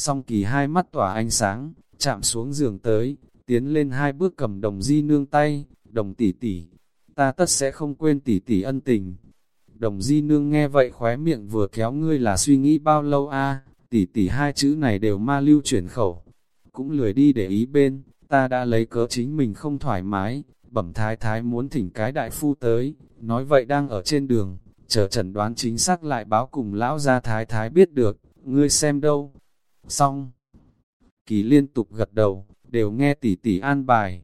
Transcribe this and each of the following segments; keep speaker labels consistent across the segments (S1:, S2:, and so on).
S1: Song kỳ hai mắt tỏa ánh sáng, chạm xuống giường tới, tiến lên hai bước cầm đồng di nương tay, đồng tỷ tỷ, ta tất sẽ không quên tỷ tỷ ân tình. Đồng di nương nghe vậy khóe miệng vừa kéo ngươi là suy nghĩ bao lâu a tỷ tỷ hai chữ này đều ma lưu chuyển khẩu. Cũng lười đi để ý bên, ta đã lấy cớ chính mình không thoải mái, bẩm thái thái muốn thỉnh cái đại phu tới, nói vậy đang ở trên đường, chờ chẩn đoán chính xác lại báo cùng lão gia thái thái biết được, ngươi xem đâu. Xong, kỳ liên tục gật đầu, đều nghe tỷ tỷ an bài.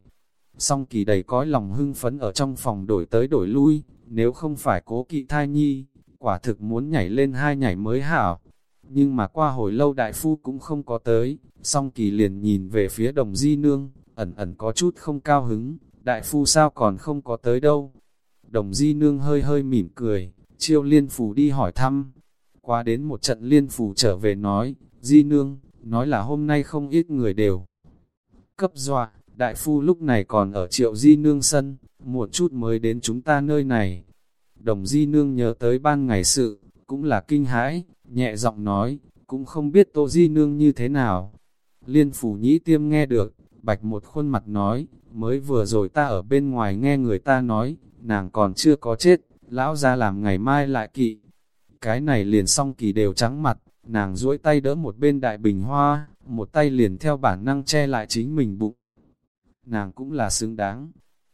S1: Xong kỳ đầy cõi lòng hưng phấn ở trong phòng đổi tới đổi lui, nếu không phải cố kỵ thai nhi, quả thực muốn nhảy lên hai nhảy mới hảo. Nhưng mà qua hồi lâu đại phu cũng không có tới, xong kỳ liền nhìn về phía đồng di nương, ẩn ẩn có chút không cao hứng, đại phu sao còn không có tới đâu. Đồng di nương hơi hơi mỉm cười, chiêu liên phù đi hỏi thăm. Qua đến một trận liên phù trở về nói, di nương, nói là hôm nay không ít người đều. Cấp dọa, đại phu lúc này còn ở triệu di nương sân, một chút mới đến chúng ta nơi này. Đồng di nương nhớ tới ban ngày sự, cũng là kinh hãi, nhẹ giọng nói, cũng không biết tô di nương như thế nào. Liên phủ nhĩ tiêm nghe được, bạch một khuôn mặt nói, mới vừa rồi ta ở bên ngoài nghe người ta nói, nàng còn chưa có chết, lão ra làm ngày mai lại kỵ. Cái này liền xong kỳ đều trắng mặt, nàng duỗi tay đỡ một bên đại bình hoa, một tay liền theo bản năng che lại chính mình bụng. Nàng cũng là xứng đáng.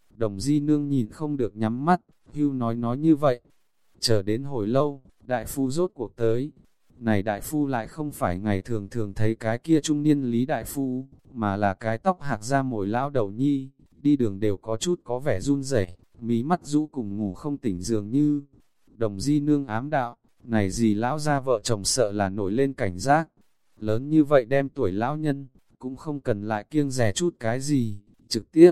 S1: Đồng di nương nhìn không được nhắm mắt, hưu nói nói như vậy. Chờ đến hồi lâu, đại phu rốt cuộc tới. Này đại phu lại không phải ngày thường thường thấy cái kia trung niên lý đại phu, mà là cái tóc hạc ra mồi lão đầu nhi, đi đường đều có chút có vẻ run rẩy, mí mắt rũ cùng ngủ không tỉnh dường như. Đồng di nương ám đạo, này gì lão ra vợ chồng sợ là nổi lên cảnh giác. Lớn như vậy đem tuổi lão nhân, cũng không cần lại kiêng rẻ chút cái gì, trực tiếp.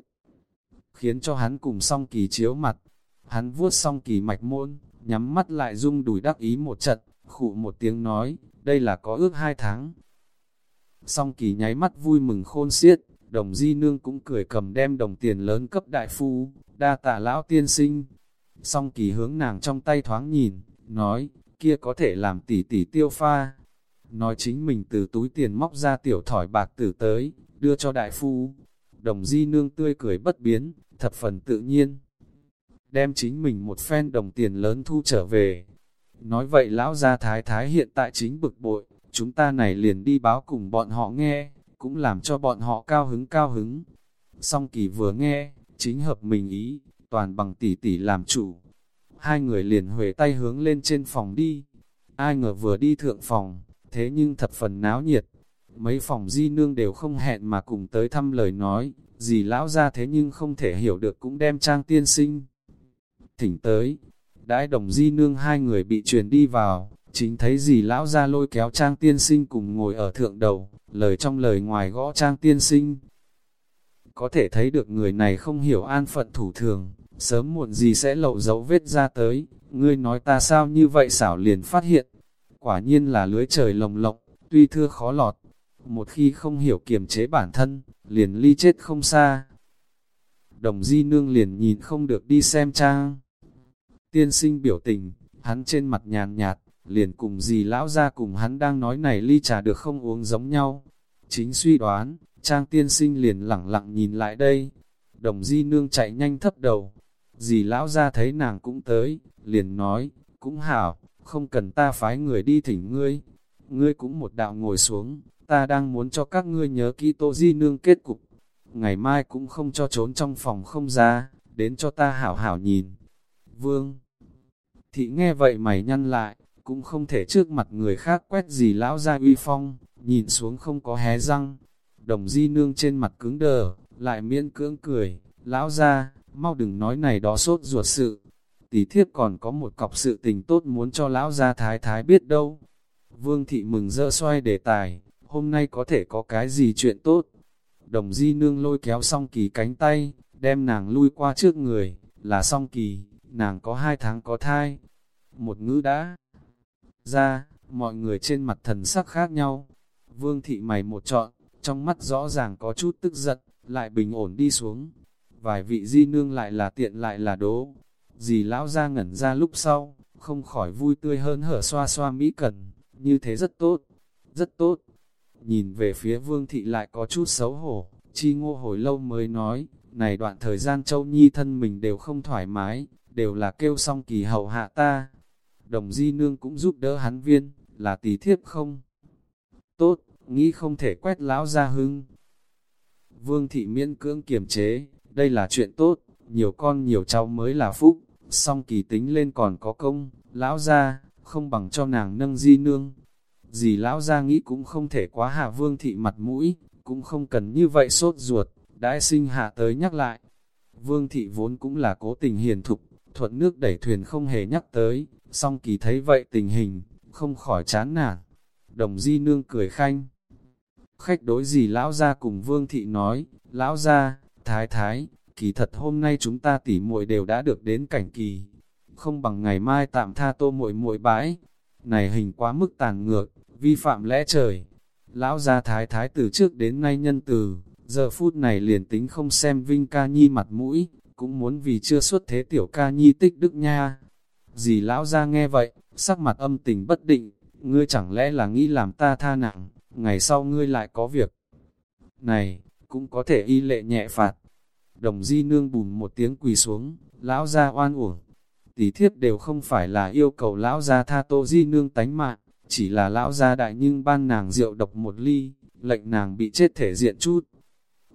S1: Khiến cho hắn cùng song kỳ chiếu mặt, hắn vuốt song kỳ mạch môn, nhắm mắt lại rung đùi đắc ý một trận, khụ một tiếng nói, đây là có ước hai tháng. Song kỳ nháy mắt vui mừng khôn xiết, đồng di nương cũng cười cầm đem đồng tiền lớn cấp đại phu, đa tạ lão tiên sinh. Song kỳ hướng nàng trong tay thoáng nhìn, nói, kia có thể làm tỷ tỷ tiêu pha. Nói chính mình từ túi tiền móc ra tiểu thỏi bạc tử tới, đưa cho đại phu. Đồng di nương tươi cười bất biến, thập phần tự nhiên. Đem chính mình một phen đồng tiền lớn thu trở về. Nói vậy lão gia thái thái hiện tại chính bực bội, chúng ta này liền đi báo cùng bọn họ nghe, cũng làm cho bọn họ cao hứng cao hứng. Song kỳ vừa nghe, chính hợp mình ý, toàn bằng tỷ tỷ làm chủ. Hai người liền huề tay hướng lên trên phòng đi. Ai ngờ vừa đi thượng phòng, thế nhưng thập phần náo nhiệt. Mấy phòng di nương đều không hẹn mà cùng tới thăm lời nói, gì lão ra thế nhưng không thể hiểu được cũng đem trang tiên sinh. Thỉnh tới, đãi đồng di nương hai người bị truyền đi vào, chính thấy gì lão ra lôi kéo trang tiên sinh cùng ngồi ở thượng đầu, lời trong lời ngoài gõ trang tiên sinh. Có thể thấy được người này không hiểu an phận thủ thường, sớm muộn gì sẽ lộ dấu vết ra tới, ngươi nói ta sao như vậy xảo liền phát hiện. Quả nhiên là lưới trời lồng lộng, tuy thưa khó lọt, một khi không hiểu kiềm chế bản thân, liền ly chết không xa. Đồng di nương liền nhìn không được đi xem trang. Tiên sinh biểu tình, hắn trên mặt nhàn nhạt, liền cùng gì lão ra cùng hắn đang nói này ly trà được không uống giống nhau. Chính suy đoán, trang tiên sinh liền lẳng lặng nhìn lại đây. Đồng di nương chạy nhanh thấp đầu. Dì lão ra thấy nàng cũng tới, liền nói, cũng hảo, không cần ta phái người đi thỉnh ngươi. Ngươi cũng một đạo ngồi xuống, ta đang muốn cho các ngươi nhớ kỹ tô di nương kết cục. Ngày mai cũng không cho trốn trong phòng không ra, đến cho ta hảo hảo nhìn. Vương Thị nghe vậy mày nhăn lại, cũng không thể trước mặt người khác quét gì lão ra uy phong, nhìn xuống không có hé răng. Đồng di nương trên mặt cứng đờ, lại miễn cưỡng cười, lão ra, mau đừng nói này đó sốt ruột sự. Tỷ thiếp còn có một cọc sự tình tốt muốn cho lão gia thái thái biết đâu. Vương thị mừng rỡ xoay đề tài, hôm nay có thể có cái gì chuyện tốt. Đồng di nương lôi kéo song kỳ cánh tay, đem nàng lui qua trước người, là song kỳ, nàng có hai tháng có thai. Một ngữ đã ra, mọi người trên mặt thần sắc khác nhau. Vương thị mày một trọn, trong mắt rõ ràng có chút tức giận, lại bình ổn đi xuống. Vài vị di nương lại là tiện lại là đố. Dì lão ra ngẩn ra lúc sau, không khỏi vui tươi hơn hở xoa xoa mỹ cần, như thế rất tốt, rất tốt. nhìn về phía vương thị lại có chút xấu hổ, chi ngô hồi lâu mới nói, này đoạn thời gian châu nhi thân mình đều không thoải mái, đều là kêu xong kỳ hậu hạ ta. Đồng di nương cũng giúp đỡ hắn viên, là tỷ thiếp không? Tốt, nghĩ không thể quét lão ra hưng. Vương thị miễn cưỡng kiềm chế, đây là chuyện tốt, nhiều con nhiều cháu mới là phúc, song kỳ tính lên còn có công, lão ra, không bằng cho nàng nâng di nương. Dì lão ra nghĩ cũng không thể quá hạ vương thị mặt mũi, cũng không cần như vậy sốt ruột, đãi sinh hạ tới nhắc lại. Vương thị vốn cũng là cố tình hiền thục, thuận nước đẩy thuyền không hề nhắc tới, song kỳ thấy vậy tình hình, không khỏi chán nản. Đồng di nương cười khanh. Khách đối gì lão ra cùng vương thị nói, lão ra, thái thái, kỳ thật hôm nay chúng ta tỉ muội đều đã được đến cảnh kỳ, không bằng ngày mai tạm tha tô muội muội bãi. Này hình quá mức tàn ngược, vi phạm lẽ trời. Lão gia thái thái từ trước đến nay nhân từ, giờ phút này liền tính không xem Vinh ca nhi mặt mũi, cũng muốn vì chưa xuất thế tiểu ca nhi tích đức nha. Dì lão gia nghe vậy, sắc mặt âm tình bất định, ngươi chẳng lẽ là nghĩ làm ta tha nặng, ngày sau ngươi lại có việc. Này, cũng có thể y lệ nhẹ phạt. Đồng di nương bùn một tiếng quỳ xuống, lão gia oan uổng. Tỷ thiếp đều không phải là yêu cầu lão gia tha tô di nương tánh mạng, chỉ là lão gia đại nhưng ban nàng rượu độc một ly, lệnh nàng bị chết thể diện chút.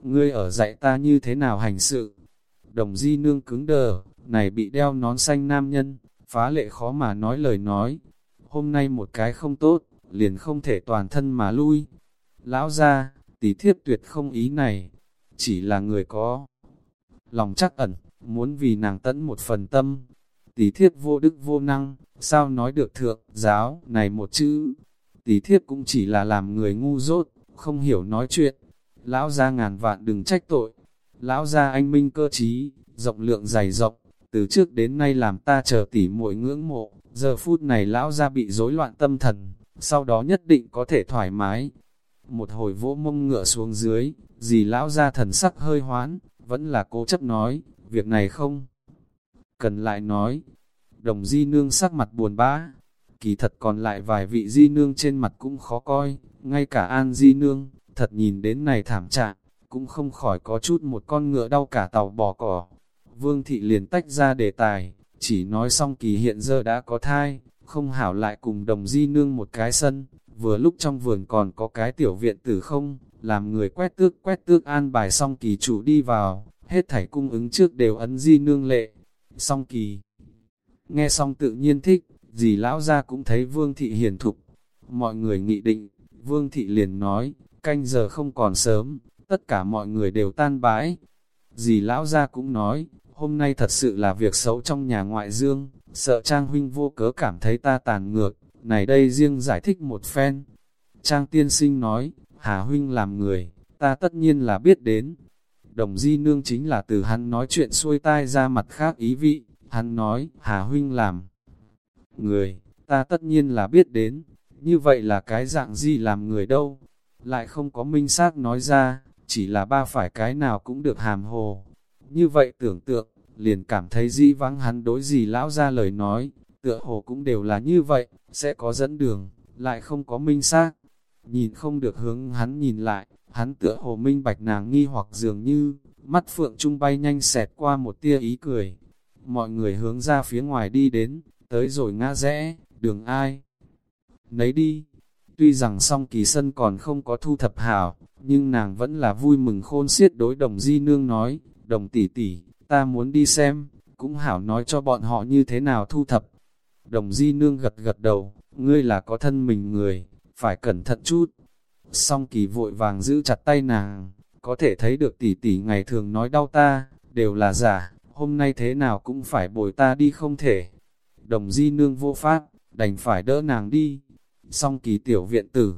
S1: Ngươi ở dạy ta như thế nào hành sự? Đồng di nương cứng đờ, này bị đeo nón xanh nam nhân, phá lệ khó mà nói lời nói. Hôm nay một cái không tốt, liền không thể toàn thân mà lui. Lão gia, tỷ thiếp tuyệt không ý này, chỉ là người có lòng chắc ẩn, muốn vì nàng tẫn một phần tâm. Tỷ thiếp vô đức vô năng, sao nói được thượng, giáo, này một chữ. Tỷ thiếp cũng chỉ là làm người ngu dốt, không hiểu nói chuyện. Lão gia ngàn vạn đừng trách tội. Lão gia anh minh cơ trí, rộng lượng dày rộng, từ trước đến nay làm ta chờ tỉ muội ngưỡng mộ. Giờ phút này lão gia bị rối loạn tâm thần, sau đó nhất định có thể thoải mái. Một hồi vỗ mông ngựa xuống dưới, dì lão ra thần sắc hơi hoán, vẫn là cố chấp nói, việc này không. Cần lại nói, đồng di nương sắc mặt buồn bã, kỳ thật còn lại vài vị di nương trên mặt cũng khó coi, ngay cả an di nương, thật nhìn đến này thảm trạng, cũng không khỏi có chút một con ngựa đau cả tàu bò cỏ. Vương thị liền tách ra đề tài, chỉ nói xong kỳ hiện giờ đã có thai, không hảo lại cùng đồng di nương một cái sân, vừa lúc trong vườn còn có cái tiểu viện tử không, làm người quét tước quét tước an bài xong kỳ chủ đi vào, hết thảy cung ứng trước đều ấn di nương lệ. Xong kỳ, nghe xong tự nhiên thích, dì lão ra cũng thấy vương thị hiền thục. Mọi người nghị định, vương thị liền nói, canh giờ không còn sớm, tất cả mọi người đều tan bãi. Dì lão ra cũng nói, hôm nay thật sự là việc xấu trong nhà ngoại dương, sợ Trang huynh vô cớ cảm thấy ta tàn ngược, này đây riêng giải thích một phen. Trang tiên sinh nói, Hà huynh làm người, ta tất nhiên là biết đến. Đồng di nương chính là từ hắn nói chuyện xuôi tai ra mặt khác ý vị, hắn nói, Hà huynh làm người, ta tất nhiên là biết đến. Như vậy là cái dạng gì làm người đâu, lại không có minh xác nói ra, chỉ là ba phải cái nào cũng được hàm hồ. Như vậy tưởng tượng, liền cảm thấy dĩ vắng hắn đối gì lão ra lời nói, tựa hồ cũng đều là như vậy, sẽ có dẫn đường, lại không có minh xác nhìn không được hướng hắn nhìn lại, hắn tựa hồ minh bạch nàng nghi hoặc dường như, mắt phượng trung bay nhanh xẹt qua một tia ý cười. Mọi người hướng ra phía ngoài đi đến, tới rồi ngã rẽ, đường ai? Nấy đi. Tuy rằng song kỳ sân còn không có thu thập hảo, nhưng nàng vẫn là vui mừng khôn xiết đối đồng di nương nói, đồng tỷ tỷ, ta muốn đi xem, cũng hảo nói cho bọn họ như thế nào thu thập. Đồng di nương gật gật đầu, ngươi là có thân mình người, phải cẩn thận chút. Song kỳ vội vàng giữ chặt tay nàng, có thể thấy được tỷ tỷ ngày thường nói đau ta, đều là giả, hôm nay thế nào cũng phải bồi ta đi không thể. Đồng di nương vô pháp, đành phải đỡ nàng đi. Song kỳ tiểu viện tử.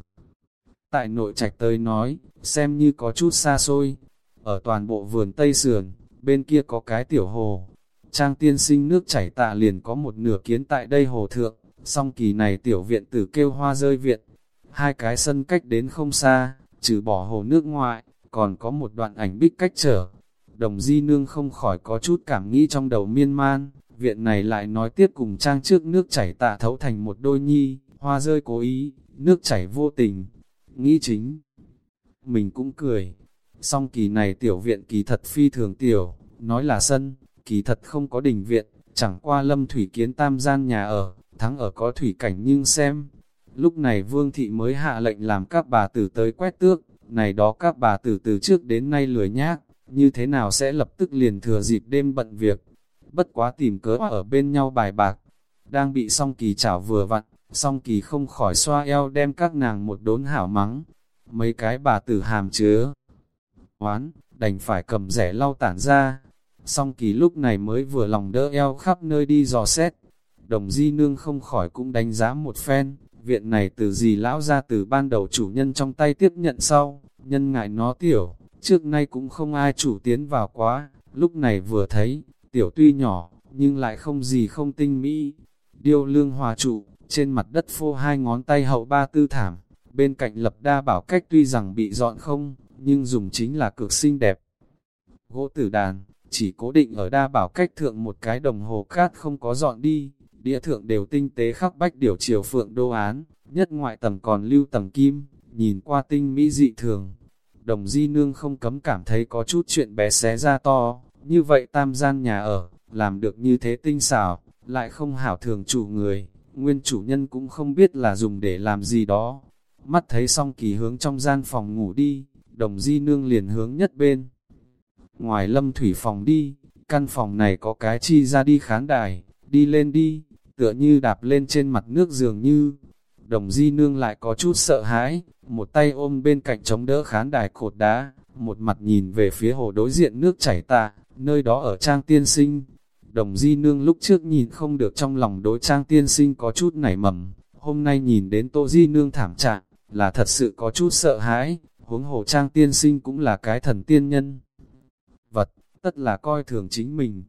S1: Tại nội trạch tới nói, xem như có chút xa xôi. Ở toàn bộ vườn Tây Sườn, bên kia có cái tiểu hồ. Trang tiên sinh nước chảy tạ liền có một nửa kiến tại đây hồ thượng. Song kỳ này tiểu viện tử kêu hoa rơi viện, hai cái sân cách đến không xa, trừ bỏ hồ nước ngoại, còn có một đoạn ảnh bích cách trở. Đồng di nương không khỏi có chút cảm nghĩ trong đầu miên man, viện này lại nói tiếp cùng trang trước nước chảy tạ thấu thành một đôi nhi, hoa rơi cố ý, nước chảy vô tình. nghĩ chính. Mình cũng cười, song kỳ này tiểu viện kỳ thật phi thường tiểu, nói là sân, kỳ thật không có đình viện, chẳng qua lâm thủy kiến tam gian nhà ở, thắng ở có thủy cảnh nhưng xem. Lúc này vương thị mới hạ lệnh làm các bà tử tới quét tước, này đó các bà tử từ trước đến nay lười nhác, như thế nào sẽ lập tức liền thừa dịp đêm bận việc. Bất quá tìm cớ ở bên nhau bài bạc, đang bị song kỳ chảo vừa vặn, song kỳ không khỏi xoa eo đem các nàng một đốn hảo mắng. Mấy cái bà tử hàm chứa, oán, đành phải cầm rẻ lau tản ra. Song kỳ lúc này mới vừa lòng đỡ eo khắp nơi đi dò xét. Đồng di nương không khỏi cũng đánh giá một phen, viện này từ gì lão ra từ ban đầu chủ nhân trong tay tiếp nhận sau, nhân ngại nó tiểu, trước nay cũng không ai chủ tiến vào quá, lúc này vừa thấy, tiểu tuy nhỏ, nhưng lại không gì không tinh mỹ. Điêu lương hòa trụ, trên mặt đất phô hai ngón tay hậu ba tư thảm, bên cạnh lập đa bảo cách tuy rằng bị dọn không, nhưng dùng chính là cực xinh đẹp. Gỗ tử đàn, chỉ cố định ở đa bảo cách thượng một cái đồng hồ cát không có dọn đi, đĩa thượng đều tinh tế khắc bách điều chiều phượng đô án, nhất ngoại tầng còn lưu tầng kim, nhìn qua tinh mỹ dị thường. Đồng di nương không cấm cảm thấy có chút chuyện bé xé ra to, như vậy tam gian nhà ở, làm được như thế tinh xảo, lại không hảo thường chủ người, nguyên chủ nhân cũng không biết là dùng để làm gì đó. Mắt thấy xong kỳ hướng trong gian phòng ngủ đi, đồng di nương liền hướng nhất bên. Ngoài lâm thủy phòng đi, căn phòng này có cái chi ra đi khán đài, đi lên đi, tựa như đạp lên trên mặt nước dường như. Đồng di nương lại có chút sợ hãi, một tay ôm bên cạnh chống đỡ khán đài cột đá, một mặt nhìn về phía hồ đối diện nước chảy tạ, nơi đó ở trang tiên sinh. Đồng di nương lúc trước nhìn không được trong lòng đối trang tiên sinh có chút nảy mầm, hôm nay nhìn đến tô di nương thảm trạng, là thật sự có chút sợ hãi, huống hồ trang tiên sinh cũng là cái thần tiên nhân. Vật, tất là coi thường chính mình.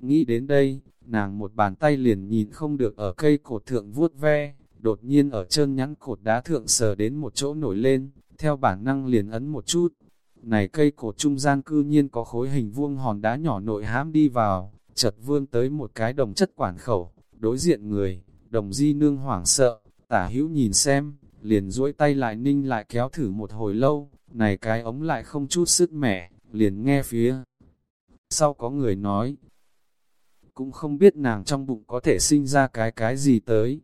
S1: Nghĩ đến đây, nàng một bàn tay liền nhìn không được ở cây cột thượng vuốt ve, đột nhiên ở chân nhắn cột đá thượng sờ đến một chỗ nổi lên, theo bản năng liền ấn một chút. Này cây cột trung gian cư nhiên có khối hình vuông hòn đá nhỏ nội hãm đi vào, chợt vươn tới một cái đồng chất quản khẩu, đối diện người, đồng di nương hoảng sợ, tả hữu nhìn xem, liền duỗi tay lại ninh lại kéo thử một hồi lâu, này cái ống lại không chút sức mẻ, liền nghe phía. Sau có người nói, cũng không biết nàng trong bụng có thể sinh ra cái cái gì tới.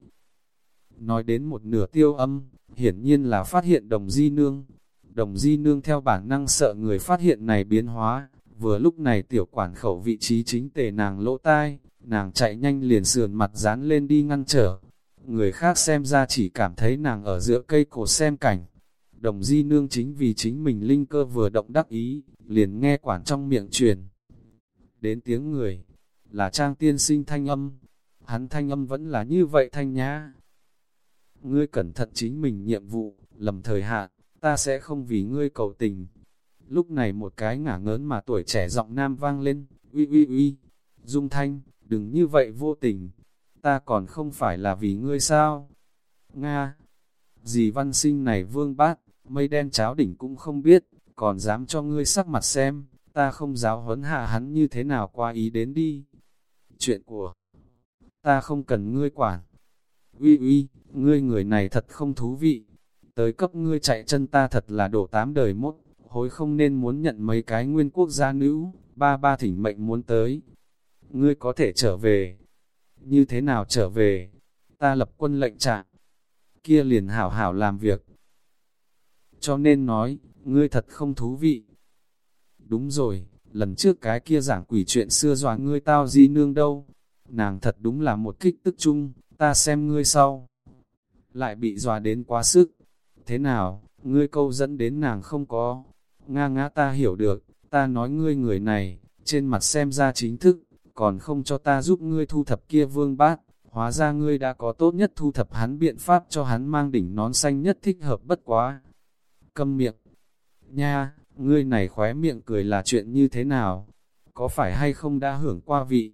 S1: Nói đến một nửa tiêu âm, hiển nhiên là phát hiện đồng di nương. Đồng di nương theo bản năng sợ người phát hiện này biến hóa, vừa lúc này tiểu quản khẩu vị trí chính tề nàng lỗ tai, nàng chạy nhanh liền sườn mặt dán lên đi ngăn trở. Người khác xem ra chỉ cảm thấy nàng ở giữa cây cổ xem cảnh. Đồng di nương chính vì chính mình linh cơ vừa động đắc ý, liền nghe quản trong miệng truyền. Đến tiếng người, là trang tiên sinh thanh âm, hắn thanh âm vẫn là như vậy thanh nhã. Ngươi cẩn thận chính mình nhiệm vụ, lầm thời hạn, ta sẽ không vì ngươi cầu tình. Lúc này một cái ngả ngớn mà tuổi trẻ giọng nam vang lên, uy uy uy, dung thanh, đừng như vậy vô tình, ta còn không phải là vì ngươi sao? Nga, dì văn sinh này vương bát, mây đen cháo đỉnh cũng không biết, còn dám cho ngươi sắc mặt xem, ta không giáo huấn hạ hắn như thế nào qua ý đến đi chuyện của ta không cần ngươi quản. Uy uy, ngươi người này thật không thú vị. Tới cấp ngươi chạy chân ta thật là đổ tám đời mốt, hối không nên muốn nhận mấy cái nguyên quốc gia nữ, ba ba thỉnh mệnh muốn tới. Ngươi có thể trở về. Như thế nào trở về? Ta lập quân lệnh trạng. Kia liền hảo hảo làm việc. Cho nên nói, ngươi thật không thú vị. Đúng rồi, lần trước cái kia giảng quỷ chuyện xưa dọa ngươi tao di nương đâu. Nàng thật đúng là một kích tức chung, ta xem ngươi sau. Lại bị dọa đến quá sức. Thế nào, ngươi câu dẫn đến nàng không có. Nga ngã ta hiểu được, ta nói ngươi người này, trên mặt xem ra chính thức, còn không cho ta giúp ngươi thu thập kia vương bát. Hóa ra ngươi đã có tốt nhất thu thập hắn biện pháp cho hắn mang đỉnh nón xanh nhất thích hợp bất quá. Câm miệng. Nha, ngươi này khóe miệng cười là chuyện như thế nào? Có phải hay không đã hưởng qua vị?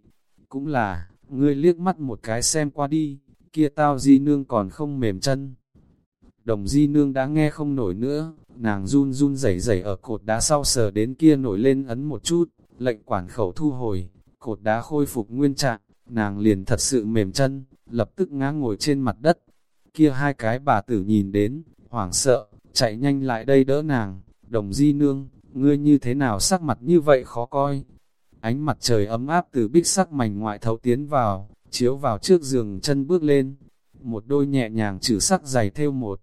S1: Cũng là, ngươi liếc mắt một cái xem qua đi, kia tao di nương còn không mềm chân. Đồng di nương đã nghe không nổi nữa, nàng run run rẩy rẩy ở cột đá sau sờ đến kia nổi lên ấn một chút, lệnh quản khẩu thu hồi, cột đá khôi phục nguyên trạng, nàng liền thật sự mềm chân, lập tức ngã ngồi trên mặt đất. Kia hai cái bà tử nhìn đến, hoảng sợ, chạy nhanh lại đây đỡ nàng, đồng di nương, ngươi như thế nào sắc mặt như vậy khó coi. Ánh mặt trời ấm áp từ bích sắc mảnh ngoại thấu tiến vào, chiếu vào trước giường chân bước lên, một đôi nhẹ nhàng trừ sắc giày theo một.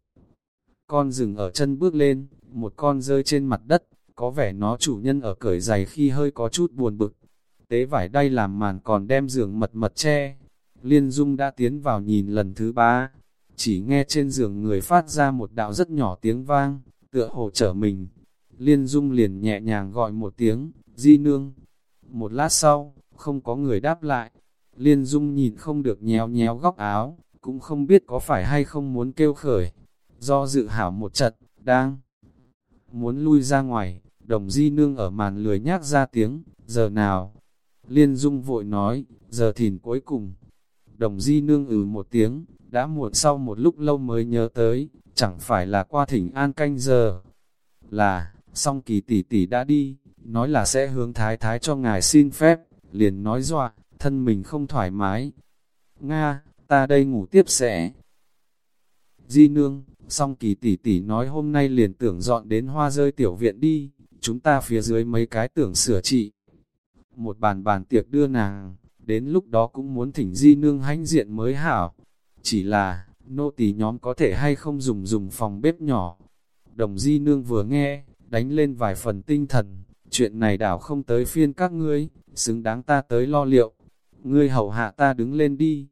S1: Con rừng ở chân bước lên, một con rơi trên mặt đất, có vẻ nó chủ nhân ở cởi giày khi hơi có chút buồn bực. Tế vải đây làm màn còn đem giường mật mật che. Liên Dung đã tiến vào nhìn lần thứ ba, chỉ nghe trên giường người phát ra một đạo rất nhỏ tiếng vang, tựa hồ trở mình. Liên Dung liền nhẹ nhàng gọi một tiếng, di nương. Một lát sau, không có người đáp lại. Liên Dung nhìn không được nhéo nhéo góc áo, cũng không biết có phải hay không muốn kêu khởi. Do dự hảo một trận, đang muốn lui ra ngoài, đồng di nương ở màn lười nhác ra tiếng, giờ nào? Liên Dung vội nói, giờ thìn cuối cùng. Đồng di nương ừ một tiếng, đã muộn sau một lúc lâu mới nhớ tới, chẳng phải là qua thỉnh an canh giờ. Là, song kỳ tỷ tỷ đã đi, nói là sẽ hướng thái thái cho ngài xin phép, liền nói dọa, thân mình không thoải mái. Nga, ta đây ngủ tiếp sẽ. Di nương, song kỳ tỷ tỷ nói hôm nay liền tưởng dọn đến hoa rơi tiểu viện đi, chúng ta phía dưới mấy cái tưởng sửa trị. Một bàn bàn tiệc đưa nàng, đến lúc đó cũng muốn thỉnh di nương hãnh diện mới hảo. Chỉ là, nô tỳ nhóm có thể hay không dùng dùng phòng bếp nhỏ. Đồng di nương vừa nghe, đánh lên vài phần tinh thần, chuyện này đảo không tới phiên các ngươi, xứng đáng ta tới lo liệu. Ngươi hầu hạ ta đứng lên đi.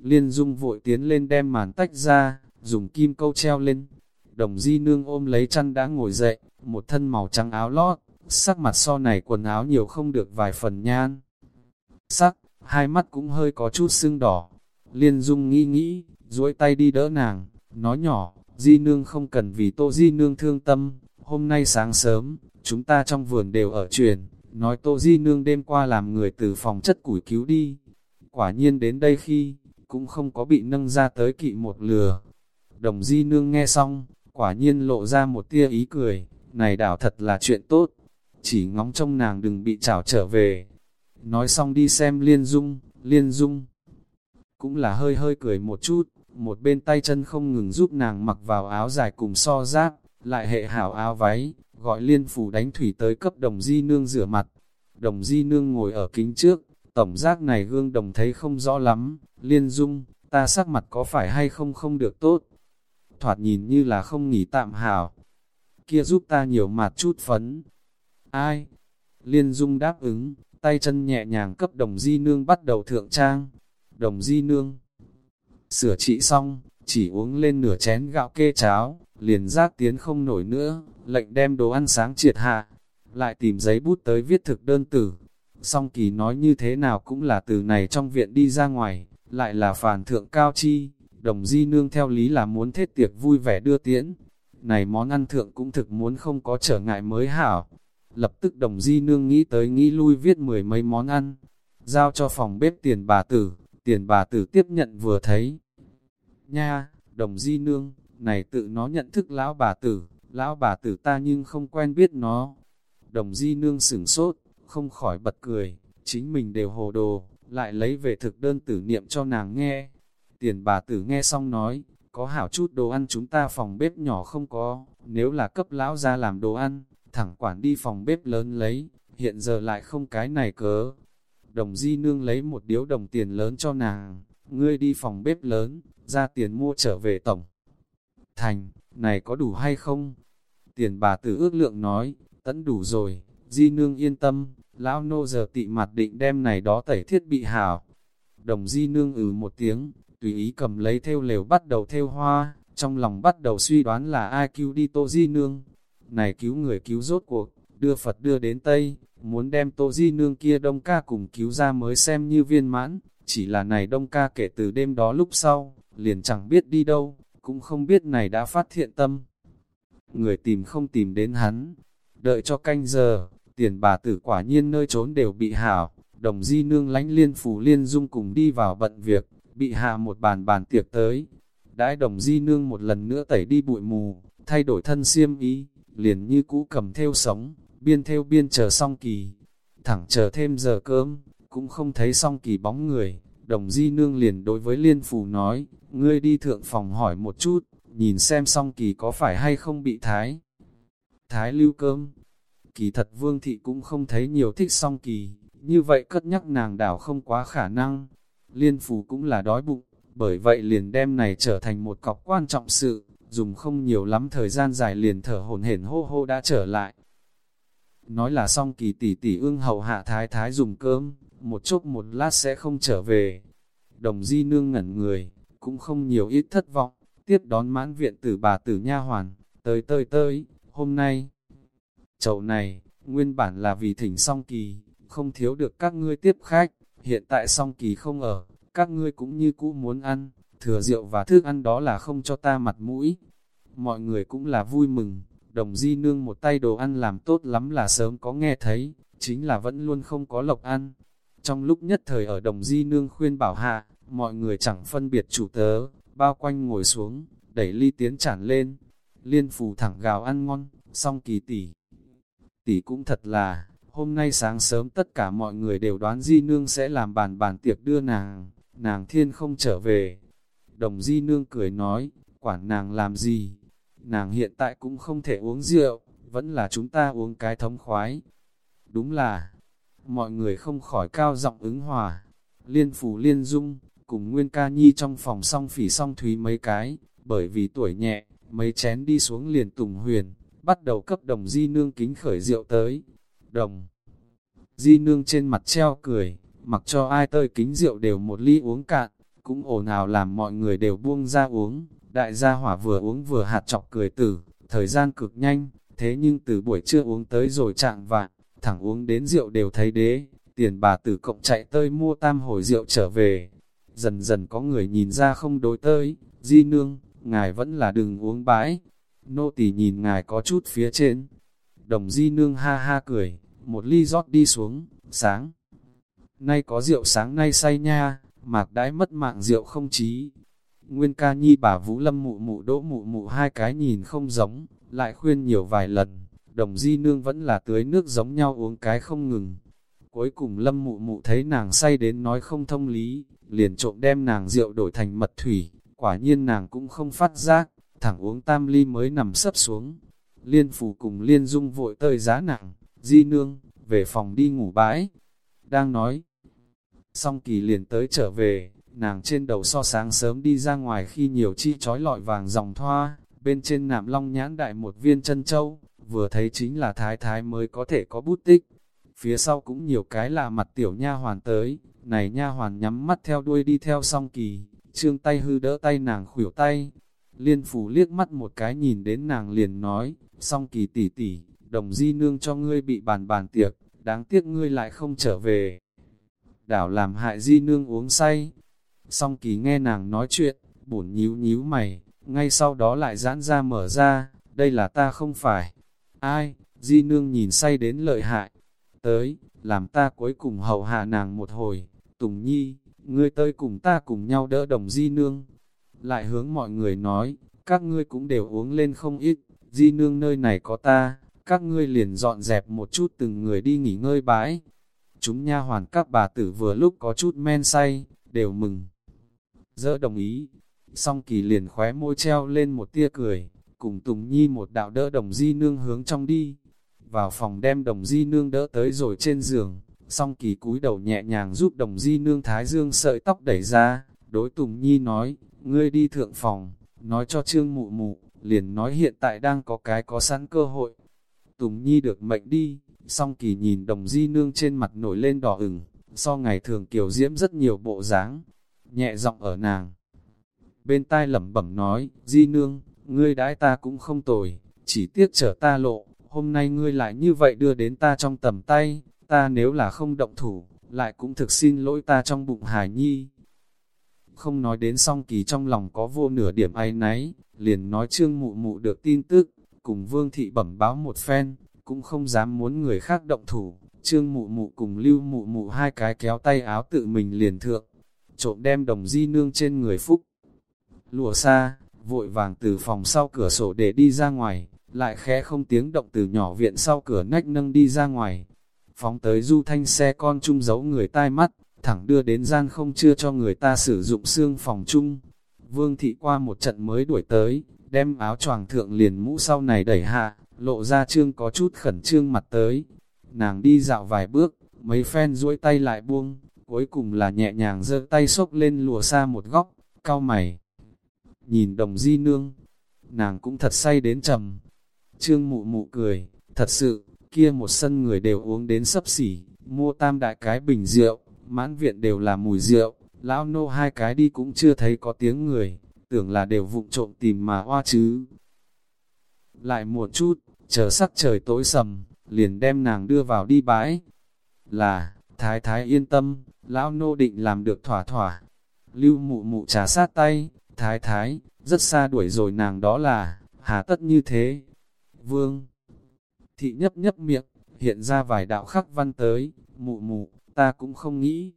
S1: Liên dung vội tiến lên đem màn tách ra, dùng kim câu treo lên. Đồng di nương ôm lấy chăn đã ngồi dậy, một thân màu trắng áo lót, sắc mặt so này quần áo nhiều không được vài phần nhan. Sắc, hai mắt cũng hơi có chút sưng đỏ. Liên dung nghĩ nghĩ, duỗi tay đi đỡ nàng, nói nhỏ, di nương không cần vì tô di nương thương tâm, hôm nay sáng sớm, chúng ta trong vườn đều ở truyền, nói tô di nương đêm qua làm người từ phòng chất củi cứu đi. Quả nhiên đến đây khi, cũng không có bị nâng ra tới kỵ một lừa. Đồng di nương nghe xong, quả nhiên lộ ra một tia ý cười, này đảo thật là chuyện tốt, chỉ ngóng trông nàng đừng bị trảo trở về. Nói xong đi xem liên dung, liên dung, cũng là hơi hơi cười một chút, một bên tay chân không ngừng giúp nàng mặc vào áo dài cùng so giáp, lại hệ hảo áo váy, gọi liên phủ đánh thủy tới cấp đồng di nương rửa mặt. Đồng di nương ngồi ở kính trước, tổng giác này gương đồng thấy không rõ lắm, liên dung, ta sắc mặt có phải hay không không được tốt. Thoạt nhìn như là không nghỉ tạm hảo, kia giúp ta nhiều mặt chút phấn. Ai? Liên dung đáp ứng, tay chân nhẹ nhàng cấp đồng di nương bắt đầu thượng trang. Đồng di nương sửa trị xong, chỉ uống lên nửa chén gạo kê cháo, liền giác tiến không nổi nữa, lệnh đem đồ ăn sáng triệt hạ, lại tìm giấy bút tới viết thực đơn tử. Song kỳ nói như thế nào cũng là từ này trong viện đi ra ngoài, lại là phản thượng cao chi, đồng di nương theo lý là muốn thết tiệc vui vẻ đưa tiễn. Này món ăn thượng cũng thực muốn không có trở ngại mới hảo. Lập tức đồng di nương nghĩ tới nghĩ lui viết mười mấy món ăn, giao cho phòng bếp tiền bà tử, tiền bà tử tiếp nhận vừa thấy. Nha, đồng di nương, này tự nó nhận thức lão bà tử, lão bà tử ta nhưng không quen biết nó. Đồng di nương sửng sốt, không khỏi bật cười, chính mình đều hồ đồ, lại lấy về thực đơn tử niệm cho nàng nghe. Tiền bà tử nghe xong nói, có hảo chút đồ ăn chúng ta phòng bếp nhỏ không có, nếu là cấp lão ra làm đồ ăn, thẳng quản đi phòng bếp lớn lấy, hiện giờ lại không cái này cớ. Đồng di nương lấy một điếu đồng tiền lớn cho nàng, ngươi đi phòng bếp lớn, ra tiền mua trở về tổng. Thành, này có đủ hay không? Tiền bà tử ước lượng nói, tẫn đủ rồi, di nương yên tâm, lão nô giờ tị mặt định đem này đó tẩy thiết bị hảo. Đồng di nương ừ một tiếng, tùy ý cầm lấy theo lều bắt đầu theo hoa, trong lòng bắt đầu suy đoán là ai cứu đi tô di nương. Này cứu người cứu rốt cuộc, đưa Phật đưa đến Tây, muốn đem tô di nương kia đông ca cùng cứu ra mới xem như viên mãn, chỉ là này đông ca kể từ đêm đó lúc sau, liền chẳng biết đi đâu, cũng không biết này đã phát thiện tâm. Người tìm không tìm đến hắn, đợi cho canh giờ, tiền bà tử quả nhiên nơi trốn đều bị hảo, đồng di nương lánh liên phù liên dung cùng đi vào bận việc, bị hạ một bàn bàn tiệc tới. Đãi đồng di nương một lần nữa tẩy đi bụi mù, thay đổi thân xiêm ý, liền như cũ cầm theo sống, biên theo biên chờ song kỳ. Thẳng chờ thêm giờ cơm, cũng không thấy song kỳ bóng người, đồng di nương liền đối với liên phù nói, ngươi đi thượng phòng hỏi một chút, nhìn xem song kỳ có phải hay không bị thái. Thái lưu cơm, kỳ thật vương thị cũng không thấy nhiều thích song kỳ, như vậy cất nhắc nàng đảo không quá khả năng. Liên phù cũng là đói bụng, bởi vậy liền đem này trở thành một cọc quan trọng sự, dùng không nhiều lắm thời gian dài liền thở hồn hển hô hô đã trở lại. Nói là song kỳ tỷ tỷ ương hậu hạ thái thái dùng cơm, một chốc một lát sẽ không trở về. Đồng di nương ngẩn người, cũng không nhiều ít thất vọng, tiếp đón mãn viện tử bà tử nha hoàn, tới tới tới, hôm nay. Chậu này, nguyên bản là vì thỉnh song kỳ, không thiếu được các ngươi tiếp khách, hiện tại song kỳ không ở, các ngươi cũng như cũ muốn ăn, thừa rượu và thức ăn đó là không cho ta mặt mũi. Mọi người cũng là vui mừng, đồng di nương một tay đồ ăn làm tốt lắm là sớm có nghe thấy, chính là vẫn luôn không có lộc ăn. Trong lúc nhất thời ở đồng di nương khuyên bảo hạ, mọi người chẳng phân biệt chủ tớ, bao quanh ngồi xuống, đẩy ly tiến chản lên. Liên phù thẳng gào ăn ngon, song kỳ tỷ. Tỷ cũng thật là, hôm nay sáng sớm tất cả mọi người đều đoán di nương sẽ làm bàn bàn tiệc đưa nàng, nàng thiên không trở về. Đồng di nương cười nói, quản nàng làm gì? Nàng hiện tại cũng không thể uống rượu, vẫn là chúng ta uống cái thống khoái. Đúng là, mọi người không khỏi cao giọng ứng hòa. Liên phủ liên dung, cùng Nguyên Ca Nhi trong phòng song phỉ song thúy mấy cái, bởi vì tuổi nhẹ, mấy chén đi xuống liền tùng huyền, bắt đầu cấp đồng di nương kính khởi rượu tới. Đồng di nương trên mặt treo cười, mặc cho ai tơi kính rượu đều một ly uống cạn, cũng ồn ào làm mọi người đều buông ra uống, đại gia hỏa vừa uống vừa hạt chọc cười tử, thời gian cực nhanh, thế nhưng từ buổi trưa uống tới rồi trạng vạn, thẳng uống đến rượu đều thấy đế, tiền bà tử cộng chạy tơi mua tam hồi rượu trở về. Dần dần có người nhìn ra không đối tới, di nương, ngài vẫn là đừng uống bãi. Nô tỳ nhìn ngài có chút phía trên. Đồng di nương ha ha cười, một ly rót đi xuống, sáng. Nay có rượu sáng nay say nha, mạc đãi mất mạng rượu không chí. Nguyên ca nhi bà Vũ Lâm mụ mụ đỗ mụ mụ hai cái nhìn không giống, lại khuyên nhiều vài lần, đồng di nương vẫn là tưới nước giống nhau uống cái không ngừng. Cuối cùng Lâm mụ mụ thấy nàng say đến nói không thông lý, liền trộm đem nàng rượu đổi thành mật thủy, quả nhiên nàng cũng không phát giác, thẳng uống tam ly mới nằm sấp xuống. Liên phủ cùng liên dung vội tơi giá nặng, di nương, về phòng đi ngủ bãi. Đang nói, Song kỳ liền tới trở về, nàng trên đầu so sáng sớm đi ra ngoài khi nhiều chi trói lọi vàng dòng thoa, bên trên nạm long nhãn đại một viên chân châu, vừa thấy chính là thái thái mới có thể có bút tích. Phía sau cũng nhiều cái là mặt tiểu nha hoàn tới, này nha hoàn nhắm mắt theo đuôi đi theo song kỳ, trương tay hư đỡ tay nàng khuỷu tay. Liên phủ liếc mắt một cái nhìn đến nàng liền nói, song kỳ tỷ tỷ, đồng di nương cho ngươi bị bàn bàn tiệc, đáng tiếc ngươi lại không trở về đảo làm hại di nương uống say. Song kỳ nghe nàng nói chuyện, bổn nhíu nhíu mày, ngay sau đó lại giãn ra mở ra, đây là ta không phải. Ai, di nương nhìn say đến lợi hại. Tới, làm ta cuối cùng hầu hạ nàng một hồi, Tùng Nhi, ngươi tới cùng ta cùng nhau đỡ đồng di nương. Lại hướng mọi người nói, các ngươi cũng đều uống lên không ít, di nương nơi này có ta, các ngươi liền dọn dẹp một chút từng người đi nghỉ ngơi bãi, Chúng nha hoàn các bà tử vừa lúc có chút men say, đều mừng. Dỡ đồng ý, song kỳ liền khóe môi treo lên một tia cười, cùng Tùng Nhi một đạo đỡ đồng di nương hướng trong đi. Vào phòng đem đồng di nương đỡ tới rồi trên giường, song kỳ cúi đầu nhẹ nhàng giúp đồng di nương thái dương sợi tóc đẩy ra, đối Tùng Nhi nói, ngươi đi thượng phòng, nói cho trương mụ mụ, liền nói hiện tại đang có cái có sẵn cơ hội. Tùng Nhi được mệnh đi, Song kỳ nhìn đồng di nương trên mặt nổi lên đỏ ửng, so ngày thường kiều diễm rất nhiều bộ dáng, nhẹ giọng ở nàng. Bên tai lẩm bẩm nói, di nương, ngươi đãi ta cũng không tồi, chỉ tiếc trở ta lộ, hôm nay ngươi lại như vậy đưa đến ta trong tầm tay, ta nếu là không động thủ, lại cũng thực xin lỗi ta trong bụng hài nhi. Không nói đến song kỳ trong lòng có vô nửa điểm ai nấy, liền nói trương mụ mụ được tin tức, cùng vương thị bẩm báo một phen, cũng không dám muốn người khác động thủ. Trương mụ mụ cùng lưu mụ mụ hai cái kéo tay áo tự mình liền thượng, trộm đem đồng di nương trên người phúc. Lùa xa, vội vàng từ phòng sau cửa sổ để đi ra ngoài, lại khẽ không tiếng động từ nhỏ viện sau cửa nách nâng đi ra ngoài. Phóng tới du thanh xe con chung giấu người tai mắt, thẳng đưa đến gian không chưa cho người ta sử dụng xương phòng chung. Vương thị qua một trận mới đuổi tới, đem áo choàng thượng liền mũ sau này đẩy hạ, lộ ra trương có chút khẩn trương mặt tới. Nàng đi dạo vài bước, mấy phen duỗi tay lại buông, cuối cùng là nhẹ nhàng giơ tay xốc lên lùa xa một góc, cao mày. Nhìn đồng di nương, nàng cũng thật say đến trầm. Trương mụ mụ cười, thật sự, kia một sân người đều uống đến sấp xỉ, mua tam đại cái bình rượu, mãn viện đều là mùi rượu, lão nô hai cái đi cũng chưa thấy có tiếng người, tưởng là đều vụng trộm tìm mà hoa chứ. Lại một chút, chờ sắc trời tối sầm, liền đem nàng đưa vào đi bãi. Là, thái thái yên tâm, lão nô định làm được thỏa thỏa. Lưu mụ mụ trà sát tay, thái thái, rất xa đuổi rồi nàng đó là, hà tất như thế. Vương, thị nhấp nhấp miệng, hiện ra vài đạo khắc văn tới, mụ mụ, ta cũng không nghĩ.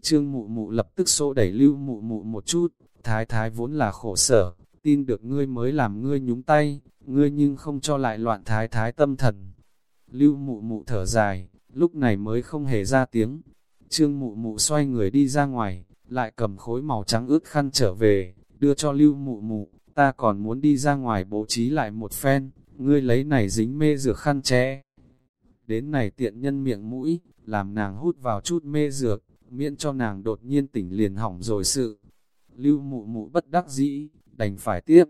S1: Trương mụ mụ lập tức xô đẩy lưu mụ mụ một chút, thái thái vốn là khổ sở, tin được ngươi mới làm ngươi nhúng tay, ngươi nhưng không cho lại loạn thái thái tâm thần. Lưu mụ mụ thở dài, lúc này mới không hề ra tiếng. Trương mụ mụ xoay người đi ra ngoài, lại cầm khối màu trắng ướt khăn trở về, đưa cho lưu mụ mụ, ta còn muốn đi ra ngoài bố trí lại một phen, ngươi lấy này dính mê dược khăn che. Đến này tiện nhân miệng mũi, làm nàng hút vào chút mê dược, miễn cho nàng đột nhiên tỉnh liền hỏng rồi sự. Lưu mụ mụ bất đắc dĩ, đành phải tiếp.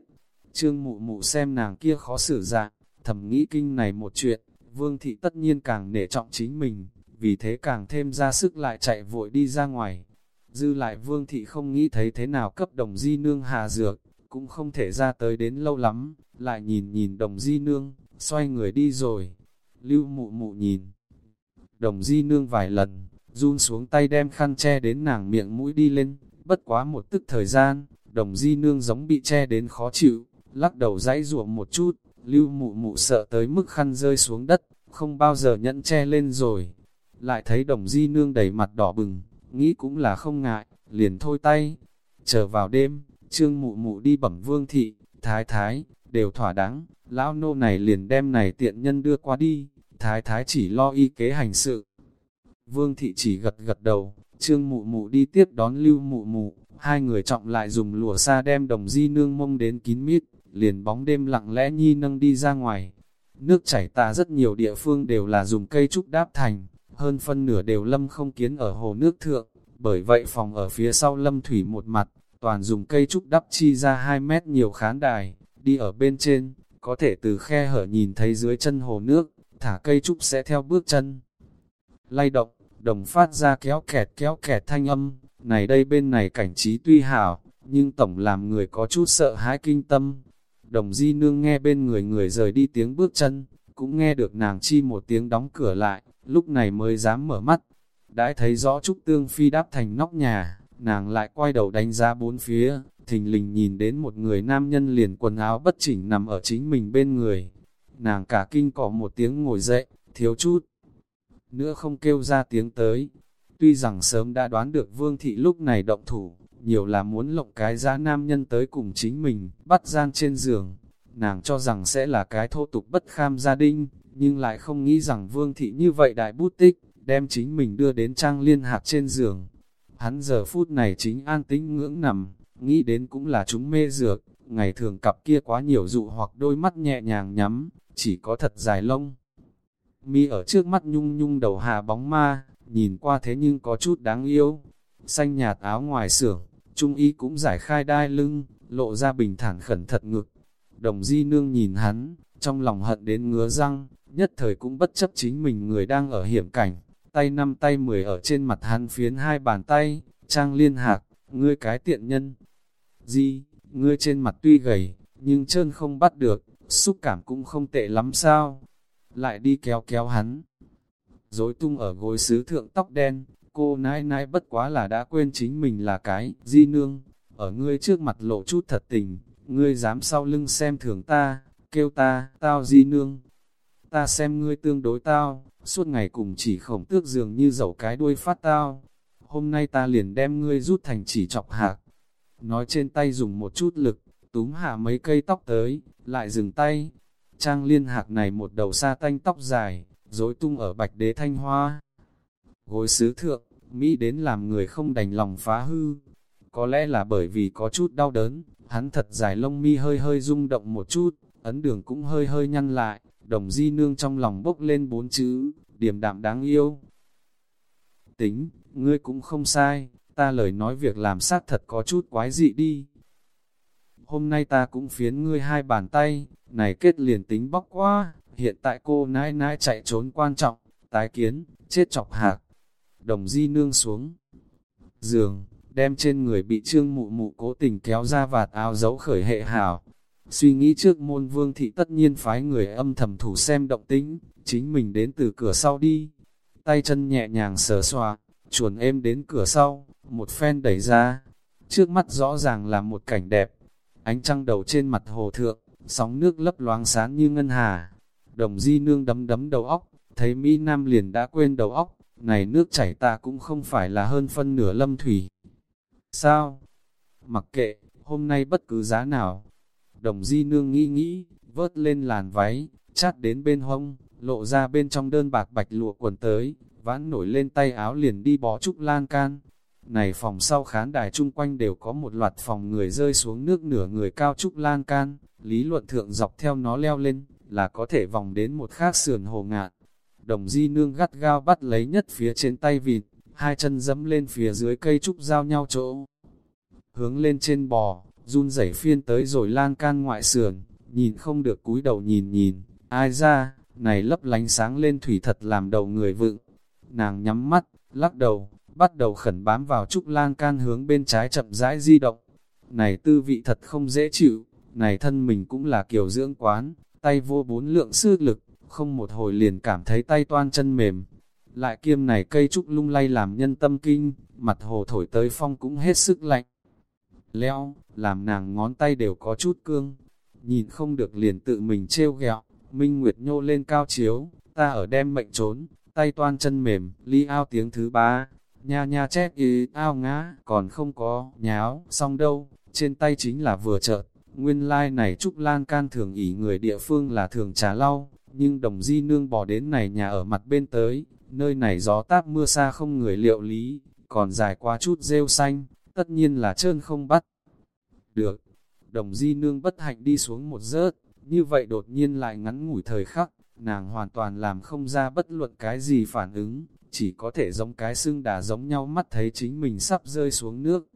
S1: Trương mụ mụ xem nàng kia khó xử dạng, thầm nghĩ kinh này một chuyện, vương thị tất nhiên càng nể trọng chính mình, vì thế càng thêm ra sức lại chạy vội đi ra ngoài. Dư lại vương thị không nghĩ thấy thế nào cấp đồng di nương hà dược, cũng không thể ra tới đến lâu lắm, lại nhìn nhìn đồng di nương, xoay người đi rồi. Lưu mụ mụ nhìn, đồng di nương vài lần, run xuống tay đem khăn che đến nàng miệng mũi đi lên, bất quá một tức thời gian, đồng di nương giống bị che đến khó chịu, lắc đầu dãy ruộng một chút, lưu mụ mụ sợ tới mức khăn rơi xuống đất, không bao giờ nhẫn che lên rồi. Lại thấy đồng di nương đầy mặt đỏ bừng, nghĩ cũng là không ngại, liền thôi tay. Chờ vào đêm, trương mụ mụ đi bẩm vương thị, thái thái, đều thỏa đáng, lão nô này liền đem này tiện nhân đưa qua đi, thái thái chỉ lo y kế hành sự. Vương thị chỉ gật gật đầu, trương mụ mụ đi tiếp đón lưu mụ mụ, hai người trọng lại dùng lùa xa đem đồng di nương mông đến kín mít, liền bóng đêm lặng lẽ nhi nâng đi ra ngoài. Nước chảy tà rất nhiều địa phương đều là dùng cây trúc đáp thành, hơn phân nửa đều lâm không kiến ở hồ nước thượng, bởi vậy phòng ở phía sau lâm thủy một mặt, toàn dùng cây trúc đắp chi ra 2 mét nhiều khán đài, đi ở bên trên, có thể từ khe hở nhìn thấy dưới chân hồ nước, thả cây trúc sẽ theo bước chân. Lay động, đồng phát ra kéo kẹt kéo kẹt thanh âm, này đây bên này cảnh trí tuy hảo, nhưng tổng làm người có chút sợ hãi kinh tâm. Đồng di nương nghe bên người người rời đi tiếng bước chân, cũng nghe được nàng chi một tiếng đóng cửa lại, lúc này mới dám mở mắt. Đãi thấy rõ Trúc Tương Phi đáp thành nóc nhà, nàng lại quay đầu đánh giá bốn phía, thình lình nhìn đến một người nam nhân liền quần áo bất chỉnh nằm ở chính mình bên người. Nàng cả kinh cỏ một tiếng ngồi dậy, thiếu chút. Nữa không kêu ra tiếng tới. Tuy rằng sớm đã đoán được vương thị lúc này động thủ, nhiều là muốn lộng cái giá nam nhân tới cùng chính mình, bắt gian trên giường. Nàng cho rằng sẽ là cái thô tục bất kham gia đình, nhưng lại không nghĩ rằng vương thị như vậy đại bút tích, đem chính mình đưa đến trang liên hạc trên giường. Hắn giờ phút này chính an tĩnh ngưỡng nằm, nghĩ đến cũng là chúng mê dược, ngày thường cặp kia quá nhiều dụ hoặc đôi mắt nhẹ nhàng nhắm, chỉ có thật dài lông. Mi ở trước mắt nhung nhung đầu hà bóng ma, nhìn qua thế nhưng có chút đáng yêu. Xanh nhạt áo ngoài xưởng, trung y cũng giải khai đai lưng, lộ ra bình thản khẩn thật ngực. Đồng di nương nhìn hắn, trong lòng hận đến ngứa răng, nhất thời cũng bất chấp chính mình người đang ở hiểm cảnh, tay năm tay mười ở trên mặt hắn phiến hai bàn tay, trang liên hạc, ngươi cái tiện nhân. Di, ngươi trên mặt tuy gầy, nhưng trơn không bắt được, xúc cảm cũng không tệ lắm sao. Lại đi kéo kéo hắn. Dối tung ở gối sứ thượng tóc đen, cô nãi nãi bất quá là đã quên chính mình là cái, di nương. Ở ngươi trước mặt lộ chút thật tình, ngươi dám sau lưng xem thường ta, kêu ta, tao di nương. Ta xem ngươi tương đối tao, suốt ngày cùng chỉ khổng tước dường như dầu cái đuôi phát tao. Hôm nay ta liền đem ngươi rút thành chỉ chọc hạc. Nói trên tay dùng một chút lực, túm hạ mấy cây tóc tới, lại dừng tay. Trang liên hạc này một đầu sa tanh tóc dài, rối tung ở bạch đế thanh hoa. Gối sứ thượng, Mỹ đến làm người không đành lòng phá hư. Có lẽ là bởi vì có chút đau đớn, hắn thật dài lông mi hơi hơi rung động một chút, ấn đường cũng hơi hơi nhăn lại, đồng di nương trong lòng bốc lên bốn chữ, điềm đạm đáng yêu. Tính, ngươi cũng không sai, ta lời nói việc làm sát thật có chút quái dị đi. Hôm nay ta cũng phiến ngươi hai bàn tay, này kết liền tính bóc quá, hiện tại cô nãi nãi chạy trốn quan trọng, tái kiến, chết chọc hạc. Đồng di nương xuống giường, đem trên người bị trương mụ mụ cố tình kéo ra vạt áo giấu khởi hệ hảo. Suy nghĩ trước môn vương thị tất nhiên phái người âm thầm thủ xem động tính, chính mình đến từ cửa sau đi. Tay chân nhẹ nhàng sờ xoa, chuồn êm đến cửa sau, một phen đẩy ra. Trước mắt rõ ràng là một cảnh đẹp, ánh trăng đầu trên mặt hồ thượng, sóng nước lấp loáng sáng như ngân hà. Đồng di nương đấm đấm đầu óc, thấy Mỹ Nam liền đã quên đầu óc, này nước chảy ta cũng không phải là hơn phân nửa lâm thủy. Sao? Mặc kệ, hôm nay bất cứ giá nào. Đồng di nương nghĩ nghĩ, vớt lên làn váy, chát đến bên hông, lộ ra bên trong đơn bạc bạch lụa quần tới, vãn nổi lên tay áo liền đi bó trúc lan can. Này phòng sau khán đài chung quanh đều có một loạt phòng người rơi xuống nước nửa người cao trúc lan can, lý luận thượng dọc theo nó leo lên, là có thể vòng đến một khác sườn hồ ngạn. Đồng di nương gắt gao bắt lấy nhất phía trên tay vịt, hai chân dẫm lên phía dưới cây trúc giao nhau chỗ. Hướng lên trên bò, run rẩy phiên tới rồi lan can ngoại sườn, nhìn không được cúi đầu nhìn nhìn, ai ra, này lấp lánh sáng lên thủy thật làm đầu người vựng. Nàng nhắm mắt, lắc đầu, bắt đầu khẩn bám vào trúc lan can hướng bên trái chậm rãi di động. Này tư vị thật không dễ chịu, này thân mình cũng là kiểu dưỡng quán, tay vô bốn lượng sư lực, không một hồi liền cảm thấy tay toan chân mềm. Lại kiêm này cây trúc lung lay làm nhân tâm kinh, mặt hồ thổi tới phong cũng hết sức lạnh. Leo, làm nàng ngón tay đều có chút cương, nhìn không được liền tự mình trêu ghẹo. Minh Nguyệt nhô lên cao chiếu, ta ở đem mệnh trốn, tay toan chân mềm, ly ao tiếng thứ ba, nha nha chét y ao ngã, còn không có, nháo, xong đâu, trên tay chính là vừa chợt, nguyên lai like này Trúc Lan can thường ỉ người địa phương là thường trà lau, nhưng đồng di nương bỏ đến này nhà ở mặt bên tới, nơi này gió táp mưa xa không người liệu lý, còn dài qua chút rêu xanh, tất nhiên là trơn không bắt. Được, đồng di nương bất hạnh đi xuống một rớt, như vậy đột nhiên lại ngắn ngủi thời khắc, nàng hoàn toàn làm không ra bất luận cái gì phản ứng, chỉ có thể giống cái xương đà giống nhau mắt thấy chính mình sắp rơi xuống nước.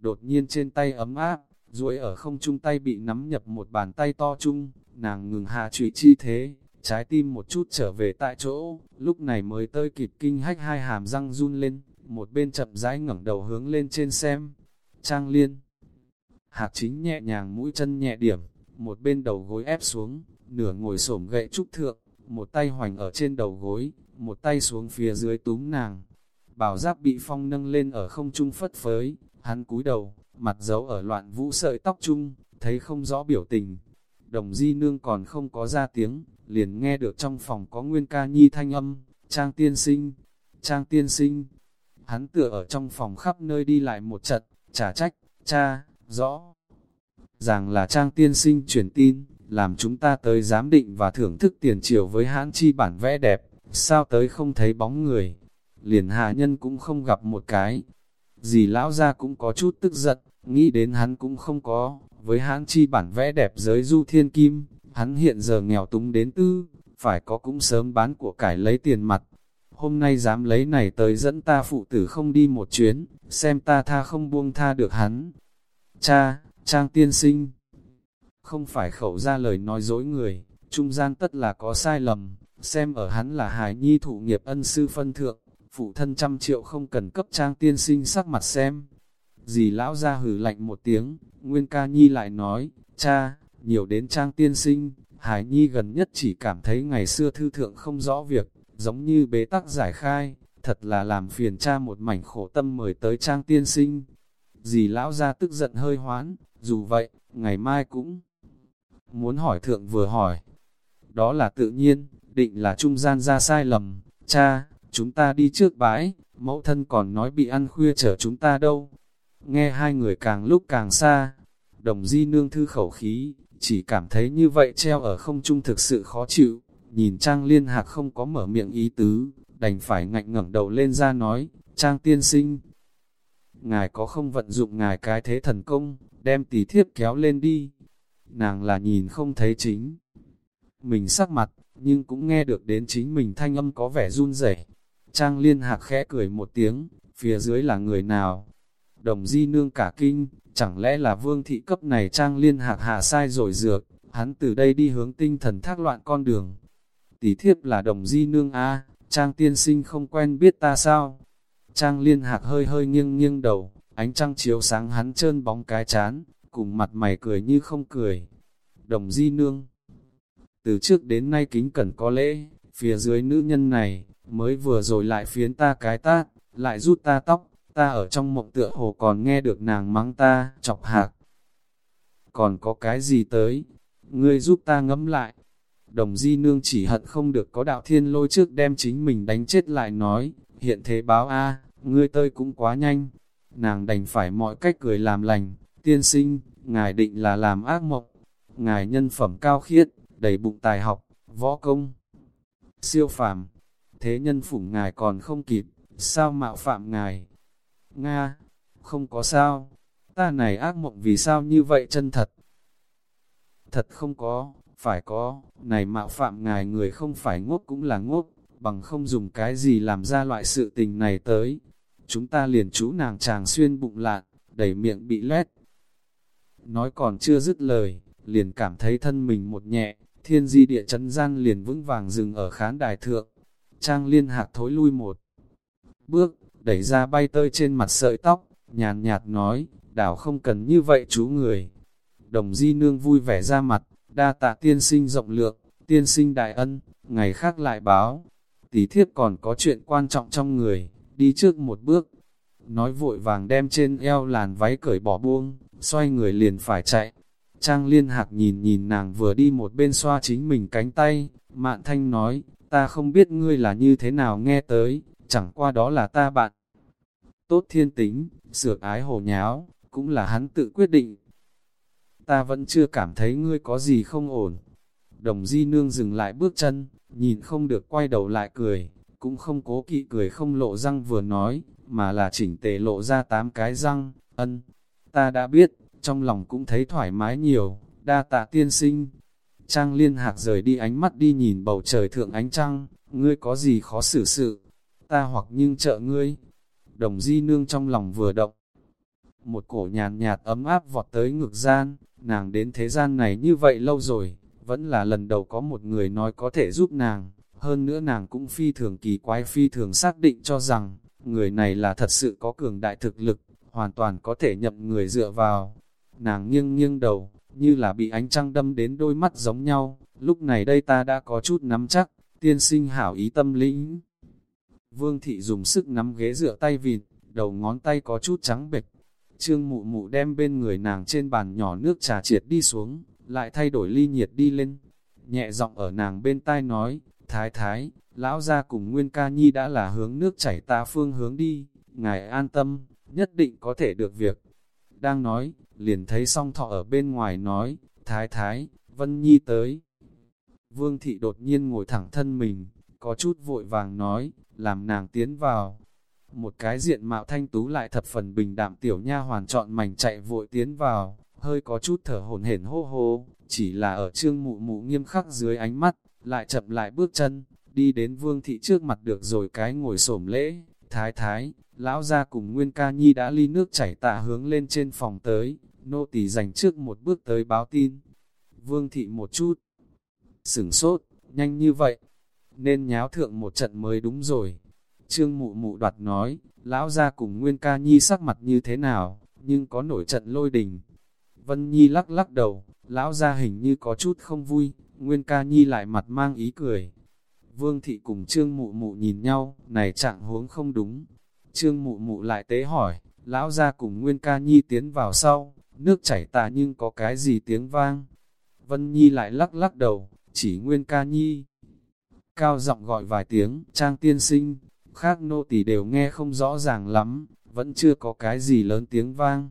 S1: Đột nhiên trên tay ấm áp, duỗi ở không trung tay bị nắm nhập một bàn tay to chung, nàng ngừng hạ trụy chi thế, trái tim một chút trở về tại chỗ, lúc này mới tơi kịp kinh hách hai hàm răng run lên, một bên chậm rãi ngẩng đầu hướng lên trên xem. Trang liên, hạc chính nhẹ nhàng mũi chân nhẹ điểm, một bên đầu gối ép xuống, nửa ngồi xổm gậy trúc thượng, một tay hoành ở trên đầu gối, một tay xuống phía dưới túm nàng. Bảo giáp bị phong nâng lên ở không trung phất phới, hắn cúi đầu, mặt giấu ở loạn vũ sợi tóc chung, thấy không rõ biểu tình. Đồng di nương còn không có ra tiếng, liền nghe được trong phòng có nguyên ca nhi thanh âm, trang tiên sinh, trang tiên sinh. Hắn tựa ở trong phòng khắp nơi đi lại một trận, trả trách, cha, rõ. Rằng là trang tiên sinh truyền tin, làm chúng ta tới giám định và thưởng thức tiền triều với hãn chi bản vẽ đẹp, sao tới không thấy bóng người. Liền hạ nhân cũng không gặp một cái. Dì lão ra cũng có chút tức giận, nghĩ đến hắn cũng không có, với hãn chi bản vẽ đẹp giới du thiên kim, Hắn hiện giờ nghèo túng đến tư, phải có cũng sớm bán của cải lấy tiền mặt. Hôm nay dám lấy này tới dẫn ta phụ tử không đi một chuyến, xem ta tha không buông tha được hắn. Cha, trang tiên sinh, không phải khẩu ra lời nói dối người, trung gian tất là có sai lầm, xem ở hắn là hài nhi thụ nghiệp ân sư phân thượng, phụ thân trăm triệu không cần cấp trang tiên sinh sắc mặt xem. Dì lão ra hử lạnh một tiếng, Nguyên ca nhi lại nói, cha, nhiều đến trang tiên sinh, Hải Nhi gần nhất chỉ cảm thấy ngày xưa thư thượng không rõ việc, giống như bế tắc giải khai, thật là làm phiền cha một mảnh khổ tâm mời tới trang tiên sinh. Dì lão ra tức giận hơi hoán, dù vậy, ngày mai cũng muốn hỏi thượng vừa hỏi. Đó là tự nhiên, định là trung gian ra sai lầm, cha, chúng ta đi trước bãi, mẫu thân còn nói bị ăn khuya chở chúng ta đâu. Nghe hai người càng lúc càng xa, đồng di nương thư khẩu khí, chỉ cảm thấy như vậy treo ở không trung thực sự khó chịu, nhìn Trang Liên Hạc không có mở miệng ý tứ, đành phải ngạnh ngẩng đầu lên ra nói, Trang tiên sinh ngài có không vận dụng ngài cái thế thần công, đem tỷ thiếp kéo lên đi. Nàng là nhìn không thấy chính. Mình sắc mặt, nhưng cũng nghe được đến chính mình thanh âm có vẻ run rẩy. Trang liên hạc khẽ cười một tiếng, phía dưới là người nào? Đồng di nương cả kinh, chẳng lẽ là vương thị cấp này trang liên hạc hạ sai rồi dược, hắn từ đây đi hướng tinh thần thác loạn con đường. Tỷ thiếp là đồng di nương A, trang tiên sinh không quen biết ta sao? Trang liên hạc hơi hơi nghiêng nghiêng đầu, ánh trăng chiếu sáng hắn trơn bóng cái chán, cùng mặt mày cười như không cười. Đồng di nương Từ trước đến nay kính cẩn có lễ, phía dưới nữ nhân này, mới vừa rồi lại phiến ta cái tát, lại rút ta tóc, ta ở trong mộng tựa hồ còn nghe được nàng mắng ta, chọc hạc. Còn có cái gì tới? Ngươi giúp ta ngẫm lại. Đồng di nương chỉ hận không được có đạo thiên lôi trước đem chính mình đánh chết lại nói, hiện thế báo a ngươi tơi cũng quá nhanh. Nàng đành phải mọi cách cười làm lành, tiên sinh, ngài định là làm ác mộng. Ngài nhân phẩm cao khiết, đầy bụng tài học, võ công. Siêu phàm, thế nhân phủng ngài còn không kịp, sao mạo phạm ngài? Nga, không có sao, ta này ác mộng vì sao như vậy chân thật? Thật không có, phải có, này mạo phạm ngài người không phải ngốc cũng là ngốc, bằng không dùng cái gì làm ra loại sự tình này tới. Chúng ta liền chú nàng chàng xuyên bụng lạn, đầy miệng bị lét. Nói còn chưa dứt lời, liền cảm thấy thân mình một nhẹ, thiên di địa chấn gian liền vững vàng dừng ở khán đài thượng. Trang liên hạc thối lui một bước, đẩy ra bay tơi trên mặt sợi tóc, nhàn nhạt nói, đảo không cần như vậy chú người. Đồng di nương vui vẻ ra mặt, đa tạ tiên sinh rộng lượng, tiên sinh đại ân, ngày khác lại báo. Tí thiếp còn có chuyện quan trọng trong người, đi trước một bước. Nói vội vàng đem trên eo làn váy cởi bỏ buông, xoay người liền phải chạy. Trang liên hạc nhìn nhìn nàng vừa đi một bên xoa chính mình cánh tay, mạn thanh nói, ta không biết ngươi là như thế nào nghe tới, chẳng qua đó là ta bạn. Tốt thiên tính, sửa ái hồ nháo, cũng là hắn tự quyết định. Ta vẫn chưa cảm thấy ngươi có gì không ổn. Đồng di nương dừng lại bước chân, nhìn không được quay đầu lại cười, cũng không cố kỵ cười không lộ răng vừa nói, mà là chỉnh tề lộ ra tám cái răng, ân. Ta đã biết, trong lòng cũng thấy thoải mái nhiều, đa tạ tiên sinh. Trang liên hạc rời đi ánh mắt đi nhìn bầu trời thượng ánh trăng, ngươi có gì khó xử sự, ta hoặc nhưng trợ ngươi. Đồng di nương trong lòng vừa động. Một cổ nhàn nhạt ấm áp vọt tới ngực gian, nàng đến thế gian này như vậy lâu rồi, vẫn là lần đầu có một người nói có thể giúp nàng. Hơn nữa nàng cũng phi thường kỳ quái phi thường xác định cho rằng, người này là thật sự có cường đại thực lực, hoàn toàn có thể nhậm người dựa vào. Nàng nghiêng nghiêng đầu, như là bị ánh trăng đâm đến đôi mắt giống nhau, lúc này đây ta đã có chút nắm chắc, tiên sinh hảo ý tâm lĩnh. Vương thị dùng sức nắm ghế dựa tay vịt, đầu ngón tay có chút trắng bệch. Trương mụ mụ đem bên người nàng trên bàn nhỏ nước trà triệt đi xuống, lại thay đổi ly nhiệt đi lên. Nhẹ giọng ở nàng bên tai nói, thái thái, lão gia cùng Nguyên ca nhi đã là hướng nước chảy ta phương hướng đi, ngài an tâm, nhất định có thể được việc. Đang nói, liền thấy song thọ ở bên ngoài nói, thái thái, Vân Nhi tới. Vương thị đột nhiên ngồi thẳng thân mình, có chút vội vàng nói, làm nàng tiến vào. Một cái diện mạo thanh tú lại thập phần bình đạm tiểu nha hoàn chọn mảnh chạy vội tiến vào, hơi có chút thở hổn hển hô hô, chỉ là ở trương mụ mụ nghiêm khắc dưới ánh mắt, lại chậm lại bước chân, đi đến vương thị trước mặt được rồi cái ngồi xổm lễ, thái thái, lão gia cùng Nguyên ca nhi đã ly nước chảy tạ hướng lên trên phòng tới, nô tỳ dành trước một bước tới báo tin. Vương thị một chút, sửng sốt, nhanh như vậy, nên nháo thượng một trận mới đúng rồi. Trương mụ mụ đoạt nói, lão gia cùng Nguyên ca nhi sắc mặt như thế nào, nhưng có nổi trận lôi đình. Vân Nhi lắc lắc đầu, lão gia hình như có chút không vui, Nguyên ca nhi lại mặt mang ý cười. Vương thị cùng trương mụ mụ nhìn nhau, này trạng huống không đúng. Trương mụ mụ lại tế hỏi, lão gia cùng Nguyên ca nhi tiến vào sau, nước chảy tà nhưng có cái gì tiếng vang. Vân Nhi lại lắc lắc đầu, chỉ Nguyên ca nhi, cao giọng gọi vài tiếng, trang tiên sinh, khác nô tỳ đều nghe không rõ ràng lắm, vẫn chưa có cái gì lớn tiếng vang.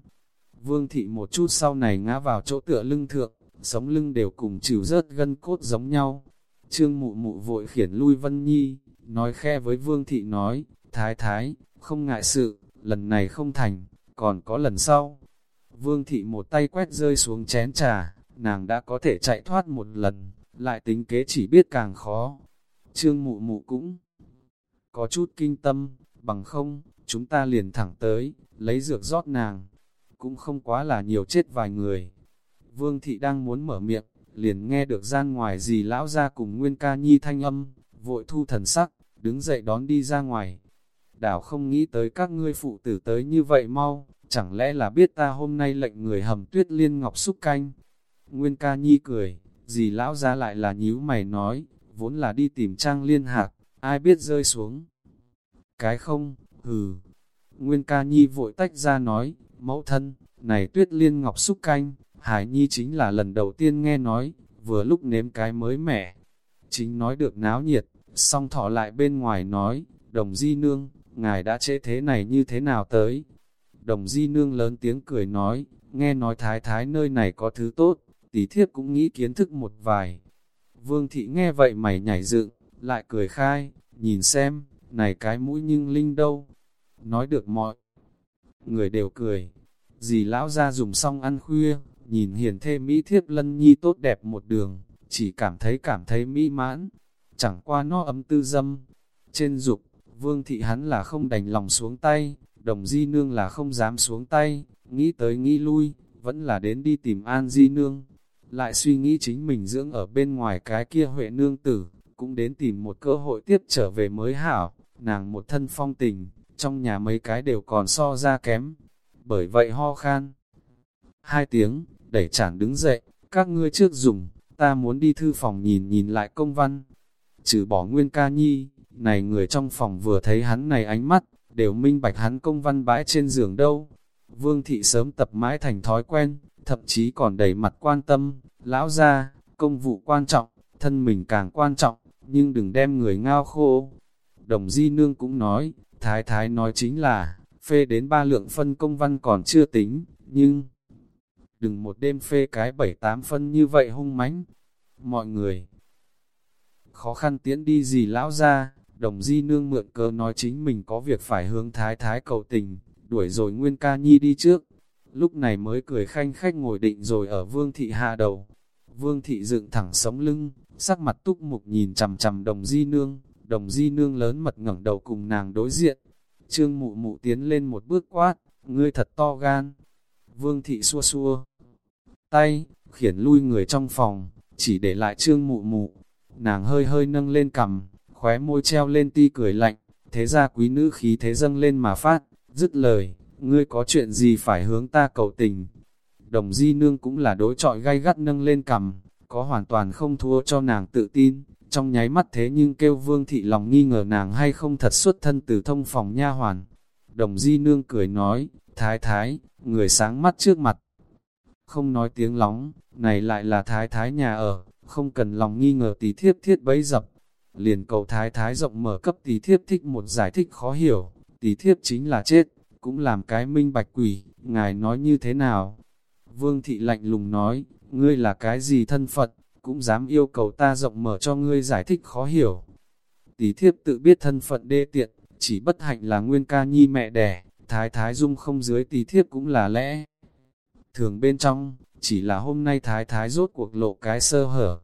S1: Vương thị một chút sau này ngã vào chỗ tựa lưng thượng, sống lưng đều cùng chịu rớt gân cốt giống nhau. Trương mụ mụ vội khiển lui Vân Nhi, nói khe với Vương thị nói, thái thái, không ngại sự, lần này không thành, còn có lần sau. Vương thị một tay quét rơi xuống chén trà, nàng đã có thể chạy thoát một lần, lại tính kế chỉ biết càng khó. Trương mụ mụ cũng có chút kinh tâm, bằng không, chúng ta liền thẳng tới, lấy dược rót nàng. Cũng không quá là nhiều chết vài người. Vương thị đang muốn mở miệng, liền nghe được gian ngoài gì lão ra cùng Nguyên ca nhi thanh âm, vội thu thần sắc, đứng dậy đón đi ra ngoài. Đảo không nghĩ tới các ngươi phụ tử tới như vậy mau, chẳng lẽ là biết ta hôm nay lệnh người hầm tuyết liên ngọc xúc canh. Nguyên ca nhi cười, gì lão ra lại là nhíu mày nói, vốn là đi tìm trang liên hạc, ai biết rơi xuống. Cái không, hừ. Nguyên ca nhi vội tách ra nói, mẫu thân, này tuyết liên ngọc xúc canh, Hải Nhi chính là lần đầu tiên nghe nói, vừa lúc nếm cái mới mẻ. Chính nói được náo nhiệt, song thọ lại bên ngoài nói, đồng di nương, ngài đã chế thế này như thế nào tới? Đồng di nương lớn tiếng cười nói, nghe nói thái thái nơi này có thứ tốt, tí thiếp cũng nghĩ kiến thức một vài. Vương thị nghe vậy mày nhảy dựng, lại cười khai, nhìn xem, này cái mũi nhưng linh đâu. Nói được mọi người đều cười. Dì lão ra dùng xong ăn khuya, nhìn hiền thê Mỹ thiếp lân nhi tốt đẹp một đường, chỉ cảm thấy cảm thấy mỹ mãn, chẳng qua nó ấm tư dâm. Trên dục, vương thị hắn là không đành lòng xuống tay, đồng di nương là không dám xuống tay, nghĩ tới nghĩ lui, vẫn là đến đi tìm an di nương. Lại suy nghĩ chính mình dưỡng ở bên ngoài cái kia huệ nương tử, cũng đến tìm một cơ hội tiếp trở về mới hảo, nàng một thân phong tình, trong nhà mấy cái đều còn so ra kém. Bởi vậy ho khan. Hai tiếng, đẩy chản đứng dậy, các ngươi trước dùng, ta muốn đi thư phòng nhìn nhìn lại công văn. Trừ bỏ nguyên ca nhi, này người trong phòng vừa thấy hắn này ánh mắt, đều minh bạch hắn công văn bãi trên giường đâu. Vương thị sớm tập mãi thành thói quen, thậm chí còn đầy mặt quan tâm, lão ra, công vụ quan trọng, thân mình càng quan trọng, nhưng đừng đem người ngao khô. Đồng di nương cũng nói, thái thái nói chính là, phê đến ba lượng phân công văn còn chưa tính, nhưng đừng một đêm phê cái bảy tám phân như vậy hung mãnh. Mọi người, khó khăn tiến đi gì lão ra, đồng di nương mượn cớ nói chính mình có việc phải hướng thái thái cầu tình, đuổi rồi Nguyên ca nhi đi trước. Lúc này mới cười khanh khách ngồi định rồi ở vương thị hạ đầu. Vương thị dựng thẳng sống lưng, sắc mặt túc mục nhìn chằm chằm đồng di nương, đồng di nương lớn mật ngẩng đầu cùng nàng đối diện. Trương mụ mụ tiến lên một bước quát, ngươi thật to gan, Vương thị xua xua tay, khiển lui người trong phòng, chỉ để lại trương mụ mụ. Nàng hơi hơi nâng lên cầm khóe môi treo lên ti cười lạnh, thế ra quý nữ khí thế dâng lên mà phát, dứt lời, ngươi có chuyện gì phải hướng ta cầu tình. Đồng di nương cũng là đối trọi gay gắt nâng lên cầm có hoàn toàn không thua cho nàng tự tin, trong nháy mắt thế nhưng kêu vương thị lòng nghi ngờ nàng hay không thật xuất thân từ thông phòng nha hoàn. Đồng di nương cười nói, thái thái, người sáng mắt trước mặt. Không nói tiếng lóng, này lại là thái thái nhà ở, không cần lòng nghi ngờ tí thiếp thiết bấy dập. Liền cầu thái thái rộng mở cấp tí thiếp thích một giải thích khó hiểu, tí thiếp chính là chết, cũng làm cái minh bạch quỷ, ngài nói như thế nào? Vương thị lạnh lùng nói, ngươi là cái gì thân phận, cũng dám yêu cầu ta rộng mở cho ngươi giải thích khó hiểu. Tí thiếp tự biết thân phận đê tiện, chỉ bất hạnh là nguyên ca nhi mẹ đẻ, Thái Thái Dung không dưới tì thiếp cũng là lẽ. Thường bên trong, chỉ là hôm nay Thái Thái rốt cuộc lộ cái sơ hở.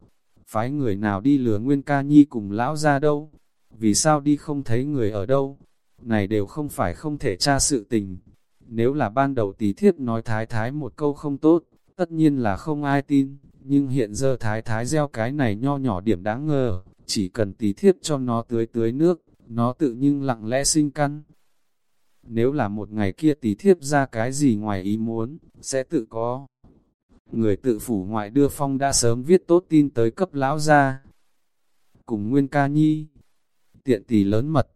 S1: Phái người nào đi lừa Nguyên Ca Nhi cùng lão ra đâu? Vì sao đi không thấy người ở đâu? Này đều không phải không thể tra sự tình. Nếu là ban đầu tì thiếp nói Thái Thái một câu không tốt, tất nhiên là không ai tin. Nhưng hiện giờ Thái Thái gieo cái này nho nhỏ điểm đáng ngờ, chỉ cần tí thiếp cho nó tưới tưới nước, nó tự nhưng lặng lẽ sinh căn, nếu là một ngày kia tí thiếp ra cái gì ngoài ý muốn, sẽ tự có. Người tự phủ ngoại đưa phong đã sớm viết tốt tin tới cấp lão ra. Cùng Nguyên ca nhi, tiện tỷ lớn mật,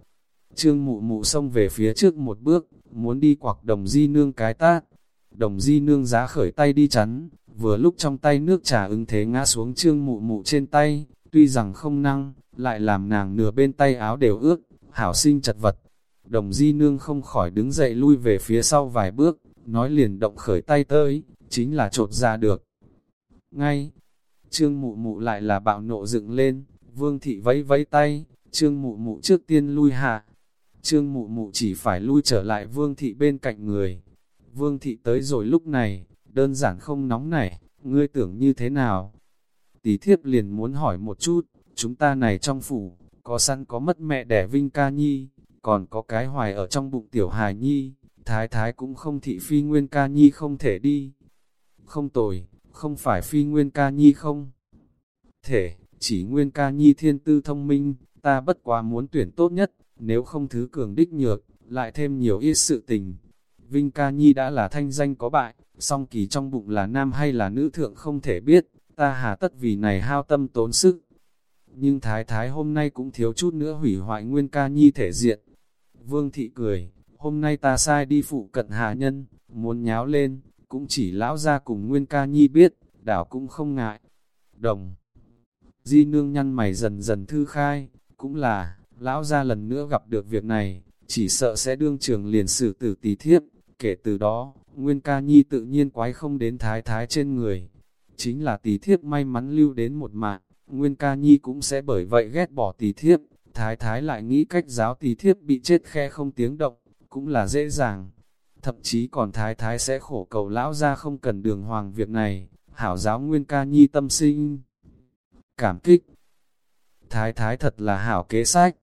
S1: trương mụ mụ xông về phía trước một bước, muốn đi quặc đồng di nương cái tát. Đồng di nương giá khởi tay đi chắn, vừa lúc trong tay nước trà ứng thế ngã xuống trương mụ mụ trên tay, tuy rằng không năng, lại làm nàng nửa bên tay áo đều ướt, hảo sinh chật vật. Đồng di nương không khỏi đứng dậy lui về phía sau vài bước, nói liền động khởi tay tới, chính là trột ra được. Ngay, trương mụ mụ lại là bạo nộ dựng lên, vương thị vẫy vẫy tay, trương mụ mụ trước tiên lui hạ. Trương mụ mụ chỉ phải lui trở lại vương thị bên cạnh người. Vương thị tới rồi lúc này, đơn giản không nóng nảy, ngươi tưởng như thế nào? Tỷ thiếp liền muốn hỏi một chút, chúng ta này trong phủ, có săn có mất mẹ đẻ Vinh Ca Nhi, còn có cái hoài ở trong bụng tiểu hài Nhi, thái thái cũng không thị phi nguyên ca Nhi không thể đi. Không tồi, không phải phi nguyên ca Nhi không? Thể, chỉ nguyên ca Nhi thiên tư thông minh, ta bất quá muốn tuyển tốt nhất, nếu không thứ cường đích nhược, lại thêm nhiều ít sự tình. Vinh ca Nhi đã là thanh danh có bại, song kỳ trong bụng là nam hay là nữ thượng không thể biết, ta hà tất vì này hao tâm tốn sức. Nhưng thái thái hôm nay cũng thiếu chút nữa hủy hoại nguyên ca nhi thể diện. Vương thị cười, hôm nay ta sai đi phụ cận hạ nhân, muốn nháo lên, cũng chỉ lão ra cùng nguyên ca nhi biết, đảo cũng không ngại. Đồng Di nương nhăn mày dần dần thư khai, cũng là, lão ra lần nữa gặp được việc này, chỉ sợ sẽ đương trường liền xử tử tí thiếp, kể từ đó, Nguyên ca nhi tự nhiên quái không đến thái thái trên người. Chính là tỷ thiếp may mắn lưu đến một mạng, Nguyên ca nhi cũng sẽ bởi vậy ghét bỏ tỷ thiếp. Thái thái lại nghĩ cách giáo tỷ thiếp bị chết khe không tiếng động, cũng là dễ dàng. Thậm chí còn thái thái sẽ khổ cầu lão ra không cần đường hoàng việc này, hảo giáo Nguyên ca nhi tâm sinh. Cảm kích Thái thái thật là hảo kế sách.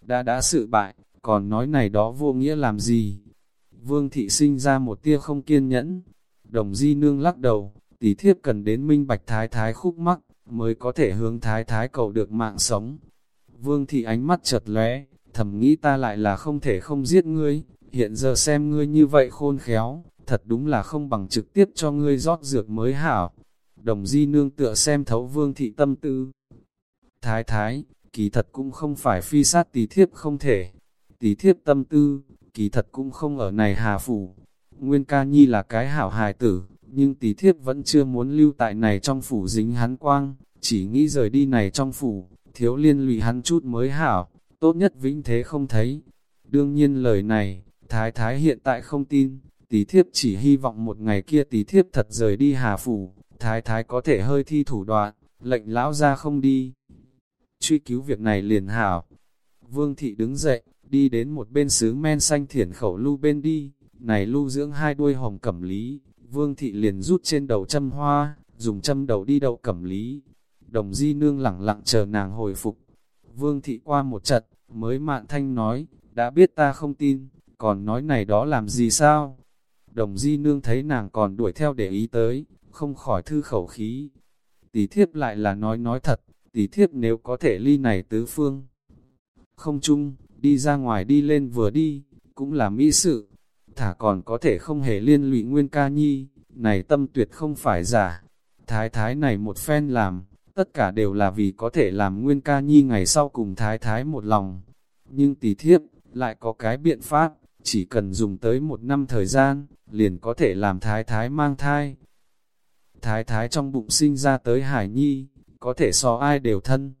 S1: Đã đã sự bại, còn nói này đó vô nghĩa làm gì? Vương thị sinh ra một tia không kiên nhẫn. Đồng di nương lắc đầu, tỷ thiếp cần đến minh bạch thái thái khúc mắc, mới có thể hướng thái thái cầu được mạng sống. Vương thị ánh mắt chật lóe, thầm nghĩ ta lại là không thể không giết ngươi, hiện giờ xem ngươi như vậy khôn khéo, thật đúng là không bằng trực tiếp cho ngươi rót dược mới hảo. Đồng di nương tựa xem thấu vương thị tâm tư. Thái thái, kỳ thật cũng không phải phi sát tỷ thiếp không thể. Tỷ thiếp tâm tư, kỳ thật cũng không ở này hà phủ. Nguyên ca nhi là cái hảo hài tử, nhưng tỷ thiếp vẫn chưa muốn lưu tại này trong phủ dính hắn quang, chỉ nghĩ rời đi này trong phủ, thiếu liên lụy hắn chút mới hảo, tốt nhất vĩnh thế không thấy. Đương nhiên lời này, thái thái hiện tại không tin, tỷ thiếp chỉ hy vọng một ngày kia tỷ thiếp thật rời đi hà phủ, thái thái có thể hơi thi thủ đoạn, lệnh lão ra không đi. Truy cứu việc này liền hảo. Vương thị đứng dậy, đi đến một bên sứ men xanh thiển khẩu lưu bên đi, này lưu dưỡng hai đuôi hồng cẩm lý, vương thị liền rút trên đầu châm hoa, dùng châm đầu đi đậu cẩm lý. Đồng di nương lẳng lặng chờ nàng hồi phục. Vương thị qua một trận, mới mạn thanh nói, đã biết ta không tin, còn nói này đó làm gì sao? Đồng di nương thấy nàng còn đuổi theo để ý tới, không khỏi thư khẩu khí. Tỷ thiếp lại là nói nói thật, tỷ thiếp nếu có thể ly này tứ phương. Không chung, đi ra ngoài đi lên vừa đi, cũng là mỹ sự, thả còn có thể không hề liên lụy nguyên ca nhi, này tâm tuyệt không phải giả. Thái thái này một phen làm, tất cả đều là vì có thể làm nguyên ca nhi ngày sau cùng thái thái một lòng. Nhưng tỷ thiếp, lại có cái biện pháp, chỉ cần dùng tới một năm thời gian, liền có thể làm thái thái mang thai. Thái thái trong bụng sinh ra tới hải nhi, có thể so ai đều thân.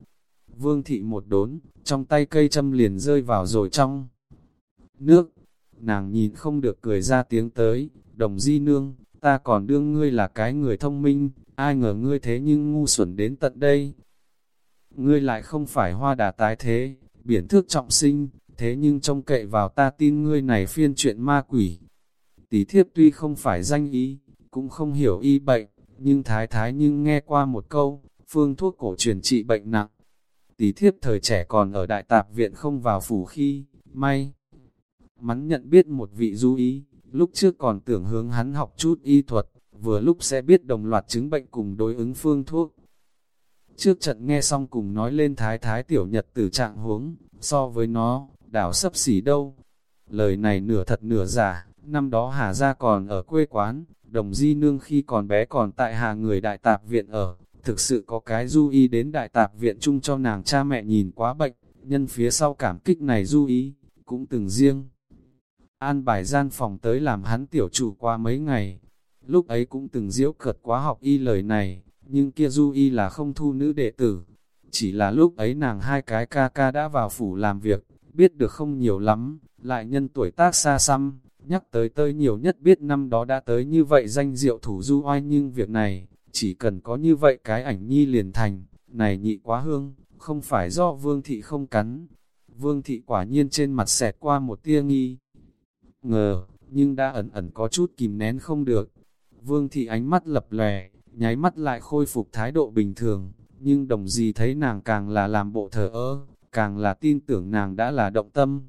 S1: Vương thị một đốn, trong tay cây châm liền rơi vào rồi trong nước. Nàng nhìn không được cười ra tiếng tới, đồng di nương, ta còn đương ngươi là cái người thông minh, ai ngờ ngươi thế nhưng ngu xuẩn đến tận đây. Ngươi lại không phải hoa đà tái thế, biển thước trọng sinh, thế nhưng trông cậy vào ta tin ngươi này phiên chuyện ma quỷ. Tỷ thiếp tuy không phải danh ý, cũng không hiểu y bệnh, nhưng thái thái nhưng nghe qua một câu, phương thuốc cổ truyền trị bệnh nặng, Tí thiếp thời trẻ còn ở đại tạp viện không vào phủ khi, may. Mắn nhận biết một vị du ý, lúc trước còn tưởng hướng hắn học chút y thuật, vừa lúc sẽ biết đồng loạt chứng bệnh cùng đối ứng phương thuốc. Trước trận nghe xong cùng nói lên thái thái tiểu nhật tử trạng huống, so với nó, đảo sấp xỉ đâu. Lời này nửa thật nửa giả, năm đó Hà Gia còn ở quê quán, đồng di nương khi còn bé còn tại Hà người đại tạp viện ở, thực sự có cái du y đến đại tạp viện chung cho nàng cha mẹ nhìn quá bệnh, nhân phía sau cảm kích này du ý, cũng từng riêng. An bài gian phòng tới làm hắn tiểu chủ qua mấy ngày, lúc ấy cũng từng diễu cợt quá học y lời này, nhưng kia du y là không thu nữ đệ tử. Chỉ là lúc ấy nàng hai cái ca ca đã vào phủ làm việc, biết được không nhiều lắm, lại nhân tuổi tác xa xăm, nhắc tới tới nhiều nhất biết năm đó đã tới như vậy danh diệu thủ du oai nhưng việc này, chỉ cần có như vậy cái ảnh nhi liền thành, này nhị quá hương, không phải do vương thị không cắn. Vương thị quả nhiên trên mặt xẹt qua một tia nghi. Ngờ, nhưng đã ẩn ẩn có chút kìm nén không được. Vương thị ánh mắt lập lòe, nháy mắt lại khôi phục thái độ bình thường, nhưng đồng gì thấy nàng càng là làm bộ thờ ơ, càng là tin tưởng nàng đã là động tâm.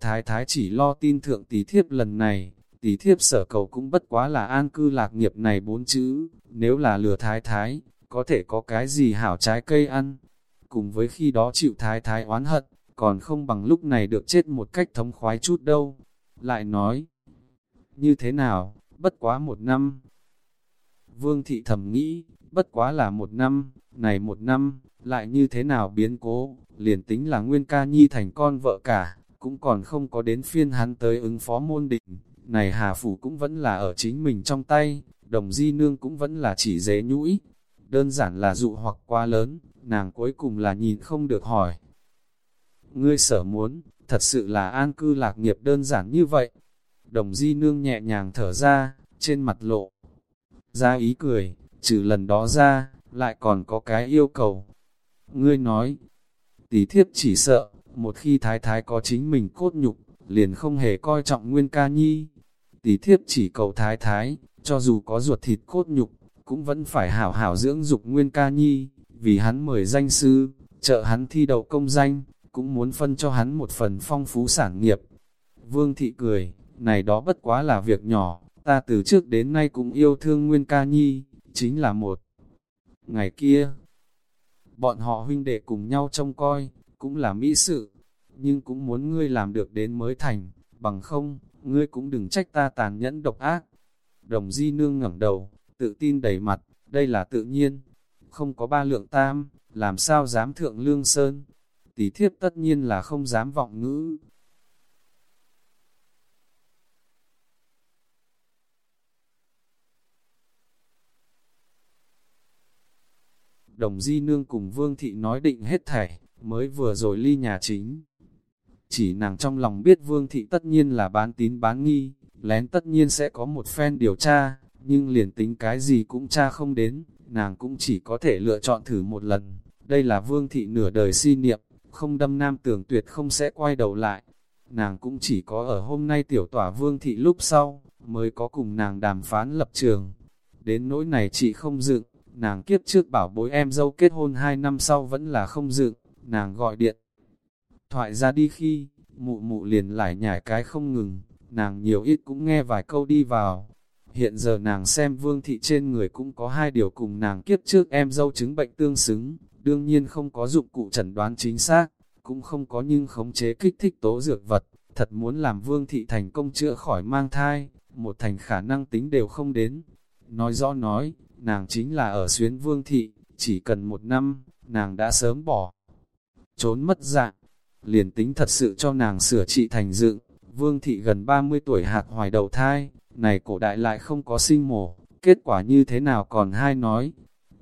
S1: Thái thái chỉ lo tin thượng tỷ thiếp lần này, tỷ thiếp sở cầu cũng bất quá là an cư lạc nghiệp này bốn chữ, nếu là lừa thái thái, có thể có cái gì hảo trái cây ăn. Cùng với khi đó chịu thái thái oán hận, còn không bằng lúc này được chết một cách thống khoái chút đâu. Lại nói, như thế nào, bất quá một năm. Vương thị thầm nghĩ, bất quá là một năm, này một năm, lại như thế nào biến cố, liền tính là Nguyên Ca Nhi thành con vợ cả, cũng còn không có đến phiên hắn tới ứng phó môn định. Này Hà Phủ cũng vẫn là ở chính mình trong tay, đồng di nương cũng vẫn là chỉ dễ nhũi. Đơn giản là dụ hoặc quá lớn, nàng cuối cùng là nhìn không được hỏi. Ngươi sở muốn, thật sự là an cư lạc nghiệp đơn giản như vậy. Đồng di nương nhẹ nhàng thở ra, trên mặt lộ. Ra ý cười, trừ lần đó ra, lại còn có cái yêu cầu. Ngươi nói, tí thiếp chỉ sợ, một khi thái thái có chính mình cốt nhục, liền không hề coi trọng nguyên ca nhi. Tí thiếp chỉ cầu thái thái, cho dù có ruột thịt cốt nhục, cũng vẫn phải hảo hảo dưỡng dục nguyên ca nhi, vì hắn mời danh sư, trợ hắn thi đậu công danh, cũng muốn phân cho hắn một phần phong phú sản nghiệp. Vương thị cười, này đó bất quá là việc nhỏ, ta từ trước đến nay cũng yêu thương Nguyên Ca Nhi, chính là một. Ngày kia, bọn họ huynh đệ cùng nhau trông coi, cũng là mỹ sự, nhưng cũng muốn ngươi làm được đến mới thành, bằng không, ngươi cũng đừng trách ta tàn nhẫn độc ác. Đồng di nương ngẩng đầu, tự tin đầy mặt, đây là tự nhiên, không có ba lượng tam, làm sao dám thượng lương sơn. Tỷ thiếp tất nhiên là không dám vọng ngữ, đồng di nương cùng vương thị nói định hết thảy, mới vừa rồi ly nhà chính. Chỉ nàng trong lòng biết vương thị tất nhiên là bán tín bán nghi, lén tất nhiên sẽ có một phen điều tra, nhưng liền tính cái gì cũng tra không đến, nàng cũng chỉ có thể lựa chọn thử một lần. Đây là vương thị nửa đời si niệm, không đâm nam tưởng tuyệt không sẽ quay đầu lại. Nàng cũng chỉ có ở hôm nay tiểu tỏa vương thị lúc sau, mới có cùng nàng đàm phán lập trường. Đến nỗi này chị không dựng, nàng kiếp trước bảo bối em dâu kết hôn 2 năm sau vẫn là không dựng, nàng gọi điện. Thoại ra đi khi, mụ mụ liền lại nhảy cái không ngừng, nàng nhiều ít cũng nghe vài câu đi vào. Hiện giờ nàng xem vương thị trên người cũng có hai điều cùng nàng kiếp trước em dâu chứng bệnh tương xứng, đương nhiên không có dụng cụ chẩn đoán chính xác, cũng không có nhưng khống chế kích thích tố dược vật, thật muốn làm vương thị thành công chữa khỏi mang thai, một thành khả năng tính đều không đến. Nói rõ nói, nàng chính là ở xuyến vương thị, chỉ cần một năm, nàng đã sớm bỏ. Trốn mất dạng, liền tính thật sự cho nàng sửa trị thành dựng, vương thị gần 30 tuổi hạt hoài đầu thai, này cổ đại lại không có sinh mổ, kết quả như thế nào còn hai nói.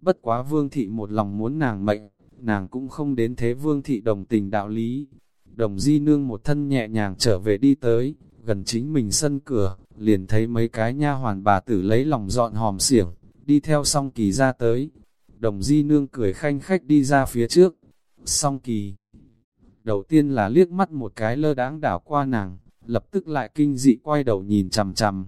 S1: Bất quá vương thị một lòng muốn nàng mệnh, nàng cũng không đến thế vương thị đồng tình đạo lý. Đồng di nương một thân nhẹ nhàng trở về đi tới, gần chính mình sân cửa, liền thấy mấy cái nha hoàn bà tử lấy lòng dọn hòm xiểng, đi theo song kỳ ra tới. Đồng di nương cười khanh khách đi ra phía trước. Song kỳ. Đầu tiên là liếc mắt một cái lơ đáng đảo qua nàng, lập tức lại kinh dị quay đầu nhìn chằm chằm.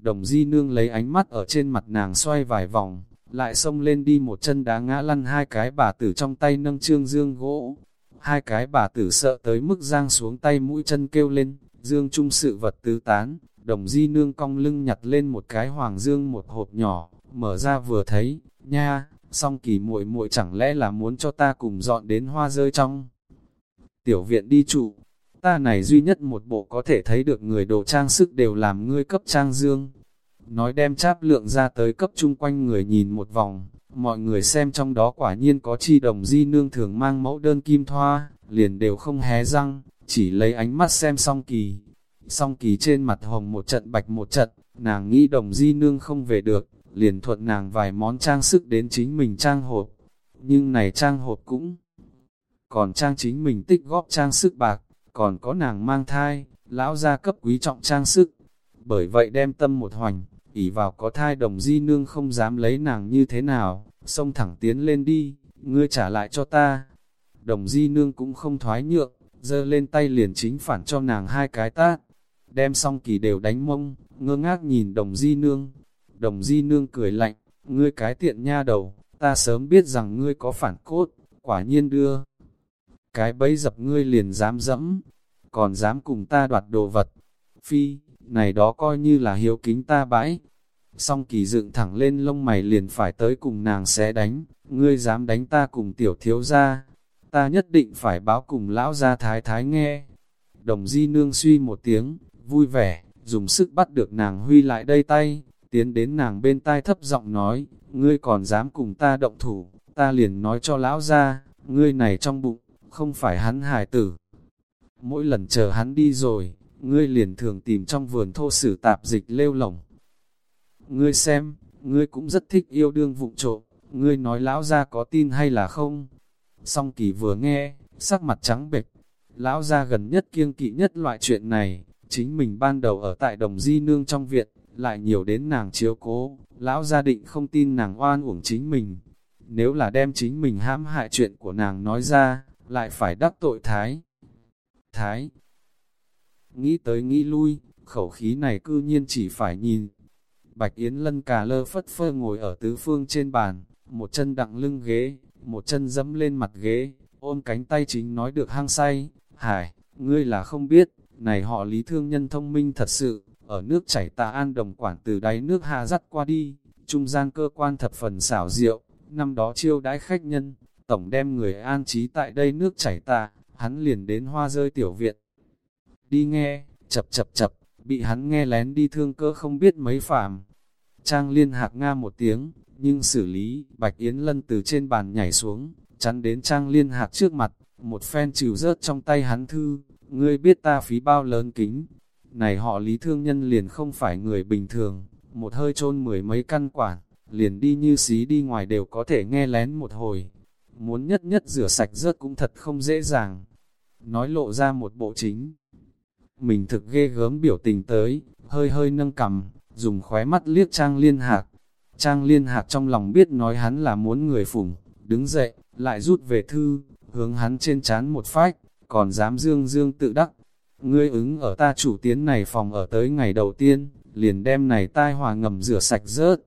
S1: Đồng di nương lấy ánh mắt ở trên mặt nàng xoay vài vòng, lại xông lên đi một chân đá ngã lăn hai cái bà tử trong tay nâng trương dương gỗ. Hai cái bà tử sợ tới mức giang xuống tay mũi chân kêu lên, dương trung sự vật tứ tán, đồng di nương cong lưng nhặt lên một cái hoàng dương một hộp nhỏ, mở ra vừa thấy, nha, song kỳ muội muội chẳng lẽ là muốn cho ta cùng dọn đến hoa rơi trong. Tiểu viện đi trụ, ta này duy nhất một bộ có thể thấy được người đồ trang sức đều làm ngươi cấp trang dương. Nói đem cháp lượng ra tới cấp chung quanh người nhìn một vòng, mọi người xem trong đó quả nhiên có chi đồng di nương thường mang mẫu đơn kim thoa, liền đều không hé răng, chỉ lấy ánh mắt xem song kỳ. Song kỳ trên mặt hồng một trận bạch một trận, nàng nghĩ đồng di nương không về được, liền thuận nàng vài món trang sức đến chính mình trang hộp. Nhưng này trang hộp cũng còn trang chính mình tích góp trang sức bạc, còn có nàng mang thai, lão gia cấp quý trọng trang sức. Bởi vậy đem tâm một hoành, ỉ vào có thai đồng di nương không dám lấy nàng như thế nào, xông thẳng tiến lên đi, ngươi trả lại cho ta. Đồng di nương cũng không thoái nhượng, giơ lên tay liền chính phản cho nàng hai cái tát. đem xong kỳ đều đánh mông, ngơ ngác nhìn đồng di nương. Đồng di nương cười lạnh, ngươi cái tiện nha đầu, ta sớm biết rằng ngươi có phản cốt, quả nhiên đưa. Cái bấy dập ngươi liền dám dẫm, còn dám cùng ta đoạt đồ vật. Phi, này đó coi như là hiếu kính ta bãi. Song kỳ dựng thẳng lên lông mày liền phải tới cùng nàng sẽ đánh, ngươi dám đánh ta cùng tiểu thiếu gia, ta nhất định phải báo cùng lão gia thái thái nghe. Đồng di nương suy một tiếng, vui vẻ, dùng sức bắt được nàng huy lại đây tay, tiến đến nàng bên tai thấp giọng nói, ngươi còn dám cùng ta động thủ, ta liền nói cho lão gia, ngươi này trong bụng, không phải hắn hài tử. Mỗi lần chờ hắn đi rồi, ngươi liền thường tìm trong vườn thô sử tạp dịch lêu lỏng. Ngươi xem, ngươi cũng rất thích yêu đương vụng trộm, ngươi nói lão gia có tin hay là không? Song kỳ vừa nghe, sắc mặt trắng bệch, lão gia gần nhất kiêng kỵ nhất loại chuyện này, chính mình ban đầu ở tại đồng di nương trong viện, lại nhiều đến nàng chiếu cố, lão gia định không tin nàng oan uổng chính mình. Nếu là đem chính mình hãm hại chuyện của nàng nói ra, lại phải đắc tội thái. Thái. Nghĩ tới nghĩ lui, khẩu khí này cư nhiên chỉ phải nhìn. Bạch Yến Lân cà lơ phất phơ ngồi ở tứ phương trên bàn, một chân đặng lưng ghế, một chân dẫm lên mặt ghế, ôm cánh tay chính nói được hang say. Hải, ngươi là không biết, này họ lý thương nhân thông minh thật sự, ở nước chảy tà an đồng quản từ đáy nước hạ dắt qua đi, trung gian cơ quan thập phần xảo diệu, năm đó chiêu đãi khách nhân, tổng đem người an trí tại đây nước chảy tà, hắn liền đến hoa rơi tiểu viện. Đi nghe, chập chập chập, bị hắn nghe lén đi thương cỡ không biết mấy phạm. Trang liên hạc nga một tiếng, nhưng xử lý, Bạch Yến Lân từ trên bàn nhảy xuống, chắn đến Trang liên hạc trước mặt, một phen trừ rớt trong tay hắn thư, ngươi biết ta phí bao lớn kính. Này họ lý thương nhân liền không phải người bình thường, một hơi chôn mười mấy căn quản, liền đi như xí đi ngoài đều có thể nghe lén một hồi. Muốn nhất nhất rửa sạch rớt cũng thật không dễ dàng. Nói lộ ra một bộ chính. Mình thực ghê gớm biểu tình tới, hơi hơi nâng cầm, dùng khóe mắt liếc Trang Liên Hạc. Trang Liên Hạc trong lòng biết nói hắn là muốn người phủng, đứng dậy, lại rút về thư, hướng hắn trên chán một phách, còn dám dương dương tự đắc. Ngươi ứng ở ta chủ tiến này phòng ở tới ngày đầu tiên, liền đem này tai hòa ngầm rửa sạch rớt.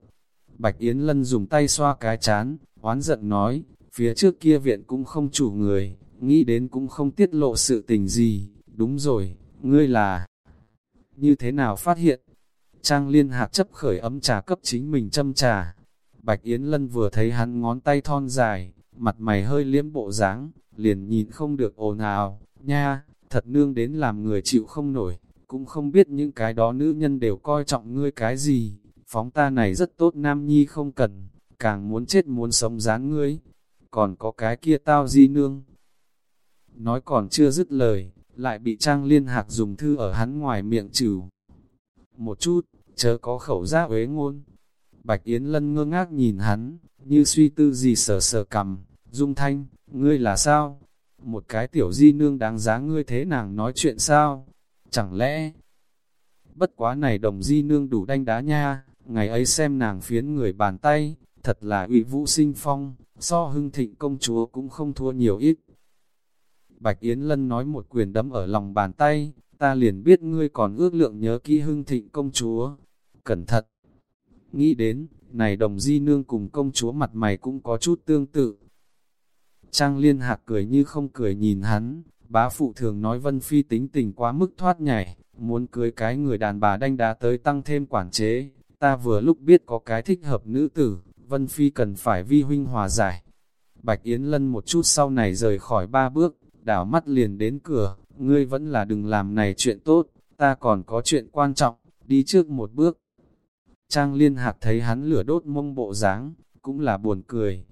S1: Bạch Yến Lân dùng tay xoa cái chán, oán giận nói, phía trước kia viện cũng không chủ người, nghĩ đến cũng không tiết lộ sự tình gì, đúng rồi, ngươi là như thế nào phát hiện? Trang liên hạc chấp khởi ấm trà cấp chính mình châm trà. Bạch Yến Lân vừa thấy hắn ngón tay thon dài, mặt mày hơi liếm bộ dáng, liền nhìn không được ồn ào, nha, thật nương đến làm người chịu không nổi, cũng không biết những cái đó nữ nhân đều coi trọng ngươi cái gì, phóng ta này rất tốt nam nhi không cần, càng muốn chết muốn sống dáng ngươi, còn có cái kia tao di nương. Nói còn chưa dứt lời, lại bị Trang Liên Hạc dùng thư ở hắn ngoài miệng trừ. Một chút, chớ có khẩu ra uế ngôn. Bạch Yến Lân ngơ ngác nhìn hắn, như suy tư gì sờ sờ cầm, dung thanh, ngươi là sao? Một cái tiểu di nương đáng giá ngươi thế nàng nói chuyện sao? Chẳng lẽ... Bất quá này đồng di nương đủ đanh đá nha, ngày ấy xem nàng phiến người bàn tay, thật là ủy vũ sinh phong, so hưng thịnh công chúa cũng không thua nhiều ít. Bạch Yến Lân nói một quyền đấm ở lòng bàn tay, ta liền biết ngươi còn ước lượng nhớ kỹ hưng thịnh công chúa. Cẩn thận! Nghĩ đến, này đồng di nương cùng công chúa mặt mày cũng có chút tương tự. Trang liên hạc cười như không cười nhìn hắn, bá phụ thường nói Vân Phi tính tình quá mức thoát nhảy, muốn cưới cái người đàn bà đanh đá tới tăng thêm quản chế. Ta vừa lúc biết có cái thích hợp nữ tử, Vân Phi cần phải vi huynh hòa giải. Bạch Yến Lân một chút sau này rời khỏi ba bước, đảo mắt liền đến cửa, ngươi vẫn là đừng làm này chuyện tốt, ta còn có chuyện quan trọng, đi trước một bước. Trang liên hạc thấy hắn lửa đốt mông bộ dáng cũng là buồn cười.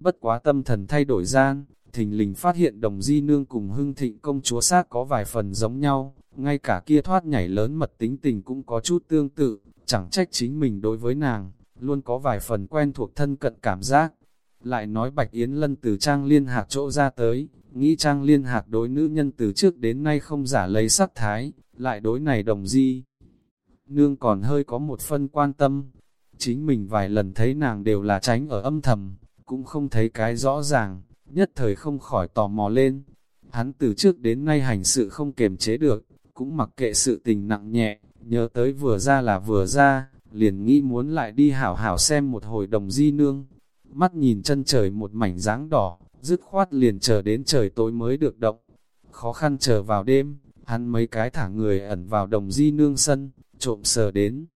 S1: Bất quá tâm thần thay đổi gian, thình lình phát hiện đồng di nương cùng hưng thịnh công chúa xác có vài phần giống nhau, ngay cả kia thoát nhảy lớn mật tính tình cũng có chút tương tự, chẳng trách chính mình đối với nàng, luôn có vài phần quen thuộc thân cận cảm giác. Lại nói Bạch Yến Lân từ trang liên hạc chỗ ra tới, nghĩ trang liên hạc đối nữ nhân từ trước đến nay không giả lấy sắc thái, lại đối này đồng di. Nương còn hơi có một phân quan tâm, chính mình vài lần thấy nàng đều là tránh ở âm thầm, cũng không thấy cái rõ ràng, nhất thời không khỏi tò mò lên. Hắn từ trước đến nay hành sự không kiềm chế được, cũng mặc kệ sự tình nặng nhẹ, nhớ tới vừa ra là vừa ra, liền nghĩ muốn lại đi hảo hảo xem một hồi đồng di nương. Mắt nhìn chân trời một mảnh dáng đỏ, dứt khoát liền chờ đến trời tối mới được động. Khó khăn chờ vào đêm, hắn mấy cái thả người ẩn vào đồng di nương sân, trộm sờ đến.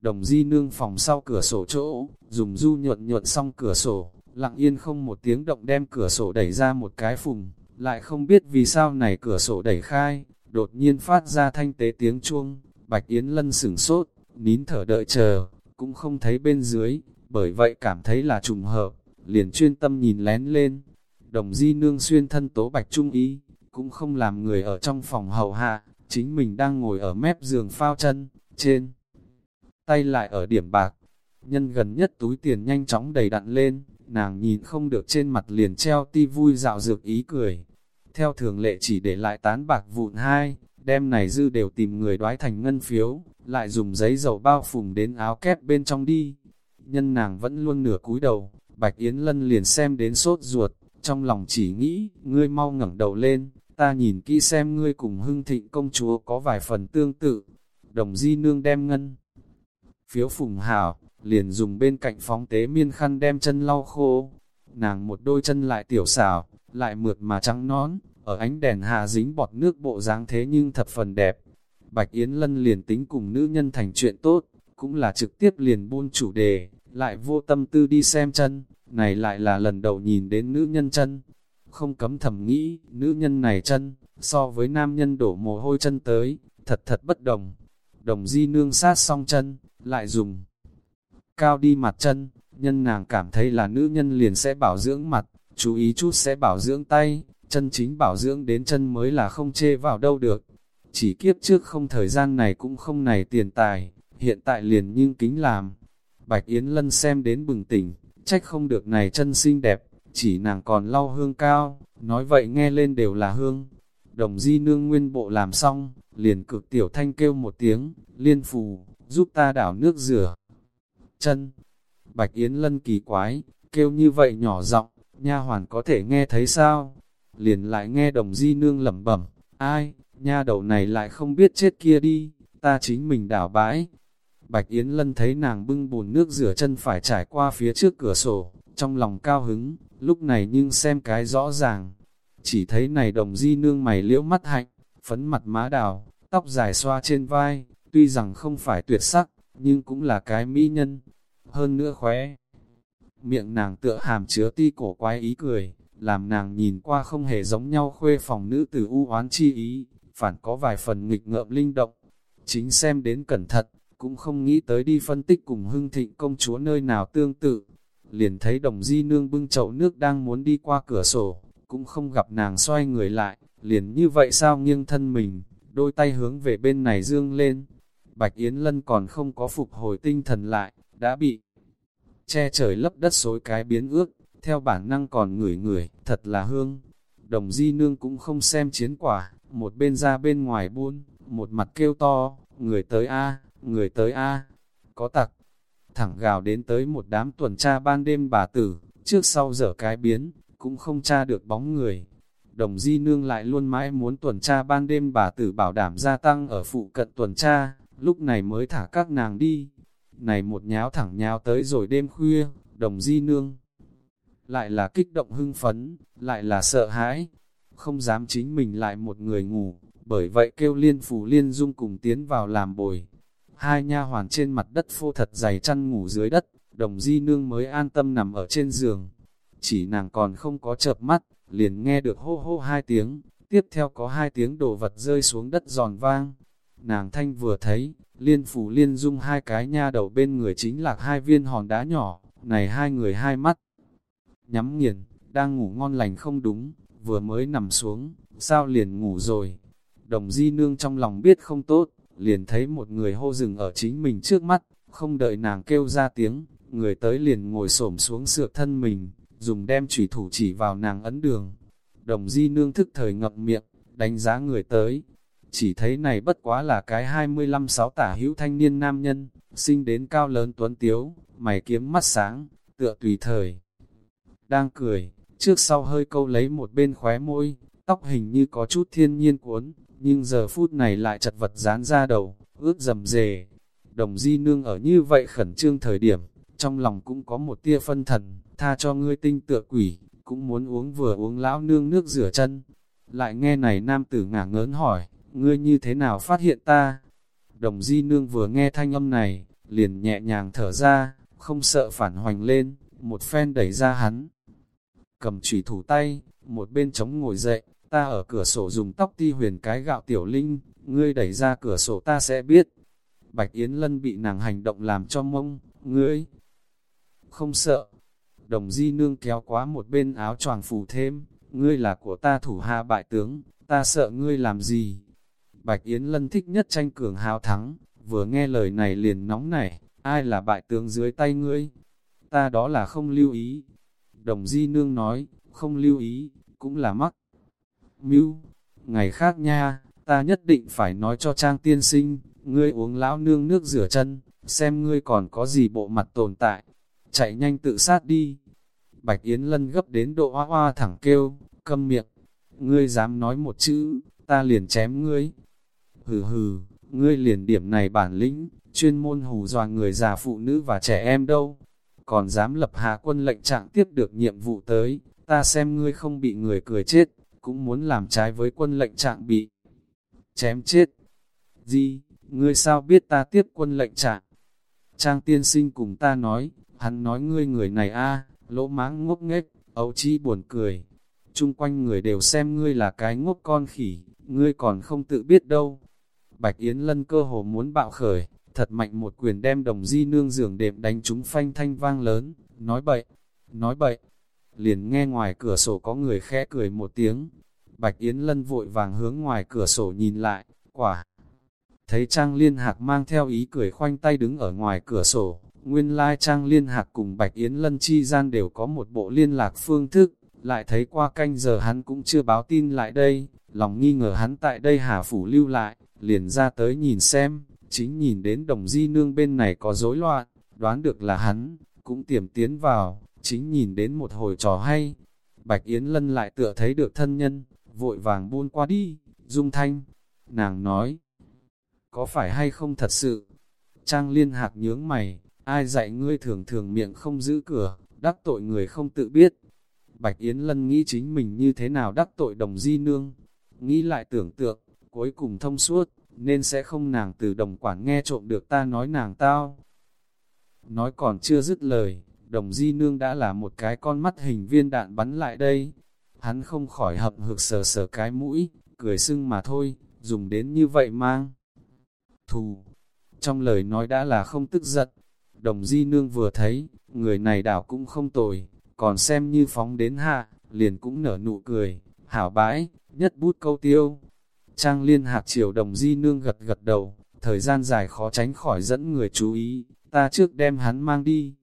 S1: Đồng di nương phòng sau cửa sổ chỗ, dùng du nhuận nhuận xong cửa sổ, lặng yên không một tiếng động đem cửa sổ đẩy ra một cái phùng, lại không biết vì sao này cửa sổ đẩy khai, đột nhiên phát ra thanh tế tiếng chuông, Bạch Yến Lân sửng sốt, nín thở đợi chờ, cũng không thấy bên dưới, bởi vậy cảm thấy là trùng hợp, liền chuyên tâm nhìn lén lên. Đồng di nương xuyên thân tố bạch trung ý, cũng không làm người ở trong phòng hầu hạ, chính mình đang ngồi ở mép giường phao chân, trên. Tay lại ở điểm bạc, nhân gần nhất túi tiền nhanh chóng đầy đặn lên, nàng nhìn không được trên mặt liền treo ti vui dạo dược ý cười. Theo thường lệ chỉ để lại tán bạc vụn hai, đem này dư đều tìm người đoái thành ngân phiếu, lại dùng giấy dầu bao phùng đến áo kép bên trong đi. Nhân nàng vẫn luôn nửa cúi đầu, Bạch Yến Lân liền xem đến sốt ruột, trong lòng chỉ nghĩ, ngươi mau ngẩng đầu lên, ta nhìn kỹ xem ngươi cùng hưng thịnh công chúa có vài phần tương tự. Đồng di nương đem ngân. Phiếu phùng hảo, liền dùng bên cạnh phóng tế miên khăn đem chân lau khô. Nàng một đôi chân lại tiểu xảo, lại mượt mà trắng nón, ở ánh đèn hạ dính bọt nước bộ dáng thế nhưng thập phần đẹp. Bạch Yến Lân liền tính cùng nữ nhân thành chuyện tốt, cũng là trực tiếp liền buôn chủ đề, lại vô tâm tư đi xem chân, này lại là lần đầu nhìn đến nữ nhân chân. Không cấm thầm nghĩ, nữ nhân này chân, so với nam nhân đổ mồ hôi chân tới, thật thật bất đồng. Đồng di nương sát song chân, lại dùng cao đi mặt chân, nhân nàng cảm thấy là nữ nhân liền sẽ bảo dưỡng mặt, chú ý chút sẽ bảo dưỡng tay, chân chính bảo dưỡng đến chân mới là không chê vào đâu được. Chỉ kiếp trước không thời gian này cũng không này tiền tài, hiện tại liền nhưng kính làm. Bạch Yến Lân xem đến bừng tỉnh, trách không được này chân xinh đẹp, chỉ nàng còn lau hương cao, nói vậy nghe lên đều là hương. Đồng di nương nguyên bộ làm xong, liền cực tiểu thanh kêu một tiếng, liên phù, giúp ta đảo nước rửa. Chân, Bạch Yến Lân kỳ quái, kêu như vậy nhỏ giọng nha hoàn có thể nghe thấy sao? Liền lại nghe đồng di nương lẩm bẩm, ai, nha đầu này lại không biết chết kia đi, ta chính mình đảo bãi. Bạch Yến Lân thấy nàng bưng bùn nước rửa chân phải trải qua phía trước cửa sổ, trong lòng cao hứng, lúc này nhưng xem cái rõ ràng. Chỉ thấy này đồng di nương mày liễu mắt hạnh, phấn mặt má đào, tóc dài xoa trên vai, tuy rằng không phải tuyệt sắc, nhưng cũng là cái mỹ nhân. Hơn nữa khóe, miệng nàng tựa hàm chứa ti cổ quái ý cười, làm nàng nhìn qua không hề giống nhau khuê phòng nữ tử u oán chi ý, phản có vài phần nghịch ngợm linh động. Chính xem đến cẩn thận, cũng không nghĩ tới đi phân tích cùng hưng thịnh công chúa nơi nào tương tự. Liền thấy đồng di nương bưng chậu nước đang muốn đi qua cửa sổ, cũng không gặp nàng xoay người lại, liền như vậy sao nghiêng thân mình, đôi tay hướng về bên này dương lên. Bạch Yến Lân còn không có phục hồi tinh thần lại, đã bị che trời lấp đất xối cái biến ước, theo bản năng còn ngửi ngửi, thật là hương. Đồng di nương cũng không xem chiến quả, một bên ra bên ngoài buôn, một mặt kêu to, người tới A, người tới A, có tặc. Thẳng gào đến tới một đám tuần tra ban đêm bà tử, trước sau dở cái biến, cũng không tra được bóng người. Đồng di nương lại luôn mãi muốn tuần tra ban đêm bà tử bảo đảm gia tăng ở phụ cận tuần tra, lúc này mới thả các nàng đi. Này một nháo thẳng nháo tới rồi đêm khuya, đồng di nương lại là kích động hưng phấn, lại là sợ hãi, không dám chính mình lại một người ngủ, bởi vậy kêu liên phù liên dung cùng tiến vào làm bồi. Hai nha hoàn trên mặt đất phô thật dày chăn ngủ dưới đất, đồng di nương mới an tâm nằm ở trên giường. Chỉ nàng còn không có chợp mắt, liền nghe được hô hô hai tiếng, tiếp theo có hai tiếng đồ vật rơi xuống đất giòn vang. Nàng thanh vừa thấy, liên phủ liên dung hai cái nha đầu bên người chính là hai viên hòn đá nhỏ, này hai người hai mắt, nhắm nghiền, đang ngủ ngon lành không đúng, vừa mới nằm xuống, sao liền ngủ rồi. Đồng di nương trong lòng biết không tốt, liền thấy một người hô rừng ở chính mình trước mắt, không đợi nàng kêu ra tiếng, người tới liền ngồi xổm xuống sượt thân mình, dùng đem chủy thủ chỉ vào nàng ấn đường. Đồng di nương thức thời ngập miệng, đánh giá người tới. Chỉ thấy này bất quá là cái 25-6 tả hữu thanh niên nam nhân, sinh đến cao lớn tuấn tiếu, mày kiếm mắt sáng, tựa tùy thời đang cười, trước sau hơi câu lấy một bên khóe môi, tóc hình như có chút thiên nhiên cuốn, nhưng giờ phút này lại chật vật dán ra đầu, ướt dầm dề. Đồng di nương ở như vậy khẩn trương thời điểm, trong lòng cũng có một tia phân thần, tha cho ngươi tinh tựa quỷ, cũng muốn uống vừa uống lão nương nước rửa chân. Lại nghe này nam tử ngả ngớn hỏi, ngươi như thế nào phát hiện ta? Đồng di nương vừa nghe thanh âm này, liền nhẹ nhàng thở ra, không sợ phản hoành lên, một phen đẩy ra hắn. Cầm chủy thủ tay, một bên chống ngồi dậy, ta ở cửa sổ dùng tóc ti huyền cái gạo tiểu linh, ngươi đẩy ra cửa sổ ta sẽ biết. Bạch Yến Lân bị nàng hành động làm cho mông, ngươi không sợ. Đồng di nương kéo quá một bên áo choàng phủ thêm, ngươi là của ta thủ hạ bại tướng, ta sợ ngươi làm gì. Bạch Yến Lân thích nhất tranh cường hào thắng, vừa nghe lời này liền nóng nảy, ai là bại tướng dưới tay ngươi? Ta đó là không lưu ý. Đồng di nương nói, không lưu ý, cũng là mắc. Mưu, ngày khác nha, ta nhất định phải nói cho Trang tiên sinh, ngươi uống lão nương nước rửa chân, xem ngươi còn có gì bộ mặt tồn tại. Chạy nhanh tự sát đi. Bạch Yến Lân gấp đến độ hoa hoa thẳng kêu, câm miệng. Ngươi dám nói một chữ, ta liền chém ngươi. Hừ hừ, ngươi liền điểm này bản lĩnh, chuyên môn hù dọa người già phụ nữ và trẻ em đâu. Còn dám lập hạ quân lệnh trạng tiếp được nhiệm vụ tới, ta xem ngươi không bị người cười chết, cũng muốn làm trái với quân lệnh trạng bị chém chết. Di, ngươi sao biết ta tiếp quân lệnh trạng? Trang tiên sinh cùng ta nói, hắn nói ngươi người này a lỗ máng ngốc nghếch, ấu chi buồn cười. Trung quanh người đều xem ngươi là cái ngốc con khỉ, ngươi còn không tự biết đâu. Bạch Yến Lân cơ hồ muốn bạo khởi, thật mạnh một quyền đem đồng di nương giường đệm đánh trúng phanh thanh vang lớn, nói bậy, nói bậy. Liền nghe ngoài cửa sổ có người khẽ cười một tiếng, Bạch Yến Lân vội vàng hướng ngoài cửa sổ nhìn lại, quả. Thấy Trang Liên Hạc mang theo ý cười khoanh tay đứng ở ngoài cửa sổ, nguyên lai Trang Liên Hạc cùng Bạch Yến Lân chi gian đều có một bộ liên lạc phương thức, lại thấy qua canh giờ hắn cũng chưa báo tin lại đây, lòng nghi ngờ hắn tại đây hà phủ lưu lại, liền ra tới nhìn xem, chính nhìn đến đồng di nương bên này có rối loạn, đoán được là hắn, cũng tiềm tiến vào, chính nhìn đến một hồi trò hay. Bạch Yến Lân lại tựa thấy được thân nhân, vội vàng buôn qua đi, dung thanh, nàng nói, có phải hay không thật sự? Trang liên hạc nhướng mày, ai dạy ngươi thường thường miệng không giữ cửa, đắc tội người không tự biết. Bạch Yến Lân nghĩ chính mình như thế nào đắc tội đồng di nương, nghĩ lại tưởng tượng, cuối cùng thông suốt, nên sẽ không nàng từ đồng quản nghe trộm được ta nói nàng tao. Nói còn chưa dứt lời, đồng di nương đã là một cái con mắt hình viên đạn bắn lại đây. Hắn không khỏi hậm hực sờ sờ cái mũi, cười sưng mà thôi, dùng đến như vậy mang. Thù, trong lời nói đã là không tức giận. Đồng di nương vừa thấy, người này đảo cũng không tồi, còn xem như phóng đến hạ, liền cũng nở nụ cười, hảo bãi, nhất bút câu tiêu. Trang liên hạc chiều đồng di nương gật gật đầu, thời gian dài khó tránh khỏi dẫn người chú ý, ta trước đem hắn mang đi.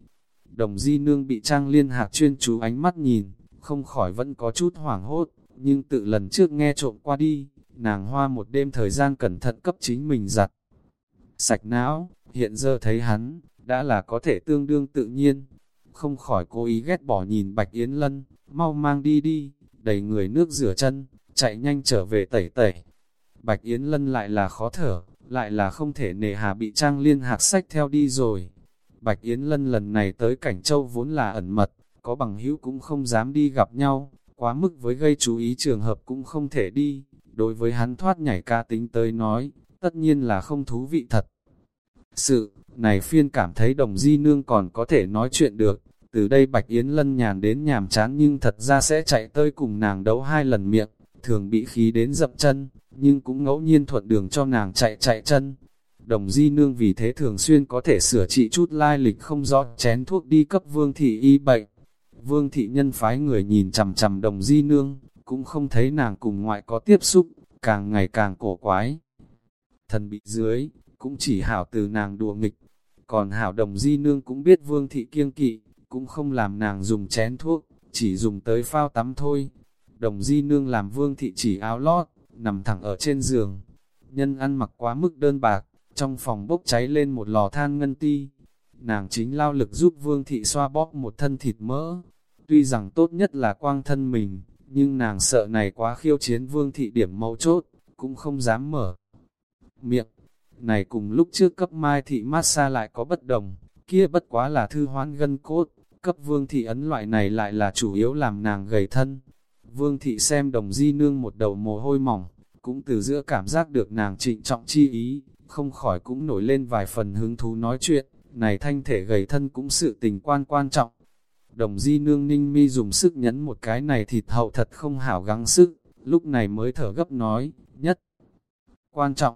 S1: Đồng di nương bị trang liên hạc chuyên chú ánh mắt nhìn, không khỏi vẫn có chút hoảng hốt, nhưng tự lần trước nghe trộm qua đi, nàng hoa một đêm thời gian cẩn thận cấp chính mình giặt. Sạch não, hiện giờ thấy hắn, đã là có thể tương đương tự nhiên, không khỏi cố ý ghét bỏ nhìn Bạch Yến Lân, mau mang đi đi, đầy người nước rửa chân, chạy nhanh trở về tẩy tẩy. Bạch Yến Lân lại là khó thở, lại là không thể nề hà bị Trang Liên hạc sách theo đi rồi. Bạch Yến Lân lần này tới Cảnh Châu vốn là ẩn mật, có bằng hữu cũng không dám đi gặp nhau, quá mức với gây chú ý trường hợp cũng không thể đi. Đối với hắn thoát nhảy ca tính tới nói, tất nhiên là không thú vị thật. Sự, này phiên cảm thấy đồng di nương còn có thể nói chuyện được, từ đây Bạch Yến Lân nhàn đến nhàm chán nhưng thật ra sẽ chạy tới cùng nàng đấu hai lần miệng, thường bị khí đến dậm chân, nhưng cũng ngẫu nhiên thuận đường cho nàng chạy chạy chân. Đồng di nương vì thế thường xuyên có thể sửa trị chút lai lịch không rõ chén thuốc đi cấp vương thị y bệnh. Vương thị nhân phái người nhìn chằm chằm đồng di nương, cũng không thấy nàng cùng ngoại có tiếp xúc, càng ngày càng cổ quái. Thần bị dưới, cũng chỉ hảo từ nàng đùa nghịch. Còn hảo đồng di nương cũng biết vương thị kiêng kỵ, cũng không làm nàng dùng chén thuốc, chỉ dùng tới phao tắm thôi. Đồng di nương làm vương thị chỉ áo lót, nằm thẳng ở trên giường. Nhân ăn mặc quá mức đơn bạc, trong phòng bốc cháy lên một lò than ngân ti. Nàng chính lao lực giúp vương thị xoa bóp một thân thịt mỡ. Tuy rằng tốt nhất là quang thân mình, nhưng nàng sợ này quá khiêu chiến vương thị điểm mấu chốt, cũng không dám mở miệng. Này cùng lúc trước cấp mai thị massage lại có bất đồng, kia bất quá là thư hoán gân cốt, cấp vương thị ấn loại này lại là chủ yếu làm nàng gầy thân. Vương thị xem đồng di nương một đầu mồ hôi mỏng, cũng từ giữa cảm giác được nàng trịnh trọng chi ý, không khỏi cũng nổi lên vài phần hứng thú nói chuyện, này thanh thể gầy thân cũng sự tình quan quan trọng. Đồng di nương ninh mi dùng sức nhấn một cái này thịt hậu thật không hảo gắng sức, lúc này mới thở gấp nói, nhất. Quan trọng,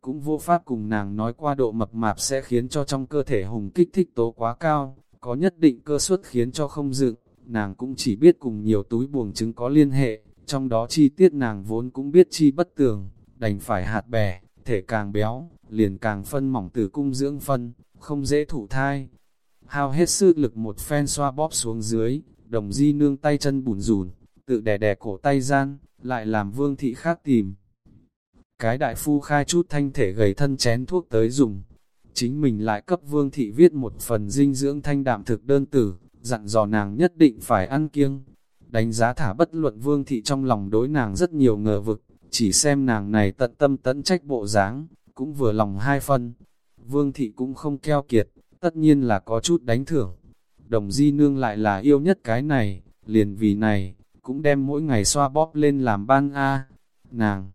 S1: cũng vô pháp cùng nàng nói qua độ mập mạp sẽ khiến cho trong cơ thể hùng kích thích tố quá cao, có nhất định cơ suất khiến cho không dựng, nàng cũng chỉ biết cùng nhiều túi buồng trứng có liên hệ, trong đó chi tiết nàng vốn cũng biết chi bất tường, đành phải hạt bẻ, thể càng béo, liền càng phân mỏng từ cung dưỡng phân, không dễ thụ thai. Hao hết sức lực một phen xoa bóp xuống dưới, đồng di nương tay chân bùn rùn, tự đè đè cổ tay gian, lại làm vương thị khác tìm. Cái đại phu khai chút thanh thể gầy thân chén thuốc tới dùng. Chính mình lại cấp vương thị viết một phần dinh dưỡng thanh đạm thực đơn tử, dặn dò nàng nhất định phải ăn kiêng. Đánh giá thả bất luận vương thị trong lòng đối nàng rất nhiều ngờ vực, chỉ xem nàng này tận tâm tận trách bộ dáng, cũng vừa lòng hai phân. Vương thị cũng không keo kiệt, tất nhiên là có chút đánh thưởng. Đồng di nương lại là yêu nhất cái này, liền vì này, cũng đem mỗi ngày xoa bóp lên làm ban A. Nàng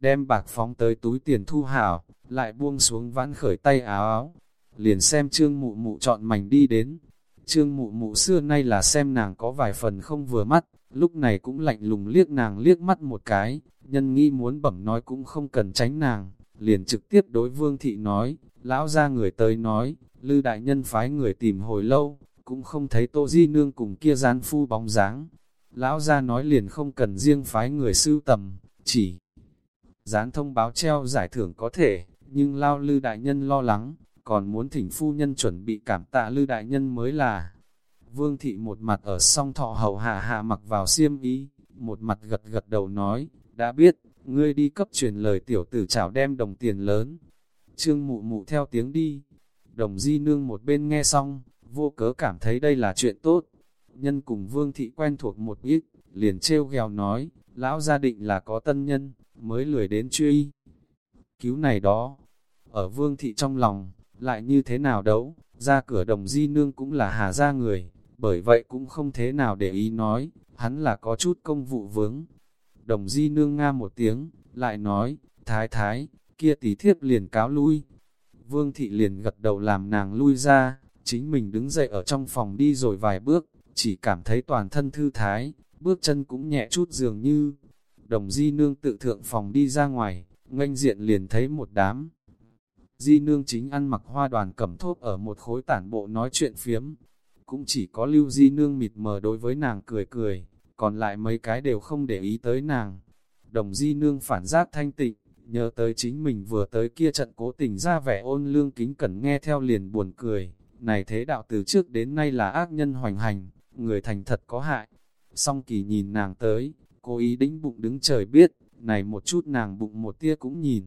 S1: đem bạc phóng tới túi tiền thu hảo, lại buông xuống vãn khởi tay áo áo. Liền xem trương mụ mụ chọn mảnh đi đến. Trương mụ mụ xưa nay là xem nàng có vài phần không vừa mắt, lúc này cũng lạnh lùng liếc nàng liếc mắt một cái, nhân nghi muốn bẩm nói cũng không cần tránh nàng, liền trực tiếp đối vương thị nói, lão ra người tới nói, lư đại nhân phái người tìm hồi lâu, cũng không thấy tô di nương cùng kia gian phu bóng dáng. Lão ra nói liền không cần riêng phái người sưu tầm, chỉ dán thông báo treo giải thưởng có thể, nhưng lao lư đại nhân lo lắng, còn muốn thỉnh phu nhân chuẩn bị cảm tạ lư đại nhân mới là. Vương thị một mặt ở song thọ hầu hạ hạ mặc vào xiêm ý, một mặt gật gật đầu nói, đã biết, ngươi đi cấp truyền lời tiểu tử chảo đem đồng tiền lớn. Trương mụ mụ theo tiếng đi, đồng di nương một bên nghe xong, vô cớ cảm thấy đây là chuyện tốt. Nhân cùng vương thị quen thuộc một ít, liền trêu ghèo nói, lão gia định là có tân nhân, mới lười đến truy. Cứu này đó, ở vương thị trong lòng, lại như thế nào đấu, ra cửa đồng di nương cũng là hà ra người, bởi vậy cũng không thế nào để ý nói, hắn là có chút công vụ vướng. Đồng di nương nga một tiếng, lại nói, thái thái, kia tí thiếp liền cáo lui. Vương thị liền gật đầu làm nàng lui ra, chính mình đứng dậy ở trong phòng đi rồi vài bước, chỉ cảm thấy toàn thân thư thái, bước chân cũng nhẹ chút dường như. Đồng di nương tự thượng phòng đi ra ngoài, nganh diện liền thấy một đám. Di nương chính ăn mặc hoa đoàn cẩm thốt ở một khối tản bộ nói chuyện phiếm. Cũng chỉ có lưu di nương mịt mờ đối với nàng cười cười, còn lại mấy cái đều không để ý tới nàng. Đồng di nương phản giác thanh tịnh, nhớ tới chính mình vừa tới kia trận cố tình ra vẻ ôn lương kính cẩn nghe theo liền buồn cười. Này thế đạo từ trước đến nay là ác nhân hoành hành, người thành thật có hại. Song kỳ nhìn nàng tới, cố ý đĩnh bụng đứng trời biết, này một chút nàng bụng một tia cũng nhìn.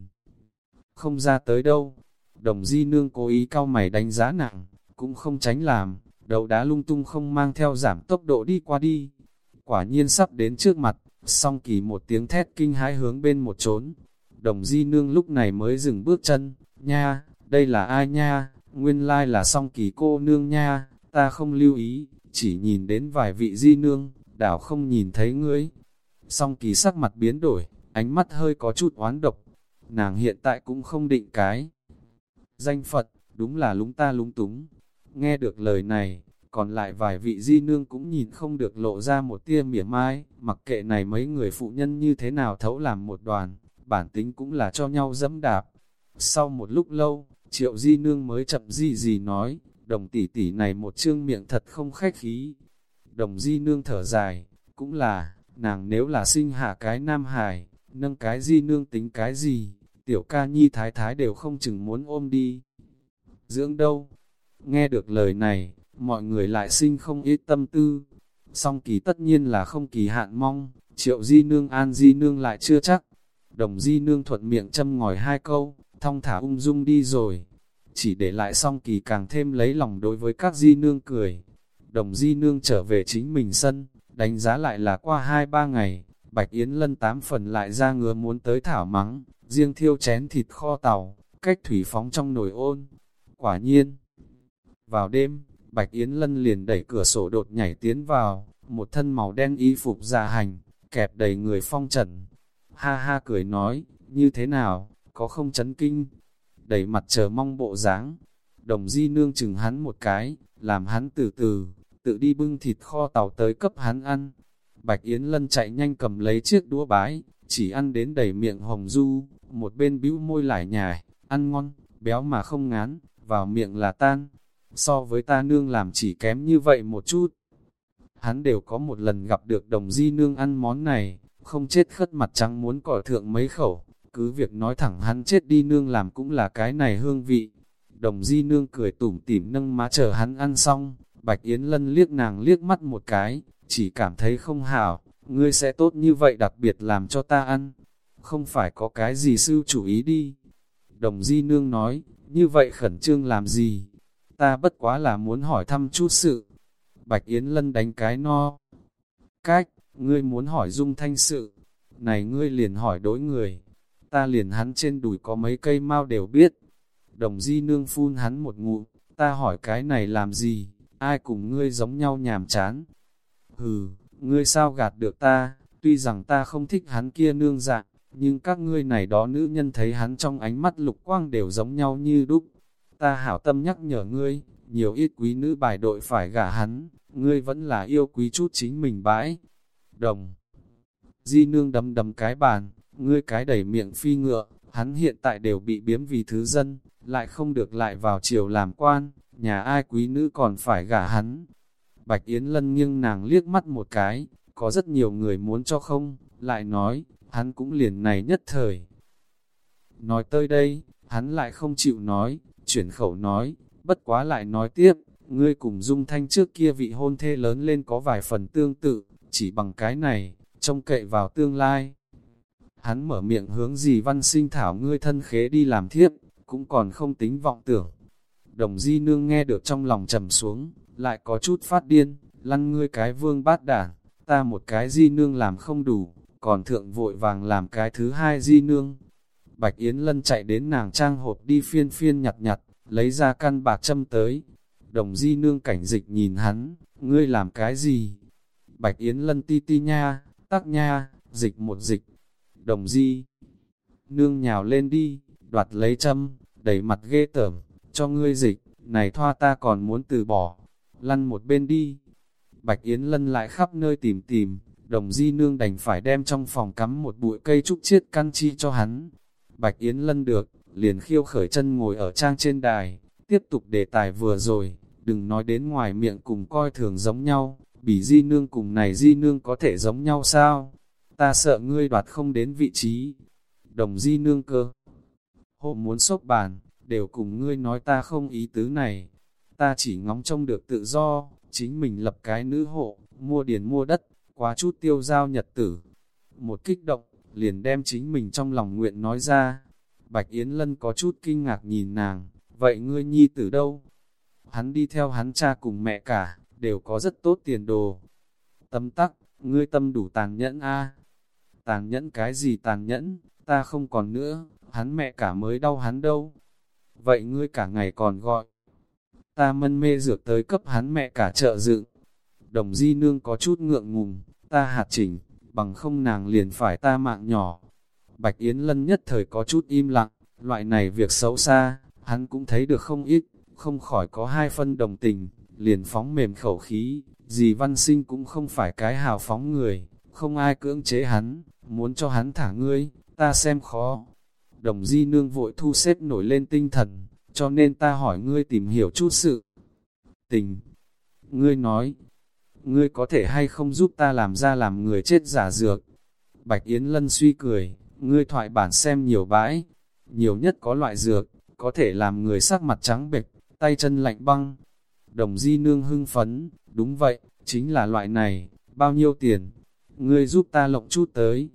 S1: Không ra tới đâu, đồng di nương cố ý cao mày đánh giá nàng, cũng không tránh làm, đầu đá lung tung không mang theo giảm tốc độ đi qua đi. Quả nhiên sắp đến trước mặt, song kỳ một tiếng thét kinh hãi hướng bên một trốn. Đồng di nương lúc này mới dừng bước chân, nha, đây là ai nha, nguyên lai là song kỳ cô nương nha, ta không lưu ý, chỉ nhìn đến vài vị di nương, đảo không nhìn thấy ngươi. Song kỳ sắc mặt biến đổi, ánh mắt hơi có chút oán độc. Nàng hiện tại cũng không định cái. Danh Phật, đúng là lúng ta lúng túng. Nghe được lời này, còn lại vài vị di nương cũng nhìn không được lộ ra một tia mỉa mai, mặc kệ này mấy người phụ nhân như thế nào thấu làm một đoàn, bản tính cũng là cho nhau dẫm đạp. Sau một lúc lâu, triệu di nương mới chậm gì gì nói, đồng tỷ tỷ này một chương miệng thật không khách khí. Đồng di nương thở dài, cũng là, nàng nếu là sinh hạ cái nam hài, nâng cái di nương tính cái gì, tiểu ca nhi thái thái đều không chừng muốn ôm đi. Dưỡng đâu? Nghe được lời này, mọi người lại sinh không ít tâm tư. Song kỳ tất nhiên là không kỳ hạn mong, triệu di nương an di nương lại chưa chắc. Đồng di nương thuận miệng châm ngòi hai câu, thong thả ung dung đi rồi. Chỉ để lại song kỳ càng thêm lấy lòng đối với các di nương cười. Đồng di nương trở về chính mình sân, đánh giá lại là qua hai ba ngày, Bạch Yến Lân tám phần lại ra ngứa muốn tới thảo mắng, riêng thiêu chén thịt kho tàu, cách thủy phóng trong nồi ôn. Quả nhiên, vào đêm, Bạch Yến Lân liền đẩy cửa sổ đột nhảy tiến vào, một thân màu đen y phục già hành, kẹp đầy người phong trần. Ha ha cười nói, như thế nào, có không chấn kinh? Đẩy mặt chờ mong bộ dáng. Đồng di nương chừng hắn một cái, làm hắn từ từ, tự đi bưng thịt kho tàu tới cấp hắn ăn. Bạch Yến Lân chạy nhanh cầm lấy chiếc đũa bái, chỉ ăn đến đầy miệng hồng du, một bên bĩu môi lại nhài, ăn ngon, béo mà không ngán, vào miệng là tan. So với ta nương làm chỉ kém như vậy một chút. Hắn đều có một lần gặp được đồng di nương ăn món này, không chết khất mặt trắng muốn cỏ thượng mấy khẩu, cứ việc nói thẳng hắn chết đi nương làm cũng là cái này hương vị. Đồng di nương cười tủm tỉm nâng má chờ hắn ăn xong, Bạch Yến Lân liếc nàng liếc mắt một cái, chỉ cảm thấy không hảo, ngươi sẽ tốt như vậy đặc biệt làm cho ta ăn. Không phải có cái gì sư chủ ý đi. Đồng di nương nói, như vậy khẩn trương làm gì? Ta bất quá là muốn hỏi thăm chút sự. Bạch Yến Lân đánh cái no. Cách, ngươi muốn hỏi dung thanh sự. Này ngươi liền hỏi đối người. Ta liền hắn trên đùi có mấy cây mau đều biết. Đồng di nương phun hắn một ngụ, ta hỏi cái này làm gì, ai cùng ngươi giống nhau nhàm chán. Hừ, ngươi sao gạt được ta, tuy rằng ta không thích hắn kia nương dạng, nhưng các ngươi này đó nữ nhân thấy hắn trong ánh mắt lục quang đều giống nhau như đúc. Ta hảo tâm nhắc nhở ngươi, nhiều ít quý nữ bài đội phải gả hắn, ngươi vẫn là yêu quý chút chính mình bãi. Đồng Di nương đấm đấm cái bàn, ngươi cái đẩy miệng phi ngựa, hắn hiện tại đều bị biếm vì thứ dân, lại không được lại vào triều làm quan, nhà ai quý nữ còn phải gả hắn. Bạch Yến Lân nghiêng nàng liếc mắt một cái, có rất nhiều người muốn cho không, lại nói, hắn cũng liền này nhất thời. Nói tới đây, hắn lại không chịu nói, chuyển khẩu nói, bất quá lại nói tiếp, ngươi cùng dung thanh trước kia vị hôn thê lớn lên có vài phần tương tự, chỉ bằng cái này, trông cậy vào tương lai. Hắn mở miệng hướng gì văn sinh thảo ngươi thân khế đi làm thiếp, cũng còn không tính vọng tưởng. Đồng di nương nghe được trong lòng trầm xuống, lại có chút phát điên, lăn ngươi cái vương bát đảng, ta một cái di nương làm không đủ, còn thượng vội vàng làm cái thứ hai di nương. Bạch Yến Lân chạy đến nàng trang hộp đi phiên phiên nhặt nhặt, lấy ra căn bạc châm tới. Đồng di nương cảnh dịch nhìn hắn, ngươi làm cái gì? Bạch Yến Lân ti ti nha, tắc nha, dịch một dịch. Đồng di, nương nhào lên đi, đoạt lấy châm, đẩy mặt ghê tởm, cho ngươi dịch, này thoa ta còn muốn từ bỏ, lăn một bên đi. Bạch Yến Lân lại khắp nơi tìm tìm, đồng di nương đành phải đem trong phòng cắm một bụi cây trúc chiết căn chi cho hắn. Bạch Yến Lân được, liền khiêu khởi chân ngồi ở trang trên đài, tiếp tục đề tài vừa rồi, đừng nói đến ngoài miệng cùng coi thường giống nhau, bỉ di nương cùng này di nương có thể giống nhau sao? Ta sợ ngươi đoạt không đến vị trí. Đồng di nương cơ. Hộ muốn sốc bàn, đều cùng ngươi nói ta không ý tứ này. Ta chỉ ngóng trông được tự do, chính mình lập cái nữ hộ, mua điền mua đất, quá chút tiêu giao nhật tử. Một kích động, liền đem chính mình trong lòng nguyện nói ra. Bạch Yến Lân có chút kinh ngạc nhìn nàng, vậy ngươi nhi tử đâu? Hắn đi theo hắn cha cùng mẹ cả, đều có rất tốt tiền đồ. Tâm tắc, ngươi tâm đủ tàn nhẫn a Tàn nhẫn cái gì tàn nhẫn, ta không còn nữa, hắn mẹ cả mới đau hắn đâu. Vậy ngươi cả ngày còn gọi. Ta mân mê dược tới cấp hắn mẹ cả trợ dựng. Đồng di nương có chút ngượng ngùng, ta hạt chỉnh, bằng không nàng liền phải ta mạng nhỏ. Bạch Yến Lân nhất thời có chút im lặng, loại này việc xấu xa, hắn cũng thấy được không ít, không khỏi có hai phân đồng tình, liền phóng mềm khẩu khí, dì văn sinh cũng không phải cái hào phóng người, không ai cưỡng chế hắn, muốn cho hắn thả ngươi, ta xem khó. Đồng di nương vội thu xếp nổi lên tinh thần, cho nên ta hỏi ngươi tìm hiểu chút sự. Tình, ngươi nói, ngươi có thể hay không giúp ta làm ra làm người chết giả dược. Bạch Yến Lân suy cười, ngươi thoại bản xem nhiều bãi, nhiều nhất có loại dược, có thể làm người sắc mặt trắng bệch, tay chân lạnh băng. Đồng di nương hưng phấn, đúng vậy, chính là loại này, bao nhiêu tiền, ngươi giúp ta lộng chút tới.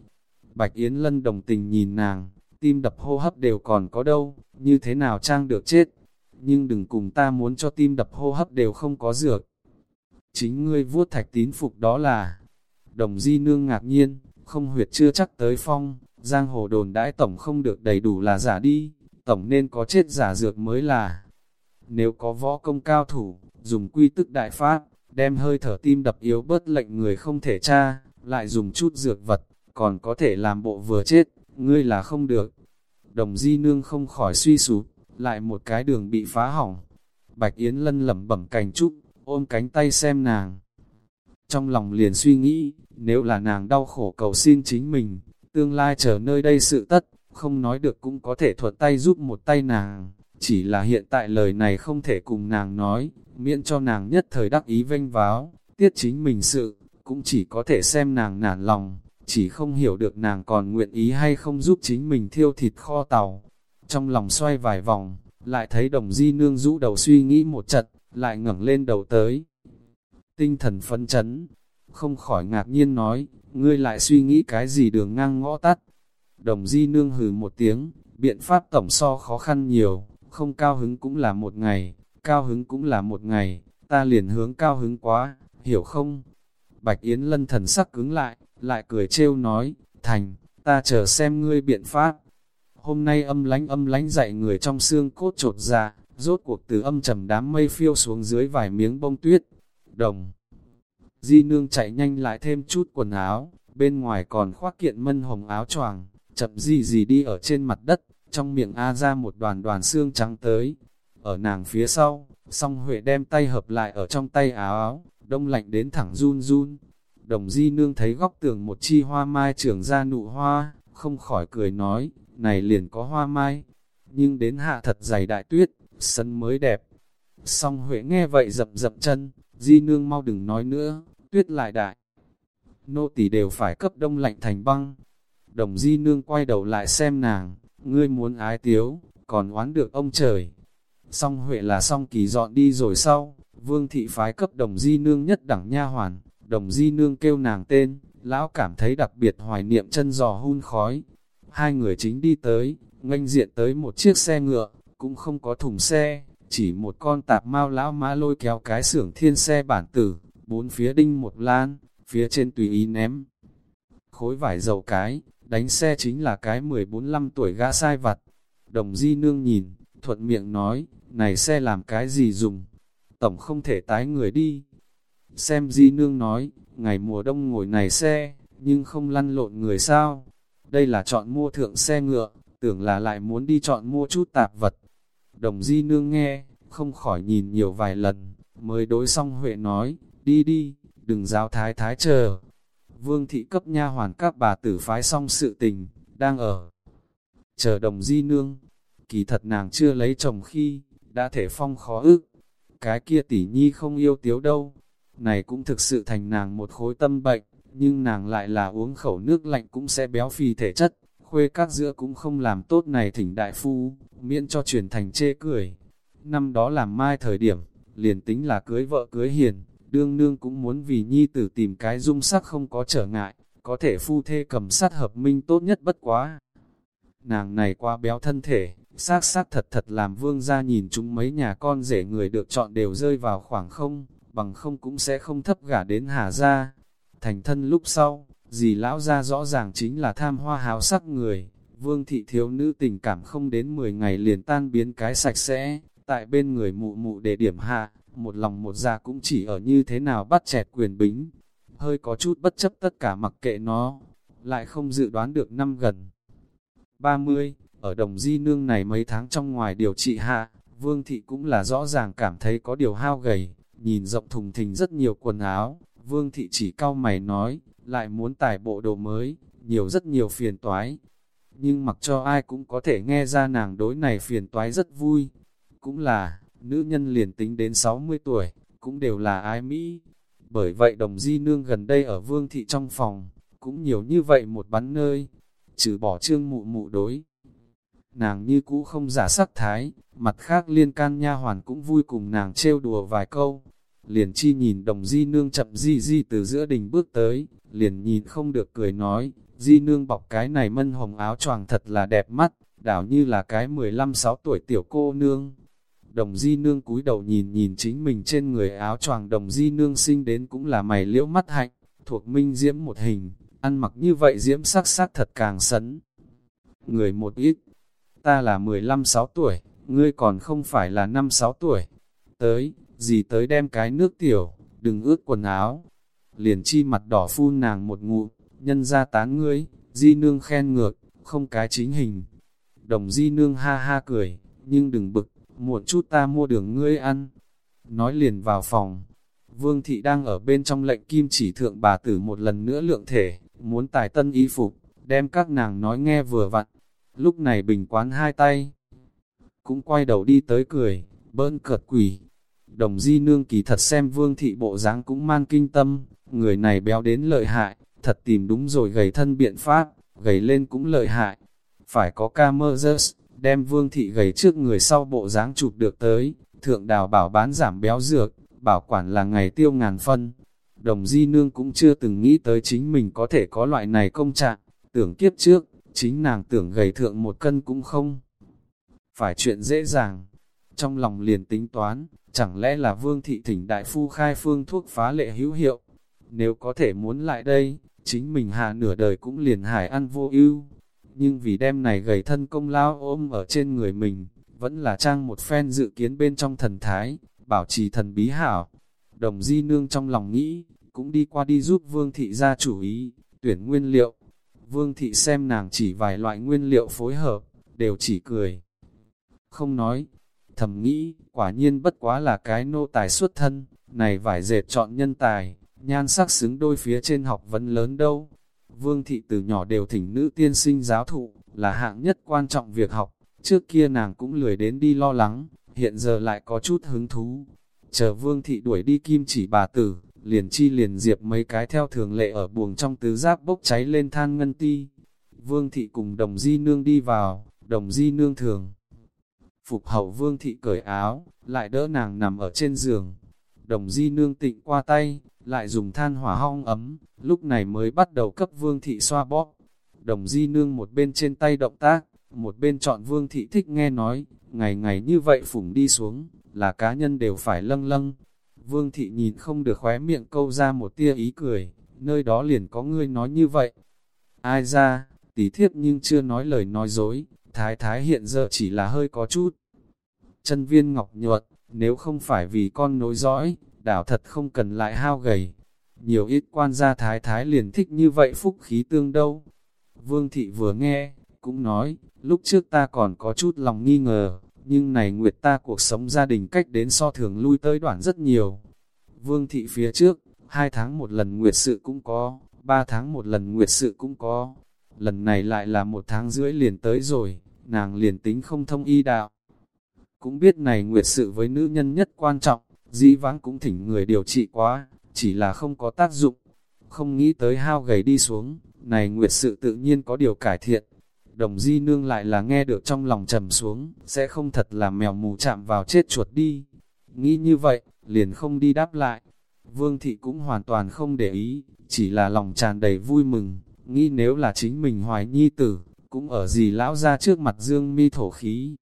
S1: Bạch Yến Lân đồng tình nhìn nàng, tim đập hô hấp đều còn có đâu, như thế nào trang được chết. Nhưng đừng cùng ta muốn cho tim đập hô hấp đều không có dược. Chính ngươi vuốt thạch tín phục đó là, đồng di nương ngạc nhiên, không huyệt chưa chắc tới phong, giang hồ đồn đãi tổng không được đầy đủ là giả đi, tổng nên có chết giả dược mới là. Nếu có võ công cao thủ, dùng quy tức đại pháp, đem hơi thở tim đập yếu bớt lệnh người không thể tra, lại dùng chút dược vật, còn có thể làm bộ vừa chết, ngươi là không được. Đồng di nương không khỏi suy sụp, lại một cái đường bị phá hỏng. Bạch Yến lân lẩm bẩm cành trúc, ôm cánh tay xem nàng. Trong lòng liền suy nghĩ, nếu là nàng đau khổ cầu xin chính mình, tương lai chờ nơi đây sự tất, không nói được cũng có thể thuật tay giúp một tay nàng. Chỉ là hiện tại lời này không thể cùng nàng nói, miễn cho nàng nhất thời đắc ý vênh váo, tiết chính mình sự, cũng chỉ có thể xem nàng nản lòng, chỉ không hiểu được nàng còn nguyện ý hay không giúp chính mình thiêu thịt kho tàu. Trong lòng xoay vài vòng, lại thấy đồng di nương rũ đầu suy nghĩ một trận, lại ngẩng lên đầu tới. Tinh thần phấn chấn, không khỏi ngạc nhiên nói, ngươi lại suy nghĩ cái gì đường ngang ngõ tắt. Đồng di nương hừ một tiếng, biện pháp tổng so khó khăn nhiều, không cao hứng cũng là một ngày, cao hứng cũng là một ngày, ta liền hướng cao hứng quá, hiểu không? Bạch Yến lân thần sắc cứng lại, lại cười trêu nói, thành, ta chờ xem ngươi biện pháp. Hôm nay âm lánh âm lánh dạy người trong xương cốt trột ra, rốt cuộc từ âm trầm đám mây phiêu xuống dưới vài miếng bông tuyết. Đồng. Di nương chạy nhanh lại thêm chút quần áo, bên ngoài còn khoác kiện mân hồng áo choàng, chậm gì gì đi ở trên mặt đất, trong miệng A ra một đoàn đoàn xương trắng tới. Ở nàng phía sau, song Huệ đem tay hợp lại ở trong tay áo áo, đông lạnh đến thẳng run run. Đồng di nương thấy góc tường một chi hoa mai trưởng ra nụ hoa, không khỏi cười nói, này liền có hoa mai. Nhưng đến hạ thật dày đại tuyết, sân mới đẹp. Song Huệ nghe vậy dập dập chân, di nương mau đừng nói nữa, tuyết lại đại. Nô tỳ đều phải cấp đông lạnh thành băng. Đồng di nương quay đầu lại xem nàng, ngươi muốn ái tiếu, còn oán được ông trời. Song Huệ là song kỳ dọn đi rồi sau, vương thị phái cấp đồng di nương nhất đẳng nha hoàn, đồng di nương kêu nàng tên, lão cảm thấy đặc biệt hoài niệm chân giò hun khói. Hai người chính đi tới, nganh diện tới một chiếc xe ngựa, cũng không có thùng xe, chỉ một con tạp mau lão mã lôi kéo cái xưởng thiên xe bản tử, bốn phía đinh một lan, phía trên tùy ý ném. Khối vải dầu cái, đánh xe chính là cái 14-15 tuổi gã sai vặt. Đồng di nương nhìn, thuận miệng nói, này xe làm cái gì dùng? Tổng không thể tái người đi. Xem di nương nói, ngày mùa đông ngồi này xe, nhưng không lăn lộn người sao? Đây là chọn mua thượng xe ngựa, tưởng là lại muốn đi chọn mua chút tạp vật. Đồng di nương nghe, không khỏi nhìn nhiều vài lần, mới đối xong Huệ nói, đi đi, đừng giáo thái thái chờ. Vương thị cấp nha hoàn các bà tử phái xong sự tình, đang ở. Chờ đồng di nương, kỳ thật nàng chưa lấy chồng khi, đã thể phong khó ức. Cái kia tỷ nhi không yêu tiếu đâu. Này cũng thực sự thành nàng một khối tâm bệnh, nhưng nàng lại là uống khẩu nước lạnh cũng sẽ béo phì thể chất. Khuê các giữa cũng không làm tốt này thỉnh đại phu, miễn cho truyền thành chê cười. Năm đó làm mai thời điểm, liền tính là cưới vợ cưới hiền, đương nương cũng muốn vì nhi tử tìm cái dung sắc không có trở ngại, có thể phu thê cầm sát hợp minh tốt nhất bất quá. Nàng này qua béo thân thể, xác xác thật thật làm vương ra nhìn chúng mấy nhà con rể người được chọn đều rơi vào khoảng không, bằng không cũng sẽ không thấp gả đến hà ra. Thành thân lúc sau, dì lão ra rõ ràng chính là tham hoa háo sắc người, vương thị thiếu nữ tình cảm không đến 10 ngày liền tan biến cái sạch sẽ, tại bên người mụ mụ để điểm hạ, một lòng một dạ cũng chỉ ở như thế nào bắt chẹt quyền bính, hơi có chút bất chấp tất cả mặc kệ nó, lại không dự đoán được năm gần. 30, ở đồng di nương này mấy tháng trong ngoài điều trị hạ, vương thị cũng là rõ ràng cảm thấy có điều hao gầy, nhìn rộng thùng thình rất nhiều quần áo, vương thị chỉ cau mày nói, lại muốn tải bộ đồ mới, nhiều rất nhiều phiền toái. Nhưng mặc cho ai cũng có thể nghe ra nàng đối này phiền toái rất vui. Cũng là, nữ nhân liền tính đến 60 tuổi, cũng đều là ái Mỹ. Bởi vậy đồng di nương gần đây ở vương thị trong phòng, cũng nhiều như vậy một bắn nơi, trừ bỏ trương mụ mụ đối. Nàng như cũ không giả sắc thái, mặt khác liên can nha hoàn cũng vui cùng nàng trêu đùa vài câu. Liền chi nhìn đồng di nương chậm di di từ giữa đình bước tới, liền nhìn không được cười nói, di nương bọc cái này mân hồng áo choàng thật là đẹp mắt, đảo như là cái 15-6 tuổi tiểu cô nương. Đồng di nương cúi đầu nhìn nhìn chính mình trên người áo choàng đồng di nương sinh đến cũng là mày liễu mắt hạnh, thuộc minh diễm một hình, ăn mặc như vậy diễm sắc sắc thật càng sấn. Người một ít, ta là 15-6 tuổi, ngươi còn không phải là 5-6 tuổi. Tới, gì tới đem cái nước tiểu, đừng ướt quần áo. Liền chi mặt đỏ phun nàng một ngụ, nhân ra tán ngươi, di nương khen ngược, không cái chính hình. Đồng di nương ha ha cười, nhưng đừng bực, muộn chút ta mua đường ngươi ăn. Nói liền vào phòng, Vương thị đang ở bên trong lệnh kim chỉ thượng bà tử một lần nữa lượng thể, muốn tài tân y phục, đem các nàng nói nghe vừa vặn. Lúc này bình quán hai tay, cũng quay đầu đi tới cười, bơn cợt quỷ. Đồng di nương kỳ thật xem vương thị bộ dáng cũng man kinh tâm, người này béo đến lợi hại, thật tìm đúng rồi gầy thân biện pháp, gầy lên cũng lợi hại. Phải có cameras, đem vương thị gầy trước người sau bộ dáng chụp được tới, thượng đào bảo bán giảm béo dược, bảo quản là ngày tiêu ngàn phân. Đồng di nương cũng chưa từng nghĩ tới chính mình có thể có loại này công trạng, tưởng kiếp trước, chính nàng tưởng gầy thượng một cân cũng không. Phải chuyện dễ dàng, trong lòng liền tính toán, chẳng lẽ là vương thị thỉnh đại phu khai phương thuốc phá lệ hữu hiệu. Nếu có thể muốn lại đây, chính mình hạ nửa đời cũng liền hải ăn vô ưu Nhưng vì đem này gầy thân công lao ôm ở trên người mình, vẫn là trang một phen dự kiến bên trong thần thái, bảo trì thần bí hảo. Đồng di nương trong lòng nghĩ, cũng đi qua đi giúp vương thị ra chủ ý, tuyển nguyên liệu. Vương thị xem nàng chỉ vài loại nguyên liệu phối hợp, đều chỉ cười. Không nói, thầm nghĩ, quả nhiên bất quá là cái nô tài xuất thân, này vải dệt chọn nhân tài, nhan sắc xứng đôi phía trên học vấn lớn đâu. Vương thị từ nhỏ đều thỉnh nữ tiên sinh giáo thụ, là hạng nhất quan trọng việc học, trước kia nàng cũng lười đến đi lo lắng, hiện giờ lại có chút hứng thú. Chờ vương thị đuổi đi kim chỉ bà tử, liền chi liền diệp mấy cái theo thường lệ ở buồng trong tứ giáp bốc cháy lên than ngân ti. Vương thị cùng đồng di nương đi vào, đồng di nương thường. Phục hậu vương thị cởi áo, lại đỡ nàng nằm ở trên giường. Đồng di nương tịnh qua tay, lại dùng than hỏa hong ấm, lúc này mới bắt đầu cấp vương thị xoa bóp. Đồng di nương một bên trên tay động tác, một bên chọn vương thị thích nghe nói, ngày ngày như vậy phủng đi xuống, là cá nhân đều phải lâng lâng. Vương thị nhìn không được khóe miệng câu ra một tia ý cười, nơi đó liền có người nói như vậy. Ai ra, tí thiếp nhưng chưa nói lời nói dối, thái thái hiện giờ chỉ là hơi có chút. Chân viên ngọc nhuận, nếu không phải vì con nối dõi, đảo thật không cần lại hao gầy. Nhiều ít quan gia thái thái liền thích như vậy phúc khí tương đâu. Vương thị vừa nghe, cũng nói, lúc trước ta còn có chút lòng nghi ngờ, nhưng này nguyệt ta cuộc sống gia đình cách đến so thường lui tới đoạn rất nhiều. Vương thị phía trước, hai tháng một lần nguyệt sự cũng có, ba tháng một lần nguyệt sự cũng có, lần này lại là một tháng rưỡi liền tới rồi, nàng liền tính không thông y đạo. Cũng biết này nguyệt sự với nữ nhân nhất quan trọng, dĩ vãng cũng thỉnh người điều trị quá, chỉ là không có tác dụng, không nghĩ tới hao gầy đi xuống, này nguyệt sự tự nhiên có điều cải thiện. Đồng di nương lại là nghe được trong lòng trầm xuống, sẽ không thật là mèo mù chạm vào chết chuột đi. Nghĩ như vậy, liền không đi đáp lại. Vương thị cũng hoàn toàn không để ý, chỉ là lòng tràn đầy vui mừng, nghĩ nếu là chính mình hoài nhi tử, cũng ở gì lão ra trước mặt dương mi thổ khí.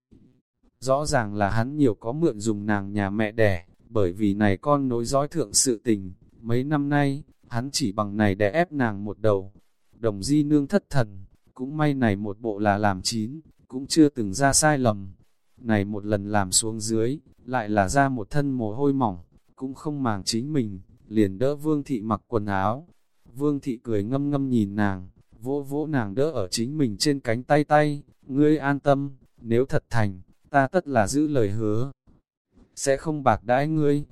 S1: Rõ ràng là hắn nhiều có mượn dùng nàng nhà mẹ đẻ, bởi vì này con nối dõi thượng sự tình, mấy năm nay, hắn chỉ bằng này để ép nàng một đầu. Đồng di nương thất thần, cũng may này một bộ là làm chín, cũng chưa từng ra sai lầm. Này một lần làm xuống dưới, lại là ra một thân mồ hôi mỏng, cũng không màng chính mình, liền đỡ vương thị mặc quần áo. Vương thị cười ngâm ngâm nhìn nàng, vỗ vỗ nàng đỡ ở chính mình trên cánh tay tay, ngươi an tâm, nếu thật thành, ta tất là giữ lời hứa. Sẽ không bạc đãi ngươi.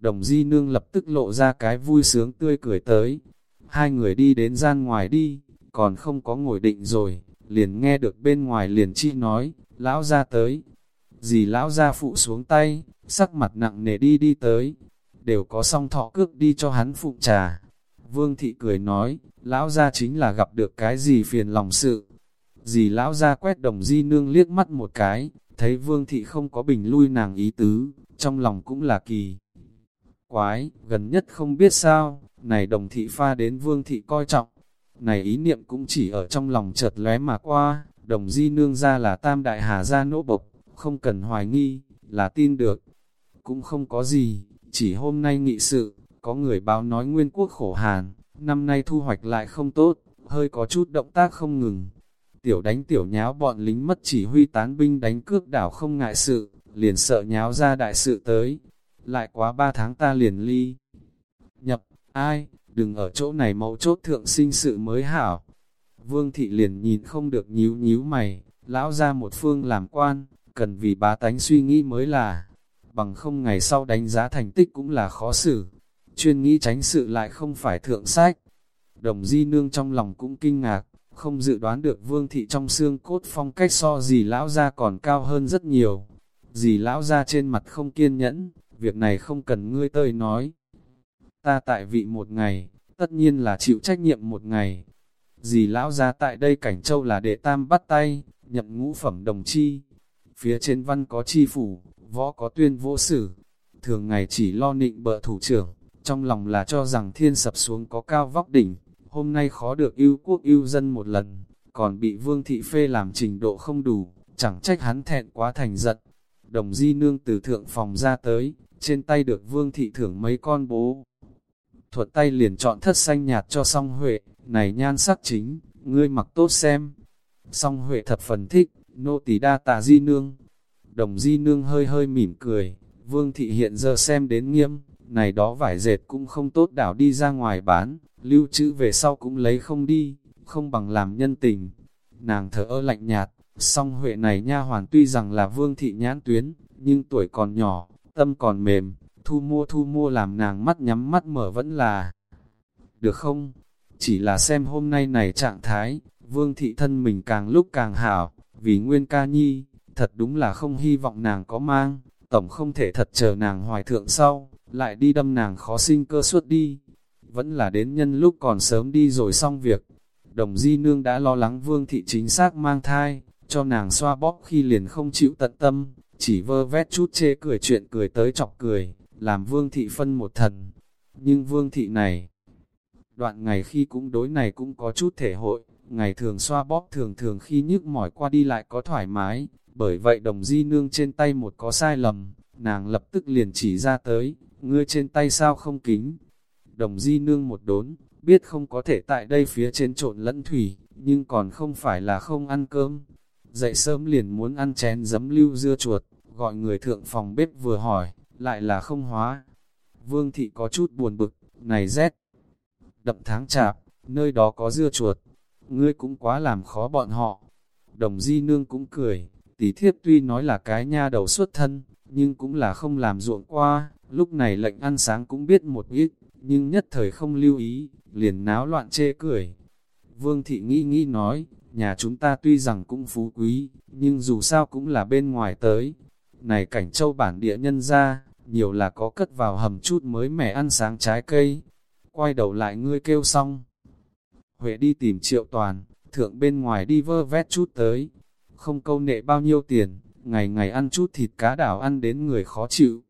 S1: Đồng di nương lập tức lộ ra cái vui sướng tươi cười tới. Hai người đi đến gian ngoài đi, còn không có ngồi định rồi, liền nghe được bên ngoài liền chi nói, lão ra tới. Dì lão ra phụ xuống tay, sắc mặt nặng nề đi đi tới, đều có song thọ cước đi cho hắn phụ trà. Vương thị cười nói, lão ra chính là gặp được cái gì phiền lòng sự. Dì lão ra quét đồng di nương liếc mắt một cái, thấy vương thị không có bình lui nàng ý tứ, trong lòng cũng là kỳ. Quái, gần nhất không biết sao, này đồng thị pha đến vương thị coi trọng, này ý niệm cũng chỉ ở trong lòng chợt lóe mà qua, đồng di nương ra là tam đại hà gia nỗ bộc, không cần hoài nghi, là tin được. Cũng không có gì, chỉ hôm nay nghị sự, có người báo nói nguyên quốc khổ hàn, năm nay thu hoạch lại không tốt, hơi có chút động tác không ngừng. Tiểu đánh tiểu nháo bọn lính mất chỉ huy tán binh đánh cướp đảo không ngại sự, liền sợ nháo ra đại sự tới. Lại quá ba tháng ta liền ly. Nhập, ai, đừng ở chỗ này mẫu chốt thượng sinh sự mới hảo. Vương thị liền nhìn không được nhíu nhíu mày, lão ra một phương làm quan, cần vì bá tánh suy nghĩ mới là, bằng không ngày sau đánh giá thành tích cũng là khó xử. Chuyên nghĩ tránh sự lại không phải thượng sách. Đồng di nương trong lòng cũng kinh ngạc, không dự đoán được vương thị trong xương cốt phong cách so gì lão ra còn cao hơn rất nhiều. Dì lão ra trên mặt không kiên nhẫn, việc này không cần ngươi tơi nói. Ta tại vị một ngày, tất nhiên là chịu trách nhiệm một ngày. Dì lão ra tại đây cảnh châu là đệ tam bắt tay, nhậm ngũ phẩm đồng chi. Phía trên văn có chi phủ, võ có tuyên vô sử. Thường ngày chỉ lo nịnh bợ thủ trưởng, trong lòng là cho rằng thiên sập xuống có cao vóc đỉnh. Hôm nay khó được yêu quốc yêu dân một lần, còn bị vương thị phê làm trình độ không đủ, chẳng trách hắn thẹn quá thành giận. Đồng di nương từ thượng phòng ra tới, trên tay được vương thị thưởng mấy con bố. Thuật tay liền chọn thất xanh nhạt cho song huệ, này nhan sắc chính, ngươi mặc tốt xem. Song huệ thập phần thích, nô tỳ đa tà di nương. Đồng di nương hơi hơi mỉm cười, vương thị hiện giờ xem đến nghiêm, này đó vải dệt cũng không tốt đảo đi ra ngoài bán, lưu trữ về sau cũng lấy không đi, không bằng làm nhân tình. Nàng thở ơ lạnh nhạt, song huệ này nha hoàn tuy rằng là vương thị nhãn tuyến, nhưng tuổi còn nhỏ, tâm còn mềm, thu mua thu mua làm nàng mắt nhắm mắt mở vẫn là được không? Chỉ là xem hôm nay này trạng thái, vương thị thân mình càng lúc càng hảo, vì nguyên ca nhi, thật đúng là không hy vọng nàng có mang, tổng không thể thật chờ nàng hoài thượng sau, lại đi đâm nàng khó sinh cơ suốt đi. Vẫn là đến nhân lúc còn sớm đi rồi xong việc. Đồng di nương đã lo lắng vương thị chính xác mang thai, cho nàng xoa bóp khi liền không chịu tận tâm, chỉ vơ vét chút chê cười chuyện cười tới chọc cười, làm vương thị phân một thần. Nhưng vương thị này, đoạn ngày khi cũng đối này cũng có chút thể hội, ngày thường xoa bóp thường thường khi nhức mỏi qua đi lại có thoải mái, bởi vậy đồng di nương trên tay một có sai lầm, nàng lập tức liền chỉ ra tới, ngươi trên tay sao không kính. Đồng di nương một đốn, biết không có thể tại đây phía trên trộn lẫn thủy, nhưng còn không phải là không ăn cơm. Dậy sớm liền muốn ăn chén giấm lưu dưa chuột, gọi người thượng phòng bếp vừa hỏi, lại là không hóa. Vương thị có chút buồn bực, này rét. Đậm tháng chạp, nơi đó có dưa chuột, ngươi cũng quá làm khó bọn họ. Đồng di nương cũng cười, tỷ thiếp tuy nói là cái nha đầu xuất thân, nhưng cũng là không làm ruộng qua, lúc này lệnh ăn sáng cũng biết một ít, nhưng nhất thời không lưu ý, liền náo loạn chê cười. Vương thị nghĩ nghĩ nói, nhà chúng ta tuy rằng cũng phú quý, nhưng dù sao cũng là bên ngoài tới. Này cảnh châu bản địa nhân ra, nhiều là có cất vào hầm chút mới mẻ ăn sáng trái cây. Quay đầu lại ngươi kêu xong. Huệ đi tìm triệu toàn, thượng bên ngoài đi vơ vét chút tới. Không câu nệ bao nhiêu tiền, ngày ngày ăn chút thịt cá đảo ăn đến người khó chịu.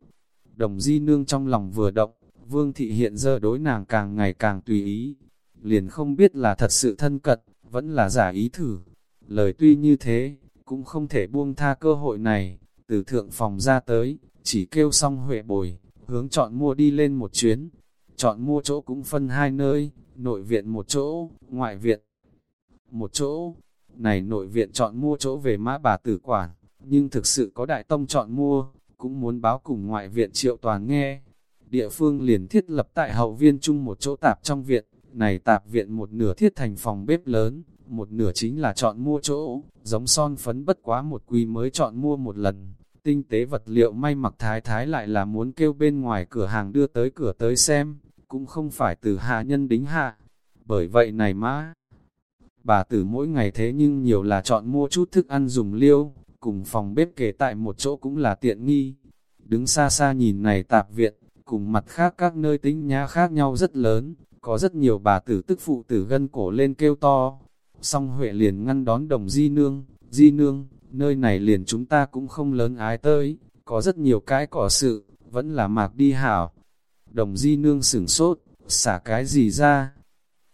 S1: Đồng di nương trong lòng vừa động, vương thị hiện giờ đối nàng càng ngày càng tùy ý. Liền không biết là thật sự thân cận, vẫn là giả ý thử. Lời tuy như thế, cũng không thể buông tha cơ hội này, từ thượng phòng ra tới, chỉ kêu xong huệ bồi, hướng chọn mua đi lên một chuyến. Chọn mua chỗ cũng phân hai nơi, nội viện một chỗ, ngoại viện một chỗ. Này nội viện chọn mua chỗ về mã bà tử quản, nhưng thực sự có đại tông chọn mua, cũng muốn báo cùng ngoại viện triệu toàn nghe. Địa phương liền thiết lập tại hậu viên chung một chỗ tạp trong viện, này tạp viện một nửa thiết thành phòng bếp lớn, một nửa chính là chọn mua chỗ, giống son phấn bất quá một quý mới chọn mua một lần. Tinh tế vật liệu may mặc thái thái lại là muốn kêu bên ngoài cửa hàng đưa tới cửa tới xem, cũng không phải từ hạ nhân đính hạ. Bởi vậy này má, bà tử mỗi ngày thế nhưng nhiều là chọn mua chút thức ăn dùng liêu, cùng phòng bếp kể tại một chỗ cũng là tiện nghi. Đứng xa xa nhìn này tạp viện, cùng mặt khác các nơi tính nhã khác nhau rất lớn, có rất nhiều bà tử tức phụ tử gân cổ lên kêu to. Song Huệ liền ngăn đón đồng di nương, di nương, nơi này liền chúng ta cũng không lớn ái tới, có rất nhiều cái cỏ sự, vẫn là mạc đi hảo. Đồng di nương sửng sốt, xả cái gì ra?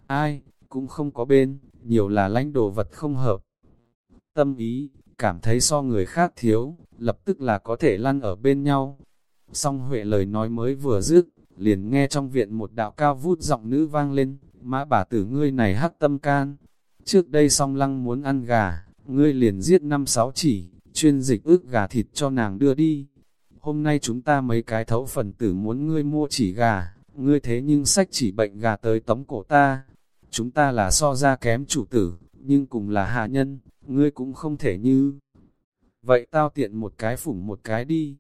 S1: Ai, cũng không có bên, nhiều là lãnh đồ vật không hợp. Tâm ý, cảm thấy so người khác thiếu, lập tức là có thể lăn ở bên nhau. Song Huệ lời nói mới vừa dứt, liền nghe trong viện một đạo cao vút giọng nữ vang lên, mã bà tử ngươi này hắc tâm can. Trước đây song lăng muốn ăn gà, ngươi liền giết năm sáu chỉ, chuyên dịch ước gà thịt cho nàng đưa đi. Hôm nay chúng ta mấy cái thấu phần tử muốn ngươi mua chỉ gà, ngươi thế nhưng sách chỉ bệnh gà tới tống cổ ta. Chúng ta là so ra kém chủ tử, nhưng cùng là hạ nhân, ngươi cũng không thể như. Vậy tao tiện một cái phủng một cái đi.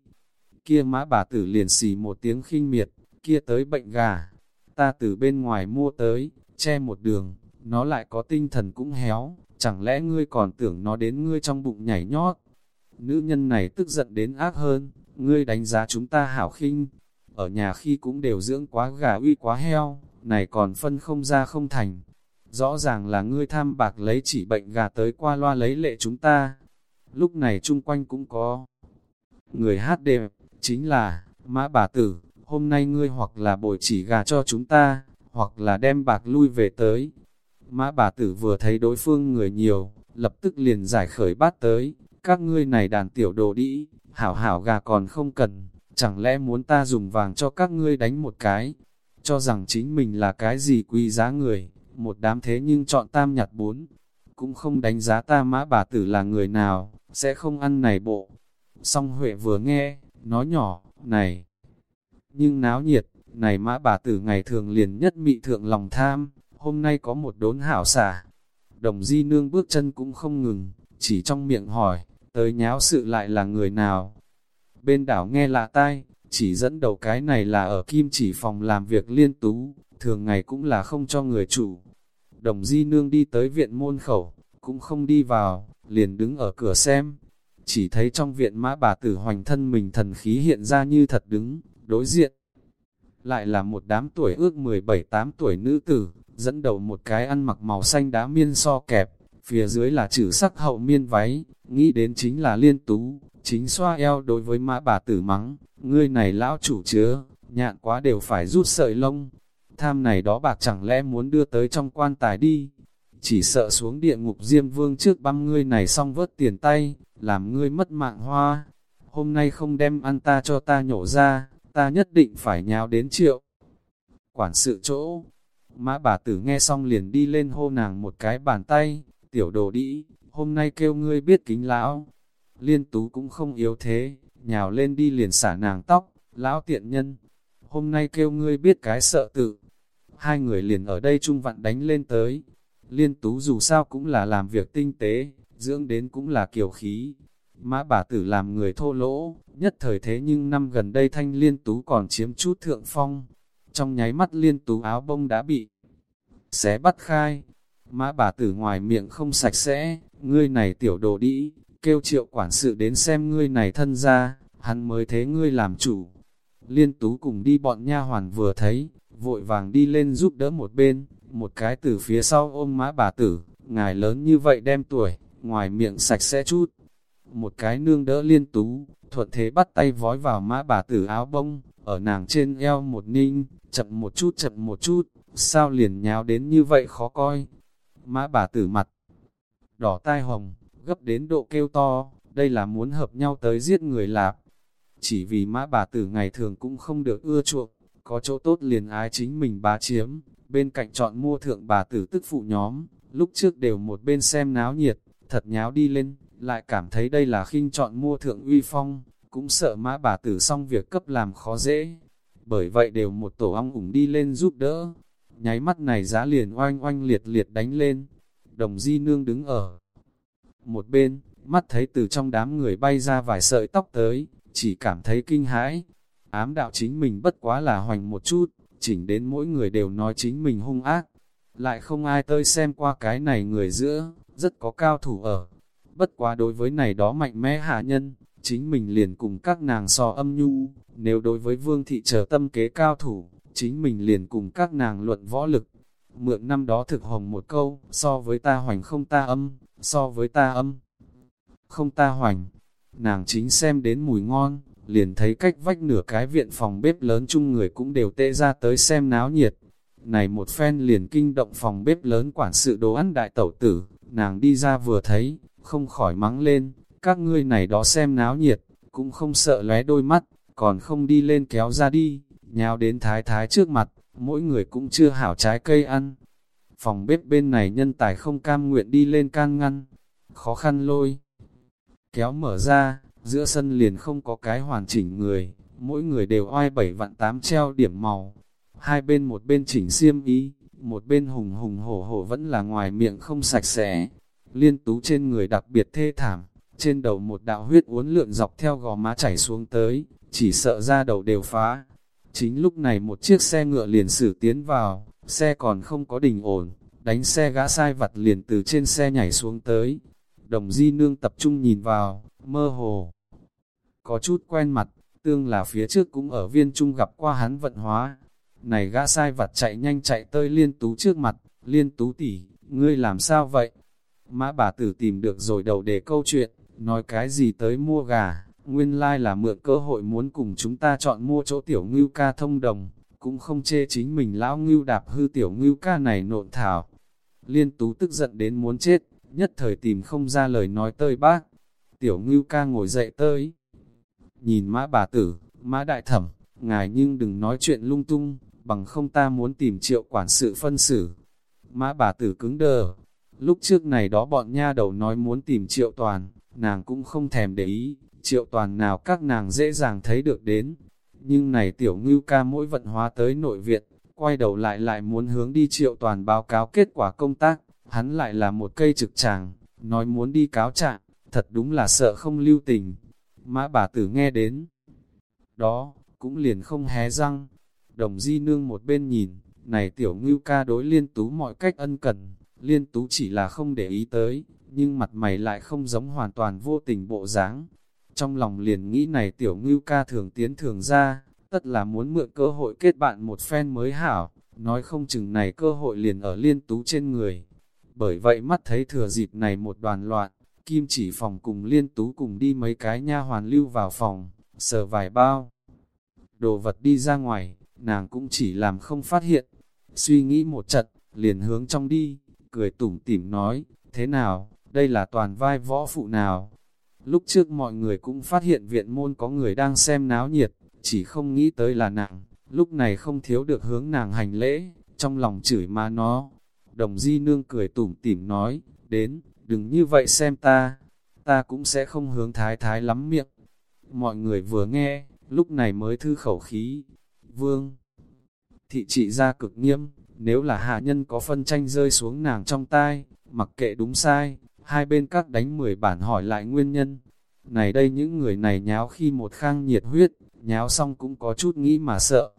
S1: Kia mã bà tử liền xì một tiếng khinh miệt, kia tới bệnh gà. Ta từ bên ngoài mua tới, che một đường, nó lại có tinh thần cũng héo, chẳng lẽ ngươi còn tưởng nó đến ngươi trong bụng nhảy nhót. Nữ nhân này tức giận đến ác hơn, ngươi đánh giá chúng ta hảo khinh. Ở nhà khi cũng đều dưỡng quá gà uy quá heo, này còn phân không ra không thành. Rõ ràng là ngươi tham bạc lấy chỉ bệnh gà tới qua loa lấy lệ chúng ta. Lúc này chung quanh cũng có người hát đẹp, chính là, mã bà tử, hôm nay ngươi hoặc là bồi chỉ gà cho chúng ta, hoặc là đem bạc lui về tới. Mã bà tử vừa thấy đối phương người nhiều, lập tức liền giải khởi bát tới, các ngươi này đàn tiểu đồ đĩ, hảo hảo gà còn không cần, chẳng lẽ muốn ta dùng vàng cho các ngươi đánh một cái, cho rằng chính mình là cái gì quý giá người, một đám thế nhưng chọn tam nhặt bốn, cũng không đánh giá ta mã bà tử là người nào, sẽ không ăn này bộ. Song Huệ vừa nghe, nói nhỏ, này, nhưng náo nhiệt, này mã bà tử ngày thường liền nhất mị thượng lòng tham, hôm nay có một đốn hảo xả. Đồng di nương bước chân cũng không ngừng, chỉ trong miệng hỏi, tới nháo sự lại là người nào. Bên đảo nghe lạ tai, chỉ dẫn đầu cái này là ở kim chỉ phòng làm việc liên tú, thường ngày cũng là không cho người chủ. Đồng di nương đi tới viện môn khẩu, cũng không đi vào, liền đứng ở cửa xem. Chỉ thấy trong viện mã bà tử hoành thân mình thần khí hiện ra như thật đứng, đối diện. Lại là một đám tuổi ước 17-8 tuổi nữ tử, dẫn đầu một cái ăn mặc màu xanh đá miên so kẹp, phía dưới là chữ sắc hậu miên váy, nghĩ đến chính là liên tú, chính xoa eo đối với mã bà tử mắng, ngươi này lão chủ chứa, nhạn quá đều phải rút sợi lông, tham này đó bạc chẳng lẽ muốn đưa tới trong quan tài đi, chỉ sợ xuống địa ngục diêm vương trước băm ngươi này xong vớt tiền tay, làm ngươi mất mạng hoa, hôm nay không đem ăn ta cho ta nhổ ra, ta nhất định phải nhào đến triệu. Quản sự chỗ, mã bà tử nghe xong liền đi lên hô nàng một cái bàn tay, tiểu đồ đĩ, hôm nay kêu ngươi biết kính lão. Liên tú cũng không yếu thế, nhào lên đi liền xả nàng tóc, lão tiện nhân. Hôm nay kêu ngươi biết cái sợ tự. Hai người liền ở đây chung vặn đánh lên tới. Liên tú dù sao cũng là làm việc tinh tế, dưỡng đến cũng là kiều khí. Mã bà tử làm người thô lỗ, nhất thời thế nhưng năm gần đây thanh liên tú còn chiếm chút thượng phong. Trong nháy mắt liên tú áo bông đã bị xé bắt khai, Mã bà tử ngoài miệng không sạch sẽ, ngươi này tiểu đồ đĩ, kêu triệu quản sự đến xem ngươi này thân ra, hắn mới thế ngươi làm chủ. Liên tú cùng đi bọn nha hoàn vừa thấy, vội vàng đi lên giúp đỡ một bên, một cái từ phía sau ôm mã bà tử, ngài lớn như vậy đem tuổi, ngoài miệng sạch sẽ chút. Một cái nương đỡ liên tú, thuận thế bắt tay vói vào mã bà tử áo bông, ở nàng trên eo một ninh, chậm một chút chậm một chút, sao liền nháo đến như vậy khó coi, Mã bà tử mặt, đỏ tai hồng, gấp đến độ kêu to, đây là muốn hợp nhau tới giết người lạp. Chỉ vì mã bà tử ngày thường cũng không được ưa chuộng, có chỗ tốt liền ái chính mình bá chiếm, bên cạnh chọn mua thượng bà tử tức phụ nhóm, lúc trước đều một bên xem náo nhiệt, thật nháo đi lên, lại cảm thấy đây là khinh chọn mua thượng uy phong, cũng sợ mã bà tử xong việc cấp làm khó dễ. Bởi vậy đều một tổ ong ủng đi lên giúp đỡ, nháy mắt này giá liền oanh oanh liệt liệt đánh lên. Đồng di nương đứng ở một bên, mắt thấy từ trong đám người bay ra vài sợi tóc tới, chỉ cảm thấy kinh hãi. Ám đạo chính mình bất quá là hoành một chút, chỉnh đến mỗi người đều nói chính mình hung ác. Lại không ai tơi xem qua cái này người giữa, rất có cao thủ ở. Bất quá đối với này đó mạnh mẽ hạ nhân, chính mình liền cùng các nàng so âm nhu, nếu đối với vương thị trở tâm kế cao thủ, chính mình liền cùng các nàng luận võ lực. Mượn năm đó thực hồng một câu, so với ta hoành không ta âm, so với ta âm, không ta hoành. Nàng chính xem đến mùi ngon, liền thấy cách vách nửa cái viện phòng bếp lớn chung người cũng đều tệ ra tới xem náo nhiệt. Này một phen liền kinh động phòng bếp lớn quản sự đồ ăn đại tẩu tử, nàng đi ra vừa thấy, không khỏi mắng lên, các ngươi này đó xem náo nhiệt, cũng không sợ lóe đôi mắt, còn không đi lên kéo ra đi nhào đến thái thái trước mặt, mỗi người cũng chưa hảo trái cây ăn. Phòng bếp bên này nhân tài không cam nguyện đi lên can ngăn, khó khăn lôi. Kéo mở ra, giữa sân liền không có cái hoàn chỉnh người, mỗi người đều oai bảy vạn tám treo điểm màu. Hai bên một bên chỉnh xiêm ý, một bên hùng hùng hổ hổ vẫn là ngoài miệng không sạch sẽ. Liên tú trên người đặc biệt thê thảm, trên đầu một đạo huyết uốn lượn dọc theo gò má chảy xuống tới, chỉ sợ ra đầu đều phá. Chính lúc này một chiếc xe ngựa liền xử tiến vào, xe còn không có đình ổn, đánh xe gã sai vặt liền từ trên xe nhảy xuống tới. Đồng di nương tập trung nhìn vào, mơ hồ. Có chút quen mặt, tương là phía trước cũng ở viên trung gặp qua hắn vận hóa. Này gã sai vặt chạy nhanh chạy tới liên tú trước mặt, liên tú tỉ, ngươi làm sao vậy? Mã bà tử tìm được rồi đầu đề câu chuyện, nói cái gì tới mua gà, nguyên lai like là mượn cơ hội muốn cùng chúng ta chọn mua chỗ tiểu ngưu ca thông đồng, cũng không chê chính mình lão ngưu đạp hư tiểu ngưu ca này nộn thảo. Liên tú tức giận đến muốn chết, nhất thời tìm không ra lời nói tơi bác. Tiểu ngưu ca ngồi dậy tới. Nhìn mã bà tử, mã đại thẩm, ngài nhưng đừng nói chuyện lung tung, bằng không ta muốn tìm triệu quản sự phân xử. Mã bà tử cứng đờ. Lúc trước này đó bọn nha đầu nói muốn tìm triệu toàn, nàng cũng không thèm để ý, triệu toàn nào các nàng dễ dàng thấy được đến. Nhưng này tiểu ngưu ca mỗi vận hóa tới nội viện, quay đầu lại lại muốn hướng đi triệu toàn báo cáo kết quả công tác, hắn lại là một cây trực tràng, nói muốn đi cáo trạng, thật đúng là sợ không lưu tình. Mã bà tử nghe đến, đó, cũng liền không hé răng. Đồng di nương một bên nhìn, này tiểu ngưu ca đối liên tú mọi cách ân cần, liên tú chỉ là không để ý tới, nhưng mặt mày lại không giống hoàn toàn vô tình bộ dáng. Trong lòng liền nghĩ này tiểu ngưu ca thường tiến thường ra, tất là muốn mượn cơ hội kết bạn một phen mới hảo, nói không chừng này cơ hội liền ở liên tú trên người. Bởi vậy mắt thấy thừa dịp này một đoàn loạn, kim chỉ phòng cùng liên tú cùng đi mấy cái nha hoàn lưu vào phòng, sờ vài bao. Đồ vật đi ra ngoài, nàng cũng chỉ làm không phát hiện. Suy nghĩ một trận, liền hướng trong đi, cười tủm tỉm nói, thế nào, đây là toàn vai võ phụ nào. Lúc trước mọi người cũng phát hiện viện môn có người đang xem náo nhiệt, chỉ không nghĩ tới là nàng, lúc này không thiếu được hướng nàng hành lễ, trong lòng chửi ma nó. Đồng di nương cười tủm tỉm nói, đến, đừng như vậy xem ta, ta cũng sẽ không hướng thái thái lắm miệng. Mọi người vừa nghe, lúc này mới thư khẩu khí. Vương, thị trị ra cực nghiêm, nếu là hạ nhân có phân tranh rơi xuống nàng trong tai, mặc kệ đúng sai, hai bên các đánh mười bản hỏi lại nguyên nhân. Này đây những người này nháo khi một khang nhiệt huyết, nháo xong cũng có chút nghĩ mà sợ.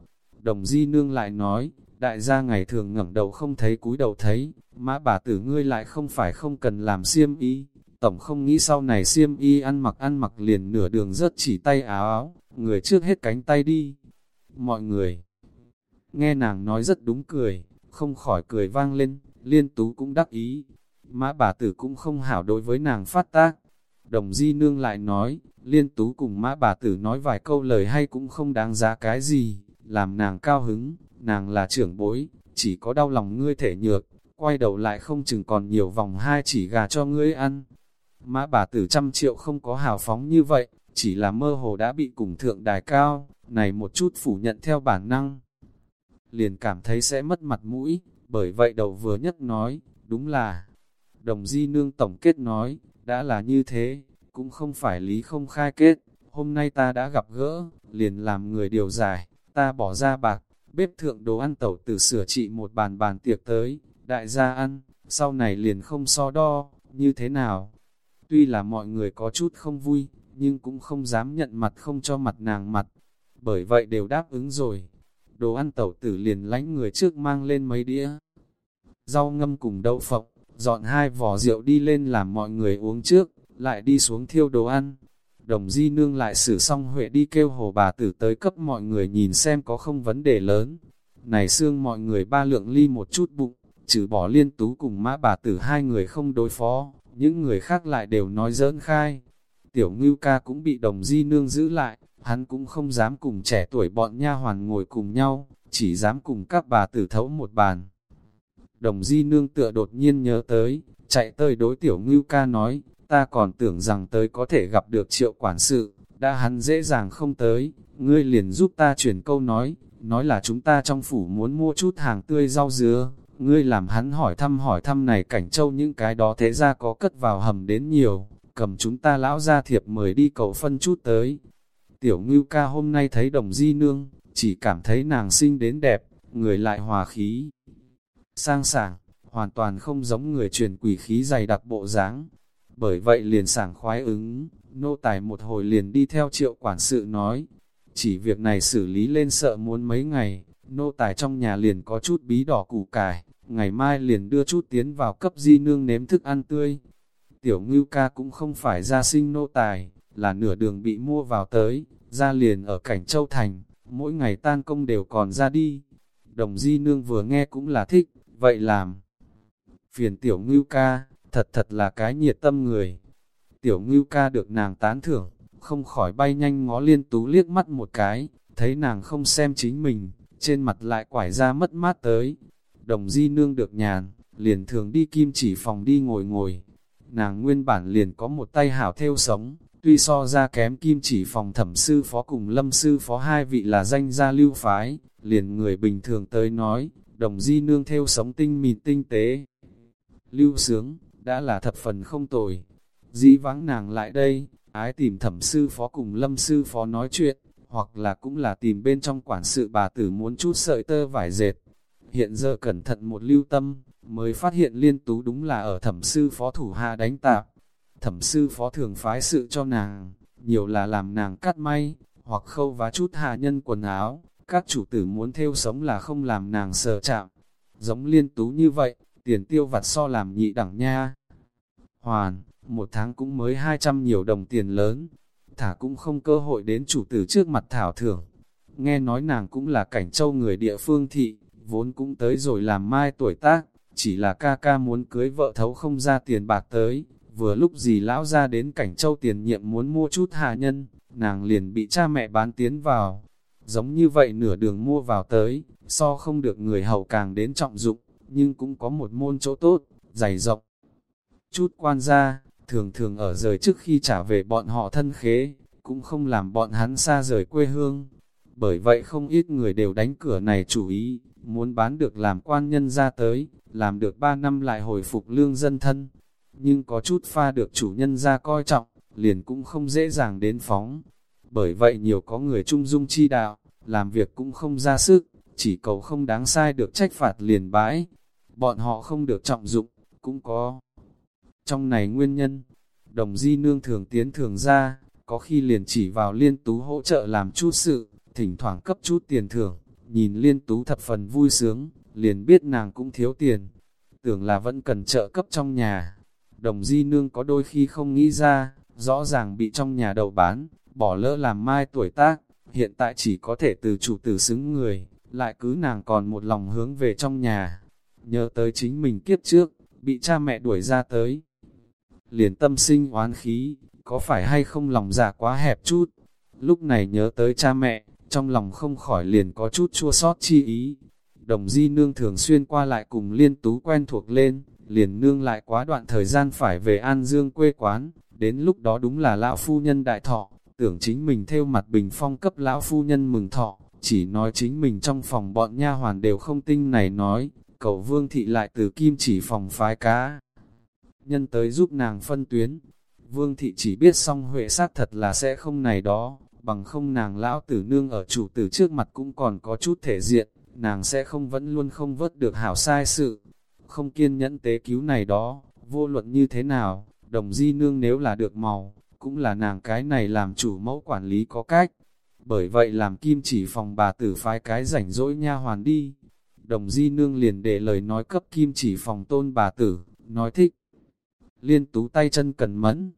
S1: Đồng di nương lại nói, đại gia ngày thường ngẩng đầu không thấy cúi đầu thấy, mã bà tử ngươi lại không phải không cần làm xiêm y, tổng không nghĩ sau này xiêm y ăn mặc ăn mặc liền nửa đường rớt chỉ tay áo áo, người trước hết cánh tay đi. Mọi người nghe nàng nói rất đúng cười, không khỏi cười vang lên, liên tú cũng đắc ý, mã bà tử cũng không hảo đối với nàng phát tác. Đồng di nương lại nói, liên tú cùng mã bà tử nói vài câu lời hay cũng không đáng giá cái gì, làm nàng cao hứng, nàng là trưởng bối, chỉ có đau lòng ngươi thể nhược, quay đầu lại không chừng còn nhiều vòng hai chỉ gà cho ngươi ăn. Mã bà tử trăm triệu không có hào phóng như vậy, chỉ là mơ hồ đã bị cùng thượng đài cao, này một chút phủ nhận theo bản năng. Liền cảm thấy sẽ mất mặt mũi, bởi vậy đầu vừa nhất nói, đúng là, Đồng di nương tổng kết nói, đã là như thế, cũng không phải lý không khai kết, hôm nay ta đã gặp gỡ, liền làm người điều giải, ta bỏ ra bạc, bếp thượng đồ ăn tẩu từ sửa trị một bàn bàn tiệc tới, đại gia ăn, sau này liền không so đo, như thế nào. Tuy là mọi người có chút không vui, nhưng cũng không dám nhận mặt không cho mặt nàng mặt, bởi vậy đều đáp ứng rồi. Đồ ăn tẩu tử liền lánh người trước mang lên mấy đĩa. Rau ngâm cùng đậu phộng, dọn hai vỏ rượu đi lên làm mọi người uống trước, lại đi xuống thiêu đồ ăn. Đồng di nương lại xử xong huệ đi kêu hồ bà tử tới cấp mọi người nhìn xem có không vấn đề lớn. Này xương mọi người ba lượng ly một chút bụng, trừ bỏ liên tú cùng mã bà tử hai người không đối phó, những người khác lại đều nói dỡn khai. Tiểu ngưu ca cũng bị đồng di nương giữ lại, hắn cũng không dám cùng trẻ tuổi bọn nha hoàn ngồi cùng nhau, chỉ dám cùng các bà tử thấu một bàn. Đồng di nương tựa đột nhiên nhớ tới, chạy tới đối tiểu ngưu ca nói, ta còn tưởng rằng tới có thể gặp được triệu quản sự, đã hắn dễ dàng không tới, ngươi liền giúp ta chuyển câu nói, nói là chúng ta trong phủ muốn mua chút hàng tươi rau dứa, ngươi làm hắn hỏi thăm hỏi thăm này cảnh châu những cái đó thế ra có cất vào hầm đến nhiều, cầm chúng ta lão ra thiệp mời đi cầu phân chút tới. Tiểu ngưu ca hôm nay thấy đồng di nương, chỉ cảm thấy nàng xinh đến đẹp, người lại hòa khí. Sang sảng, hoàn toàn không giống người truyền quỷ khí dày đặc bộ dáng. Bởi vậy liền sảng khoái ứng, nô tài một hồi liền đi theo triệu quản sự nói. Chỉ việc này xử lý lên sợ muốn mấy ngày, nô tài trong nhà liền có chút bí đỏ củ cải, ngày mai liền đưa chút tiến vào cấp di nương nếm thức ăn tươi. Tiểu ngưu ca cũng không phải ra sinh nô tài, là nửa đường bị mua vào tới, ra liền ở cảnh châu thành, mỗi ngày tan công đều còn ra đi. Đồng di nương vừa nghe cũng là thích, vậy làm. Phiền tiểu ngưu ca, thật thật là cái nhiệt tâm người. Tiểu ngưu ca được nàng tán thưởng, không khỏi bay nhanh ngó liên tú liếc mắt một cái, thấy nàng không xem chính mình, trên mặt lại quải ra mất mát tới. Đồng di nương được nhàn, liền thường đi kim chỉ phòng đi ngồi ngồi. Nàng nguyên bản liền có một tay hảo theo sống, tuy so ra kém kim chỉ phòng thẩm sư phó cùng lâm sư phó hai vị là danh gia lưu phái, liền người bình thường tới nói, đồng di nương theo sống tinh mịn tinh tế. Lưu sướng, đã là thập phần không tồi. Dĩ vắng nàng lại đây, ái tìm thẩm sư phó cùng lâm sư phó nói chuyện, hoặc là cũng là tìm bên trong quản sự bà tử muốn chút sợi tơ vải dệt. Hiện giờ cẩn thận một lưu tâm, mới phát hiện liên tú đúng là ở thẩm sư phó thủ hạ đánh tạp. Thẩm sư phó thường phái sự cho nàng, nhiều là làm nàng cắt may, hoặc khâu vá chút hạ nhân quần áo, các chủ tử muốn theo sống là không làm nàng sợ chạm. Giống liên tú như vậy, tiền tiêu vặt so làm nhị đẳng nha. Hoàn, một tháng cũng mới 200 nhiều đồng tiền lớn, thả cũng không cơ hội đến chủ tử trước mặt thảo thưởng. Nghe nói nàng cũng là cảnh châu người địa phương thị, vốn cũng tới rồi làm mai tuổi tác, chỉ là ca ca muốn cưới vợ thấu không ra tiền bạc tới, vừa lúc gì lão ra đến cảnh châu tiền nhiệm muốn mua chút hạ nhân, nàng liền bị cha mẹ bán tiến vào. Giống như vậy nửa đường mua vào tới, so không được người hậu càng đến trọng dụng, nhưng cũng có một môn chỗ tốt, dày rộng. Chút quan gia, thường thường ở rời trước khi trả về bọn họ thân khế, cũng không làm bọn hắn xa rời quê hương. Bởi vậy không ít người đều đánh cửa này chủ ý, muốn bán được làm quan nhân ra tới, làm được 3 năm lại hồi phục lương dân thân. Nhưng có chút pha được chủ nhân ra coi trọng, liền cũng không dễ dàng đến phóng. Bởi vậy nhiều có người trung dung chi đạo, làm việc cũng không ra sức, chỉ cầu không đáng sai được trách phạt liền bãi. Bọn họ không được trọng dụng, cũng có. Trong này nguyên nhân, đồng di nương thường tiến thường ra, có khi liền chỉ vào liên tú hỗ trợ làm chút sự, thỉnh thoảng cấp chút tiền thưởng, nhìn liên tú thập phần vui sướng, liền biết nàng cũng thiếu tiền, tưởng là vẫn cần trợ cấp trong nhà. Đồng di nương có đôi khi không nghĩ ra, rõ ràng bị trong nhà đầu bán, bỏ lỡ làm mai tuổi tác, hiện tại chỉ có thể từ chủ tử xứng người, lại cứ nàng còn một lòng hướng về trong nhà. Nhớ tới chính mình kiếp trước, bị cha mẹ đuổi ra tới. Liền tâm sinh oán khí, có phải hay không lòng dạ quá hẹp chút. Lúc này nhớ tới cha mẹ, trong lòng không khỏi liền có chút chua sót chi ý. Đồng di nương thường xuyên qua lại cùng liên tú quen thuộc lên, liền nương lại quá đoạn thời gian phải về An Dương quê quán, đến lúc đó đúng là lão phu nhân đại thọ, tưởng chính mình theo mặt bình phong cấp lão phu nhân mừng thọ, chỉ nói chính mình trong phòng bọn nha hoàn đều không tinh này nói, cậu vương thị lại từ kim chỉ phòng phái cá. Nhân tới giúp nàng phân tuyến, vương thị chỉ biết song huệ sát thật là sẽ không này đó, bằng không nàng lão tử nương ở chủ tử trước mặt cũng còn có chút thể diện, nàng sẽ không vẫn luôn không vớt được hảo sai sự, không kiên nhẫn tế cứu này đó, vô luận như thế nào, đồng di nương nếu là được màu, cũng là nàng cái này làm chủ mẫu quản lý có cách, bởi vậy làm kim chỉ phòng bà tử phái cái rảnh rỗi nha hoàn đi. Đồng di nương liền để lời nói cấp kim chỉ phòng tôn bà tử, nói thích. Liên tú tay chân cần mẫn,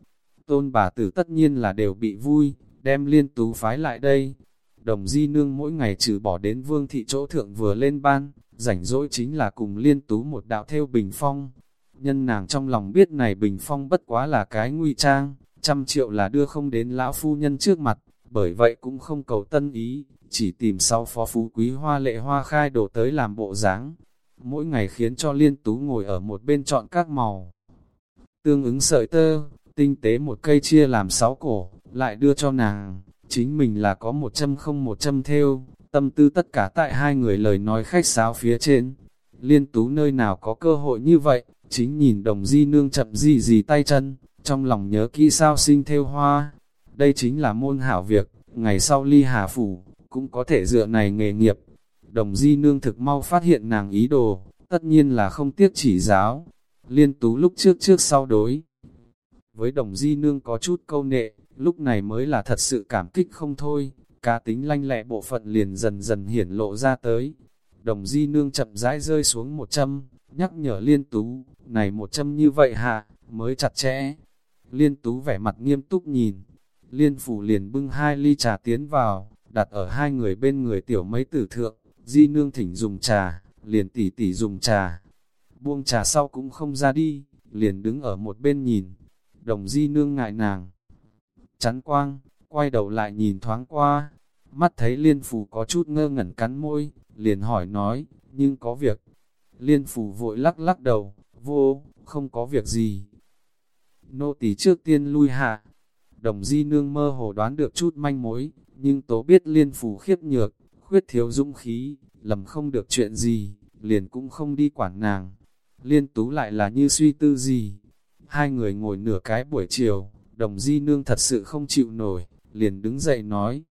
S1: tôn bà tử tất nhiên là đều bị vui, đem liên tú phái lại đây. Đồng di nương mỗi ngày trừ bỏ đến vương thị chỗ thượng vừa lên ban, rảnh rỗi chính là cùng liên tú một đạo theo bình phong. Nhân nàng trong lòng biết này bình phong bất quá là cái nguy trang, trăm triệu là đưa không đến lão phu nhân trước mặt, bởi vậy cũng không cầu tân ý, chỉ tìm sau phó phú quý hoa lệ hoa khai đổ tới làm bộ dáng Mỗi ngày khiến cho liên tú ngồi ở một bên chọn các màu. Tương ứng sợi tơ, tinh tế một cây chia làm sáu cổ, lại đưa cho nàng, chính mình là có một châm không một châm theo, tâm tư tất cả tại hai người lời nói khách sáo phía trên. Liên tú nơi nào có cơ hội như vậy, chính nhìn đồng di nương chậm gì gì tay chân, trong lòng nhớ kỹ sao sinh theo hoa. Đây chính là môn hảo việc, ngày sau ly hà phủ, cũng có thể dựa này nghề nghiệp. Đồng di nương thực mau phát hiện nàng ý đồ, tất nhiên là không tiếc chỉ giáo. Liên tú lúc trước trước sau đối. Với đồng di nương có chút câu nệ, lúc này mới là thật sự cảm kích không thôi, cá tính lanh lẹ bộ phận liền dần dần hiển lộ ra tới. Đồng di nương chậm rãi rơi xuống một châm, nhắc nhở liên tú, này một châm như vậy hạ, mới chặt chẽ. Liên tú vẻ mặt nghiêm túc nhìn, liên phủ liền bưng hai ly trà tiến vào, đặt ở hai người bên người tiểu mấy tử thượng, di nương thỉnh dùng trà, liền tỉ tỉ dùng trà. Buông trà sau cũng không ra đi, liền đứng ở một bên nhìn, đồng di nương ngại nàng. Chắn quang, quay đầu lại nhìn thoáng qua, mắt thấy liên phù có chút ngơ ngẩn cắn môi, liền hỏi nói, nhưng có việc. Liên phù vội lắc lắc đầu, vô, không có việc gì. Nô tỳ trước tiên lui hạ, đồng di nương mơ hồ đoán được chút manh mối, nhưng tố biết liên phù khiếp nhược, khuyết thiếu dũng khí, lầm không được chuyện gì, liền cũng không đi quản nàng. Liên tú lại là như suy tư gì. Hai người ngồi nửa cái buổi chiều, đồng di nương thật sự không chịu nổi, liền đứng dậy nói.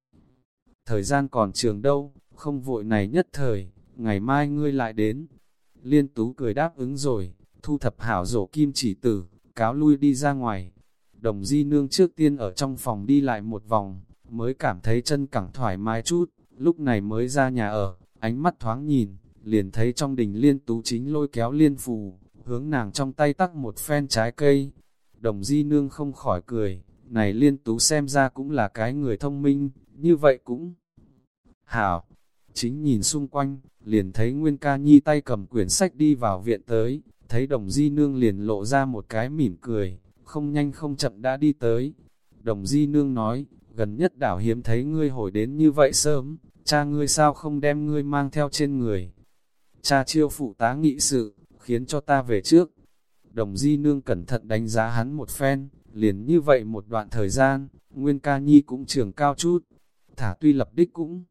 S1: Thời gian còn trường đâu, không vội này nhất thời, ngày mai ngươi lại đến. Liên tú cười đáp ứng rồi, thu thập hảo rổ kim chỉ tử, cáo lui đi ra ngoài. Đồng di nương trước tiên ở trong phòng đi lại một vòng, mới cảm thấy chân cẳng thoải mái chút, lúc này mới ra nhà ở, ánh mắt thoáng nhìn, liền thấy trong đình liên tú chính lôi kéo liên phù, hướng nàng trong tay tắc một phen trái cây. Đồng di nương không khỏi cười, này liên tú xem ra cũng là cái người thông minh, như vậy cũng hảo. Chính nhìn xung quanh, liền thấy Nguyên ca nhi tay cầm quyển sách đi vào viện tới, thấy đồng di nương liền lộ ra một cái mỉm cười, không nhanh không chậm đã đi tới. Đồng di nương nói, gần nhất đảo hiếm thấy ngươi hồi đến như vậy sớm, cha ngươi sao không đem ngươi mang theo trên người. Cha chiêu phụ tá nghị sự, khiến cho ta về trước. Đồng di nương cẩn thận đánh giá hắn một phen, liền như vậy một đoạn thời gian, Nguyên ca nhi cũng trưởng cao chút. Thả tuy lập đích cũng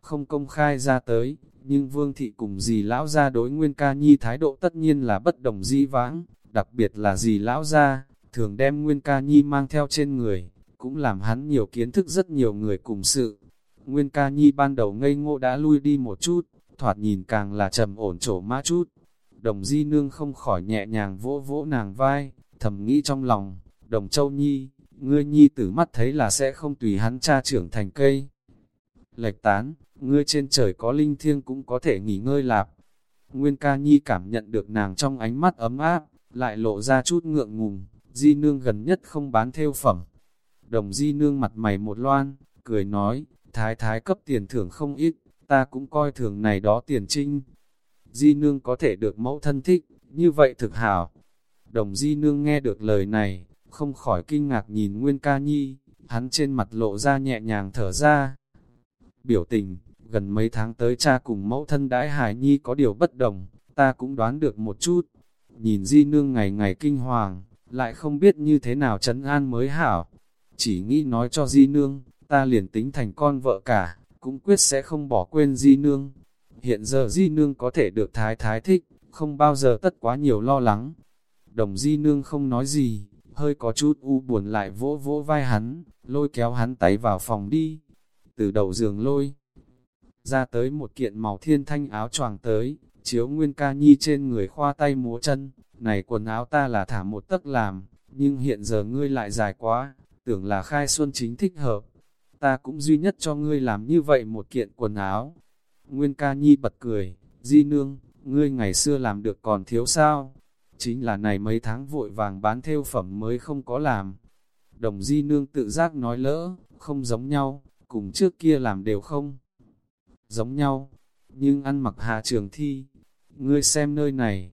S1: không công khai ra tới, nhưng vương thị cùng dì lão gia đối Nguyên ca nhi thái độ tất nhiên là bất đồng di vãng, đặc biệt là dì lão gia, thường đem Nguyên ca nhi mang theo trên người, cũng làm hắn nhiều kiến thức rất nhiều người cùng sự. Nguyên ca nhi ban đầu ngây ngô đã lui đi một chút, thoạt nhìn càng là trầm ổn trổ mã chút. Đồng di nương không khỏi nhẹ nhàng vỗ vỗ nàng vai, thầm nghĩ trong lòng, đồng châu nhi, ngươi nhi tử mắt thấy là sẽ không tùy hắn cha trưởng thành cây. Lệch tán, ngươi trên trời có linh thiêng cũng có thể nghỉ ngơi lạp. Nguyên ca nhi cảm nhận được nàng trong ánh mắt ấm áp, lại lộ ra chút ngượng ngùng, di nương gần nhất không bán theo phẩm. Đồng di nương mặt mày một loan, cười nói, thái thái cấp tiền thưởng không ít, ta cũng coi thường này đó tiền trinh. Di nương có thể được mẫu thân thích, như vậy thực hảo. Đồng di nương nghe được lời này, không khỏi kinh ngạc nhìn Nguyên ca nhi, hắn trên mặt lộ ra nhẹ nhàng thở ra. Biểu tình, gần mấy tháng tới cha cùng mẫu thân đãi hải nhi có điều bất đồng, ta cũng đoán được một chút. Nhìn di nương ngày ngày kinh hoàng, lại không biết như thế nào trấn an mới hảo. Chỉ nghĩ nói cho di nương, ta liền tính thành con vợ cả, cũng quyết sẽ không bỏ quên di nương. Hiện giờ di nương có thể được thái thái thích, không bao giờ tất quá nhiều lo lắng. Đồng di nương không nói gì, hơi có chút u buồn lại vỗ vỗ vai hắn, lôi kéo hắn tay vào phòng đi. Từ đầu giường lôi, ra tới một kiện màu thiên thanh áo choàng tới, chiếu nguyên ca nhi trên người khoa tay múa chân, này quần áo ta là thả một tấc làm, nhưng hiện giờ ngươi lại dài quá, tưởng là khai xuân chính thích hợp. Ta cũng duy nhất cho ngươi làm như vậy một kiện quần áo. Nguyên ca nhi bật cười, di nương, ngươi ngày xưa làm được còn thiếu sao? Chính là này mấy tháng vội vàng bán theo phẩm mới không có làm. Đồng di nương tự giác nói lỡ, không giống nhau, cùng trước kia làm đều không giống nhau, nhưng ăn mặc hạ trường thi, ngươi xem nơi này.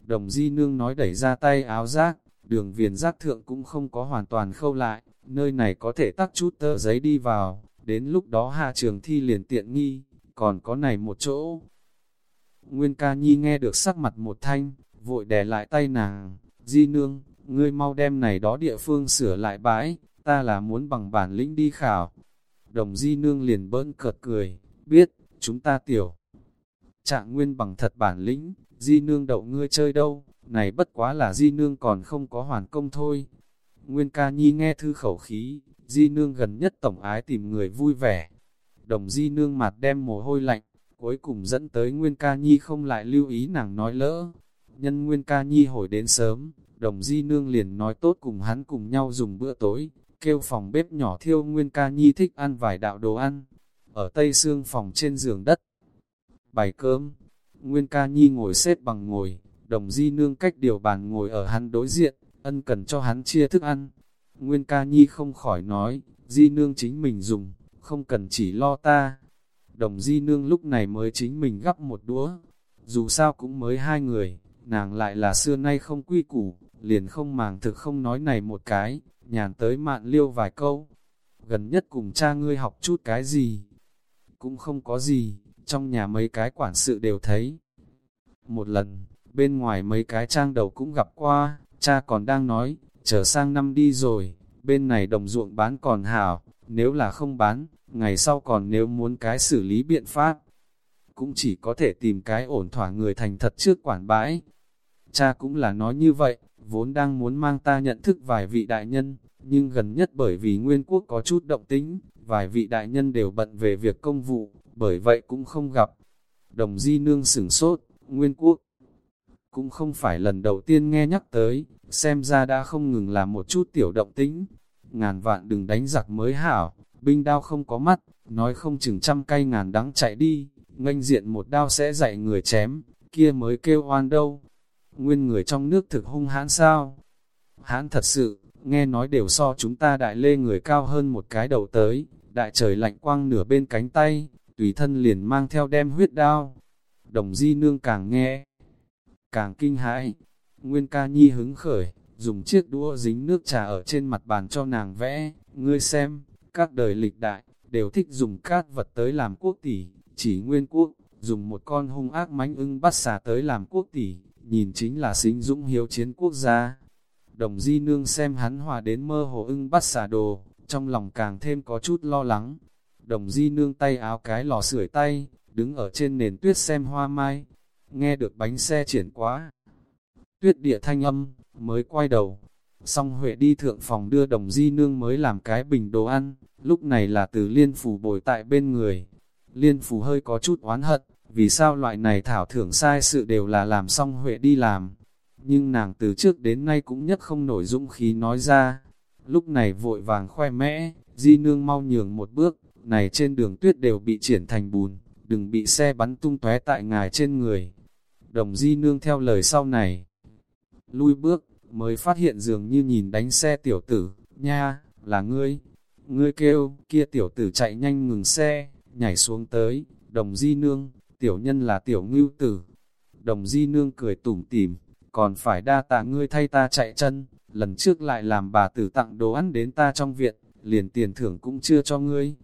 S1: Đồng di nương nói đẩy ra tay áo rác, đường viền rác thượng cũng không có hoàn toàn khâu lại, nơi này có thể tắt chút tờ giấy đi vào, đến lúc đó hạ trường thi liền tiện nghi, còn có này một chỗ. Nguyên ca nhi nghe được sắc mặt một thanh, vội đè lại tay nàng, di nương, ngươi mau đem này đó địa phương sửa lại bãi, ta là muốn bằng bản lĩnh đi khảo. Đồng di nương liền bỡn cợt cười, biết, chúng ta tiểu. trạng nguyên bằng thật bản lĩnh, di nương đậu ngươi chơi đâu, này bất quá là di nương còn không có hoàn công thôi. Nguyên ca nhi nghe thư khẩu khí, di nương gần nhất tổng ái tìm người vui vẻ. Đồng di nương mặt đem mồ hôi lạnh, cuối cùng dẫn tới Nguyên ca nhi không lại lưu ý nàng nói lỡ. Nhân Nguyên ca nhi hồi đến sớm, đồng di nương liền nói tốt cùng hắn cùng nhau dùng bữa tối, kêu phòng bếp nhỏ thiêu Nguyên ca nhi thích ăn vài đạo đồ ăn. Ở tây xương phòng trên giường đất, bày cơm, Nguyên ca nhi ngồi xếp bằng ngồi, đồng di nương cách điều bàn ngồi ở hắn đối diện, ân cần cho hắn chia thức ăn. Nguyên ca nhi không khỏi nói, di nương chính mình dùng, không cần chỉ lo ta. Đồng di nương lúc này mới chính mình gắp một đũa, dù sao cũng mới hai người, nàng lại là xưa nay không quy củ, liền không màng thực không nói này một cái, nhàn tới mạn liêu vài câu. Gần nhất cùng cha ngươi học chút cái gì? Cũng không có gì, trong nhà mấy cái quản sự đều thấy. Một lần, bên ngoài mấy cái trang đầu cũng gặp qua, cha còn đang nói, chờ sang năm đi rồi, bên này đồng ruộng bán còn hảo, nếu là không bán, ngày sau còn nếu muốn cái xử lý biện pháp, cũng chỉ có thể tìm cái ổn thỏa người thành thật trước quản bãi. Cha cũng là nói như vậy, vốn đang muốn mang ta nhận thức vài vị đại nhân, nhưng gần nhất bởi vì nguyên quốc có chút động tính, vài vị đại nhân đều bận về việc công vụ, bởi vậy cũng không gặp. Đồng di nương sửng sốt, nguyên quốc cũng không phải lần đầu tiên nghe nhắc tới, xem ra đã không ngừng là một chút tiểu động tĩnh. Ngàn vạn đừng đánh giặc mới hảo, binh đao không có mắt, nói không chừng trăm cây ngàn đắng chạy đi, nganh diện một đao sẽ dạy người chém, kia mới kêu oan đâu. Nguyên người trong nước thực hung hãn sao? Hãn thật sự, nghe nói đều so chúng ta đại lê người cao hơn một cái đầu tới, đại trời lạnh quang nửa bên cánh tay, tùy thân liền mang theo đem huyết đao. Đồng di nương càng nghe, càng kinh hãi. Nguyên ca nhi hứng khởi, dùng chiếc đũa dính nước trà ở trên mặt bàn cho nàng vẽ, ngươi xem, các đời lịch đại, đều thích dùng cát vật tới làm quốc tỷ, chỉ nguyên quốc, dùng một con hung ác mánh ưng bắt xà tới làm quốc tỷ, nhìn chính là xính dũng hiếu chiến quốc gia. Đồng di nương xem hắn hòa đến mơ hồ ưng bắt xả đồ, trong lòng càng thêm có chút lo lắng. Đồng di nương tay áo cái lò sưởi tay, đứng ở trên nền tuyết xem hoa mai, nghe được bánh xe triển quá. Tuyết địa thanh âm, mới quay đầu. Xong Huệ đi thượng phòng đưa đồng di nương mới làm cái bình đồ ăn, lúc này là từ liên phủ bồi tại bên người. Liên phủ hơi có chút oán hận, vì sao loại này thảo thưởng sai sự đều là làm xong Huệ đi làm. Nhưng nàng từ trước đến nay cũng nhất không nổi dũng khí nói ra. Lúc này vội vàng khoe mẽ, di nương mau nhường một bước, này trên đường tuyết đều bị triển thành bùn, đừng bị xe bắn tung tóe tại ngài trên người đồng di nương theo lời sau này. Lui bước, mới phát hiện dường như nhìn đánh xe tiểu tử, nha, là ngươi. Ngươi kêu, kia tiểu tử chạy nhanh ngừng xe, nhảy xuống tới, đồng di nương, tiểu nhân là tiểu ngưu tử. Đồng di nương cười tủm tỉm, còn phải đa tạ ngươi thay ta chạy chân, lần trước lại làm bà tử tặng đồ ăn đến ta trong viện, liền tiền thưởng cũng chưa cho ngươi.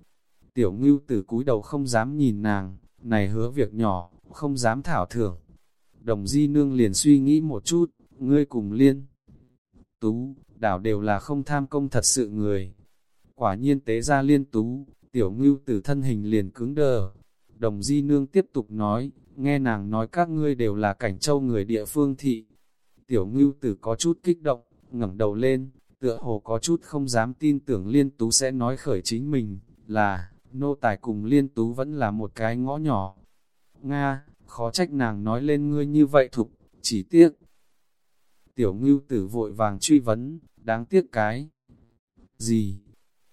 S1: Tiểu ngưu tử cúi đầu không dám nhìn nàng, này hứa việc nhỏ, không dám thảo thưởng đồng di nương liền suy nghĩ một chút, ngươi cùng liên. Tú, đảo đều là không tham công thật sự người. Quả nhiên tế ra liên tú, tiểu ngưu tử thân hình liền cứng đờ. Đồng di nương tiếp tục nói, nghe nàng nói các ngươi đều là cảnh châu người địa phương thị. Tiểu ngưu tử có chút kích động, ngẩng đầu lên, tựa hồ có chút không dám tin tưởng liên tú sẽ nói khởi chính mình, là, nô tài cùng liên tú vẫn là một cái ngõ nhỏ. Nga, khó trách nàng nói lên ngươi như vậy thục, chỉ tiếc. Tiểu ngưu tử vội vàng truy vấn, đáng tiếc cái. Gì?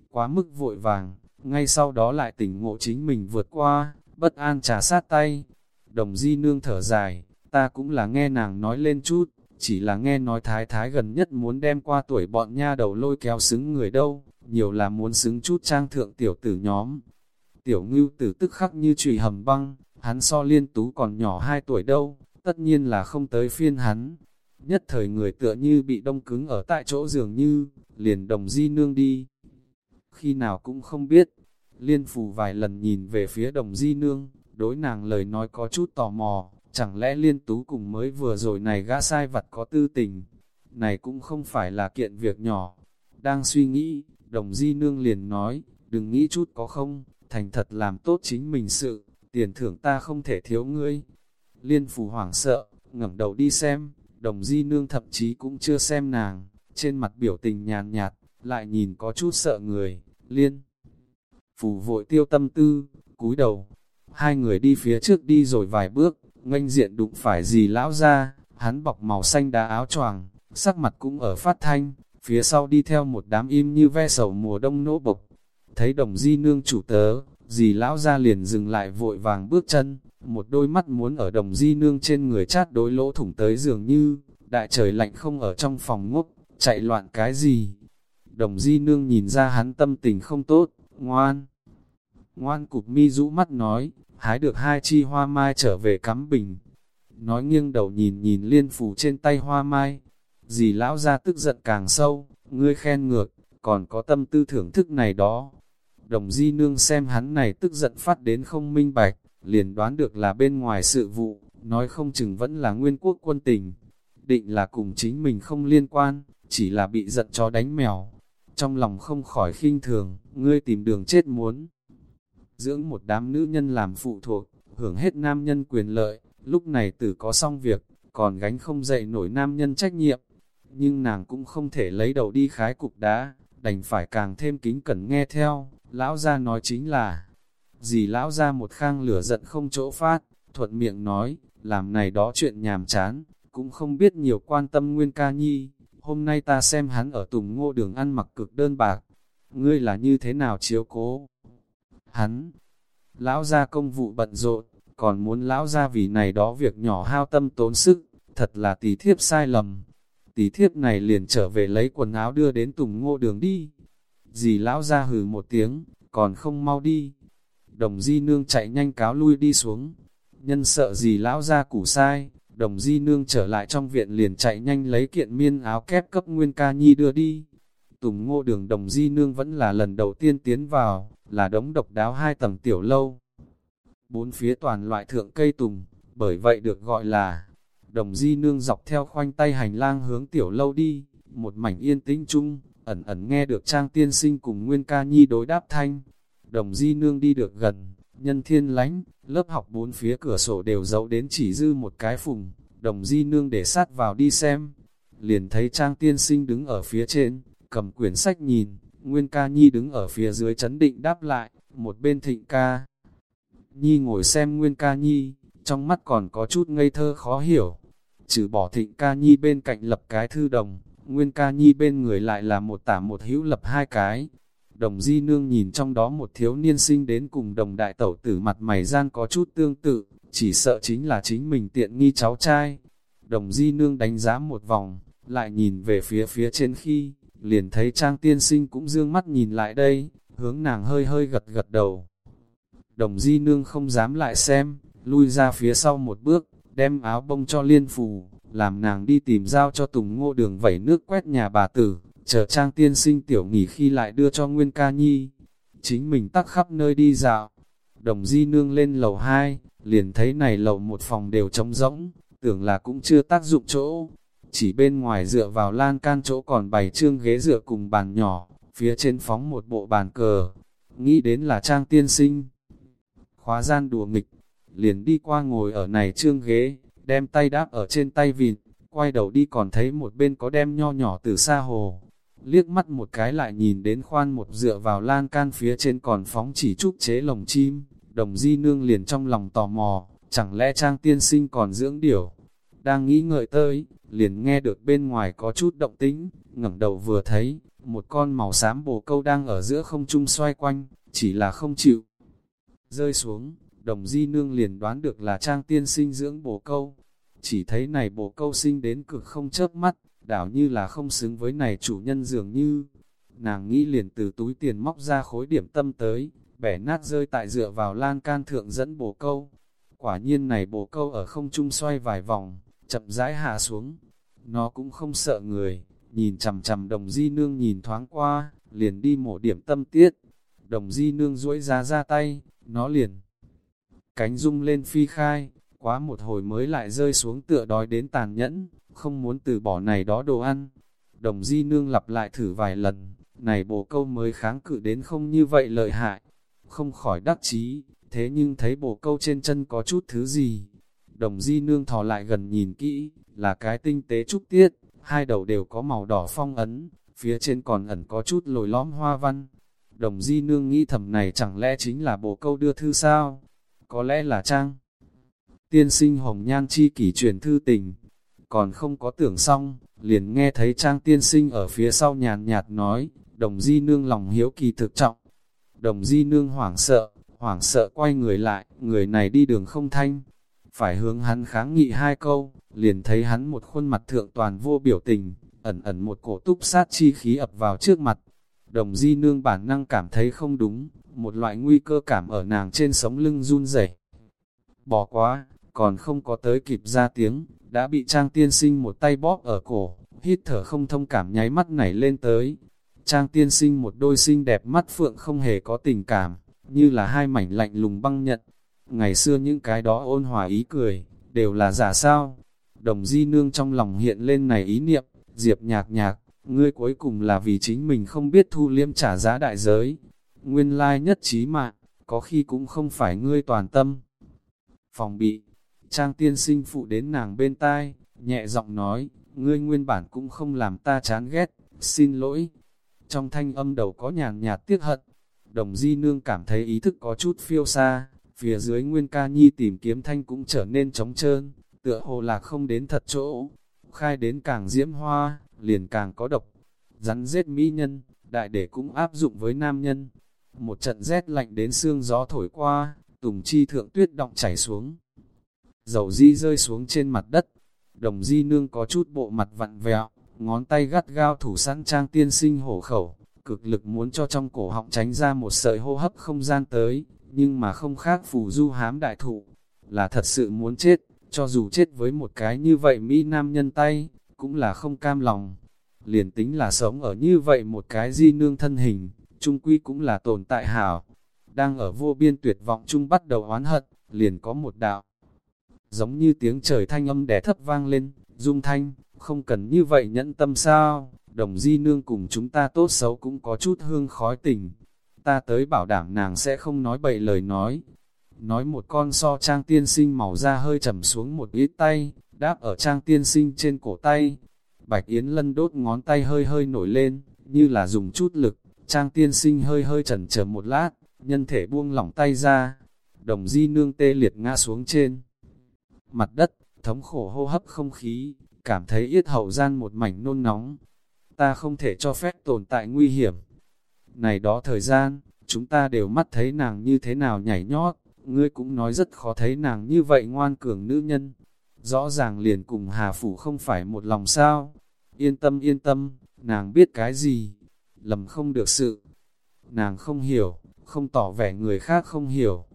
S1: Quá mức vội vàng, ngay sau đó lại tỉnh ngộ chính mình vượt qua, bất an trà sát tay. Đồng di nương thở dài, ta cũng là nghe nàng nói lên chút, chỉ là nghe nói thái thái gần nhất muốn đem qua tuổi bọn nha đầu lôi kéo xứng người đâu, nhiều là muốn xứng chút trang thượng tiểu tử nhóm. Tiểu ngưu tử tức khắc như trùy hầm băng, hắn so liên tú còn nhỏ 2 tuổi đâu, tất nhiên là không tới phiên hắn. Nhất thời người tựa như bị đông cứng ở tại chỗ dường như, liền đồng di nương đi. Khi nào cũng không biết, liên phù vài lần nhìn về phía đồng di nương, đối nàng lời nói có chút tò mò, chẳng lẽ liên tú cùng mới vừa rồi này gã sai vặt có tư tình. Này cũng không phải là kiện việc nhỏ. Đang suy nghĩ, đồng di nương liền nói, đừng nghĩ chút có không, thành thật làm tốt chính mình sự, tiền thưởng ta không thể thiếu ngươi. Liên phủ hoảng sợ, ngẩng đầu đi xem, đồng di nương thậm chí cũng chưa xem nàng, trên mặt biểu tình nhàn nhạt, lại nhìn có chút sợ người, liên phù vội tiêu tâm tư, cúi đầu, hai người đi phía trước đi rồi vài bước, nganh diện đụng phải gì lão ra, hắn bọc màu xanh đá áo choàng, sắc mặt cũng ở phát thanh, phía sau đi theo một đám im như ve sầu mùa đông nỗ bộc. Thấy đồng di nương chủ tớ, dì lão ra liền dừng lại vội vàng bước chân, một đôi mắt muốn ở đồng di nương trên người chát đối lỗ thủng tới dường như, đại trời lạnh không ở trong phòng ngốc, chạy loạn cái gì. Đồng di nương nhìn ra hắn tâm tình không tốt, ngoan. Ngoan cục mi rũ mắt nói, hái được hai chi hoa mai trở về cắm bình. Nói nghiêng đầu nhìn nhìn liên phủ trên tay hoa mai. Dì lão ra tức giận càng sâu, ngươi khen ngược, còn có tâm tư thưởng thức này đó. Đồng di nương xem hắn này tức giận phát đến không minh bạch, liền đoán được là bên ngoài sự vụ, nói không chừng vẫn là nguyên quốc quân tình. Định là cùng chính mình không liên quan, chỉ là bị giận chó đánh mèo. Trong lòng không khỏi khinh thường, ngươi tìm đường chết muốn. Dưỡng một đám nữ nhân làm phụ thuộc, hưởng hết nam nhân quyền lợi, lúc này tử có xong việc, còn gánh không dậy nổi nam nhân trách nhiệm. Nhưng nàng cũng không thể lấy đầu đi khái cục đá, đành phải càng thêm kính cẩn nghe theo, lão gia nói chính là, gì lão gia một khang lửa giận không chỗ phát, thuận miệng nói, làm này đó chuyện nhàm chán, cũng không biết nhiều quan tâm nguyên ca nhi, hôm nay ta xem hắn ở tùng ngô đường ăn mặc cực đơn bạc, ngươi là như thế nào chiếu cố? Hắn, lão gia công vụ bận rộn, còn muốn lão gia vì này đó việc nhỏ hao tâm tốn sức, thật là tỷ thiếp sai lầm. Tỷ thiếp này liền trở về lấy quần áo đưa đến tùng ngô đường đi. Dì lão gia hừ một tiếng, còn không mau đi. Đồng di nương chạy nhanh cáo lui đi xuống. Nhân sợ gì lão gia củ sai, đồng di nương trở lại trong viện liền chạy nhanh lấy kiện miên áo kép cấp nguyên ca nhi đưa đi. Tùng ngô đường đồng di nương vẫn là lần đầu tiên tiến vào, là đống độc đáo hai tầng tiểu lâu. Bốn phía toàn loại thượng cây tùng, bởi vậy được gọi là đồng di nương dọc theo khoanh tay hành lang hướng tiểu lâu đi, một mảnh yên tĩnh chung, ẩn ẩn nghe được trang tiên sinh cùng nguyên ca nhi đối đáp thanh. Đồng di nương đi được gần, nhân thiên lánh, lớp học bốn phía cửa sổ đều giấu đến chỉ dư một cái phùng, đồng di nương để sát vào đi xem. Liền thấy trang tiên sinh đứng ở phía trên, cầm quyển sách nhìn, nguyên ca nhi đứng ở phía dưới chấn định đáp lại, một bên thịnh ca. Nhi ngồi xem nguyên ca nhi, trong mắt còn có chút ngây thơ khó hiểu. Trừ bỏ thịnh ca nhi bên cạnh lập cái thư đồng, nguyên ca nhi bên người lại là một tả một hữu lập hai cái, Đồng di nương nhìn trong đó một thiếu niên sinh đến cùng đồng đại tẩu tử mặt mày gian có chút tương tự, chỉ sợ chính là chính mình tiện nghi cháu trai. Đồng di nương đánh giá một vòng, lại nhìn về phía phía trên khi, liền thấy trang tiên sinh cũng dương mắt nhìn lại đây, hướng nàng hơi hơi gật gật đầu. Đồng di nương không dám lại xem, lui ra phía sau một bước, đem áo bông cho liên phù, làm nàng đi tìm dao cho tùng ngô đường vẩy nước quét nhà bà tử, chờ trang tiên sinh tiểu nghỉ khi lại đưa cho Nguyên ca nhi. Chính mình tắc khắp nơi đi dạo. Đồng di nương lên lầu 2, liền thấy này lầu một phòng đều trống rỗng, tưởng là cũng chưa tác dụng chỗ. Chỉ bên ngoài dựa vào lan can chỗ còn bày trương ghế dựa cùng bàn nhỏ, phía trên phóng một bộ bàn cờ. Nghĩ đến là trang tiên sinh. Khóa gian đùa nghịch, liền đi qua ngồi ở này trương ghế, đem tay đáp ở trên tay vịt, quay đầu đi còn thấy một bên có đem nho nhỏ từ xa hồ, liếc mắt một cái lại nhìn đến khoan một dựa vào lan can phía trên còn phóng chỉ trúc chế lồng chim, đồng di nương liền trong lòng tò mò, chẳng lẽ trang tiên sinh còn dưỡng điểu. Đang nghĩ ngợi tới, liền nghe được bên ngoài có chút động tĩnh, ngẩng đầu vừa thấy, một con màu xám bồ câu đang ở giữa không trung xoay quanh, chỉ là không chịu. Rơi xuống, đồng di nương liền đoán được là trang tiên sinh dưỡng bồ câu. Chỉ thấy này bồ câu sinh đến cực không chớp mắt, đảo như là không xứng với này chủ nhân dường như. Nàng nghĩ liền từ túi tiền móc ra khối điểm tâm tới, bẻ nát rơi tại dựa vào lan can thượng dẫn bồ câu. Quả nhiên này bồ câu ở không trung xoay vài vòng, chậm rãi hạ xuống. Nó cũng không sợ người, nhìn chầm chầm đồng di nương nhìn thoáng qua, liền đi mổ điểm tâm tiết. Đồng di nương duỗi ra ra tay, nó liền. Cánh rung lên phi khai, quá một hồi mới lại rơi xuống tựa đói đến tàn nhẫn, không muốn từ bỏ này đó đồ ăn. Đồng di nương lặp lại thử vài lần, này bồ câu mới kháng cự đến không như vậy lợi hại, không khỏi đắc chí thế nhưng thấy bồ câu trên chân có chút thứ gì. Đồng di nương thò lại gần nhìn kỹ, là cái tinh tế trúc tiết, hai đầu đều có màu đỏ phong ấn, phía trên còn ẩn có chút lồi lõm hoa văn. Đồng di nương nghĩ thầm này chẳng lẽ chính là bộ câu đưa thư sao? Có lẽ là trang. Tiên sinh hồng nhan chi kỷ truyền thư tình, còn không có tưởng xong, liền nghe thấy trang tiên sinh ở phía sau nhàn nhạt nói, đồng di nương lòng hiếu kỳ thực trọng. Đồng di nương hoảng sợ, hoảng sợ quay người lại, người này đi đường không thanh, phải hướng hắn kháng nghị hai câu, liền thấy hắn một khuôn mặt thượng toàn vô biểu tình, ẩn ẩn một cổ túc sát chi khí ập vào trước mặt. Đồng di nương bản năng cảm thấy không đúng, một loại nguy cơ cảm ở nàng trên sống lưng run rẩy. Bỏ quá, còn không có tới kịp ra tiếng, đã bị Trang tiên sinh một tay bóp ở cổ, hít thở không thông cảm nháy mắt nảy lên tới. Trang tiên sinh một đôi xinh đẹp mắt phượng không hề có tình cảm, như là hai mảnh lạnh lùng băng nhận. Ngày xưa những cái đó ôn hòa ý cười, đều là giả sao. Đồng di nương trong lòng hiện lên này ý niệm, diệp nhạc nhạc, ngươi cuối cùng là vì chính mình không biết thu liêm trả giá đại giới. Nguyên lai nhất trí mạng, có khi cũng không phải ngươi toàn tâm. Phòng bị, trang tiên sinh phụ đến nàng bên tai, nhẹ giọng nói, ngươi nguyên bản cũng không làm ta chán ghét, xin lỗi. Trong thanh âm đầu có nhàn nhạt tiếc hận, đồng di nương cảm thấy ý thức có chút phiêu xa, phía dưới nguyên ca nhi tìm kiếm thanh cũng trở nên trống trơn, tựa hồ là không đến thật chỗ, khai đến càng diễm hoa, liền càng có độc. Rắn giết mỹ nhân, đại để cũng áp dụng với nam nhân. Một trận rét lạnh đến xương gió thổi qua, tùng chi thượng tuyết động chảy xuống. Dầu di rơi xuống trên mặt đất, đồng di nương có chút bộ mặt vặn vẹo, ngón tay gắt gao thủ sẵn trang tiên sinh hổ khẩu, cực lực muốn cho trong cổ họng tránh ra một sợi hô hấp không gian tới, nhưng mà không khác phù du hám đại thụ, là thật sự muốn chết, cho dù chết với một cái như vậy Mỹ Nam nhân tay, cũng là không cam lòng. Liền tính là sống ở như vậy một cái di nương thân hình, trung quy cũng là tồn tại hảo. Đang ở vô biên tuyệt vọng chung bắt đầu oán hận, liền có một đạo. Giống như tiếng trời thanh âm đẻ thấp vang lên, dung thanh, không cần như vậy nhẫn tâm sao, đồng di nương cùng chúng ta tốt xấu cũng có chút hương khói tình. Ta tới bảo đảm nàng sẽ không nói bậy lời nói. Nói một con so trang tiên sinh màu da hơi trầm xuống một ít tay, đáp ở trang tiên sinh trên cổ tay. Bạch Yến Lân đốt ngón tay hơi hơi nổi lên, như là dùng chút lực, trang tiên sinh hơi hơi chần chờ một lát, nhân thể buông lỏng tay ra. Đồng di nương tê liệt ngã xuống trên mặt đất, thống khổ hô hấp không khí, cảm thấy yết hậu gian một mảnh nôn nóng. Ta không thể cho phép tồn tại nguy hiểm. Này đó thời gian, chúng ta đều mắt thấy nàng như thế nào nhảy nhót, ngươi cũng nói rất khó thấy nàng như vậy ngoan cường nữ nhân. Rõ ràng liền cùng Hà Phủ không phải một lòng sao. Yên tâm yên tâm, nàng biết cái gì, lầm không được sự. Nàng không hiểu, không tỏ vẻ người khác không hiểu.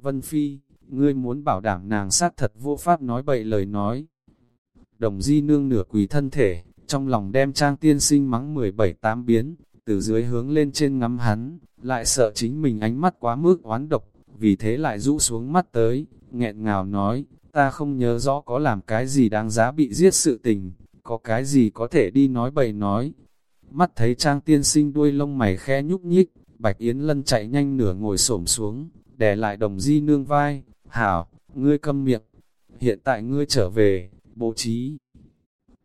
S1: Vân Phi, ngươi muốn bảo đảm nàng sát thật vô pháp nói bậy lời nói. Đồng di nương nửa quỳ thân thể, trong lòng đem trang tiên sinh mắng 17 tám biến, từ dưới hướng lên trên ngắm hắn, lại sợ chính mình ánh mắt quá mức oán độc, vì thế lại rũ xuống mắt tới, nghẹn ngào nói, ta không nhớ rõ có làm cái gì đáng giá bị giết sự tình, có cái gì có thể đi nói bậy nói. Mắt thấy trang tiên sinh đuôi lông mày khe nhúc nhích, Bạch Yến Lân chạy nhanh nửa ngồi xổm xuống, đè lại đồng di nương vai, hảo, ngươi câm miệng, hiện tại ngươi trở về, bố trí.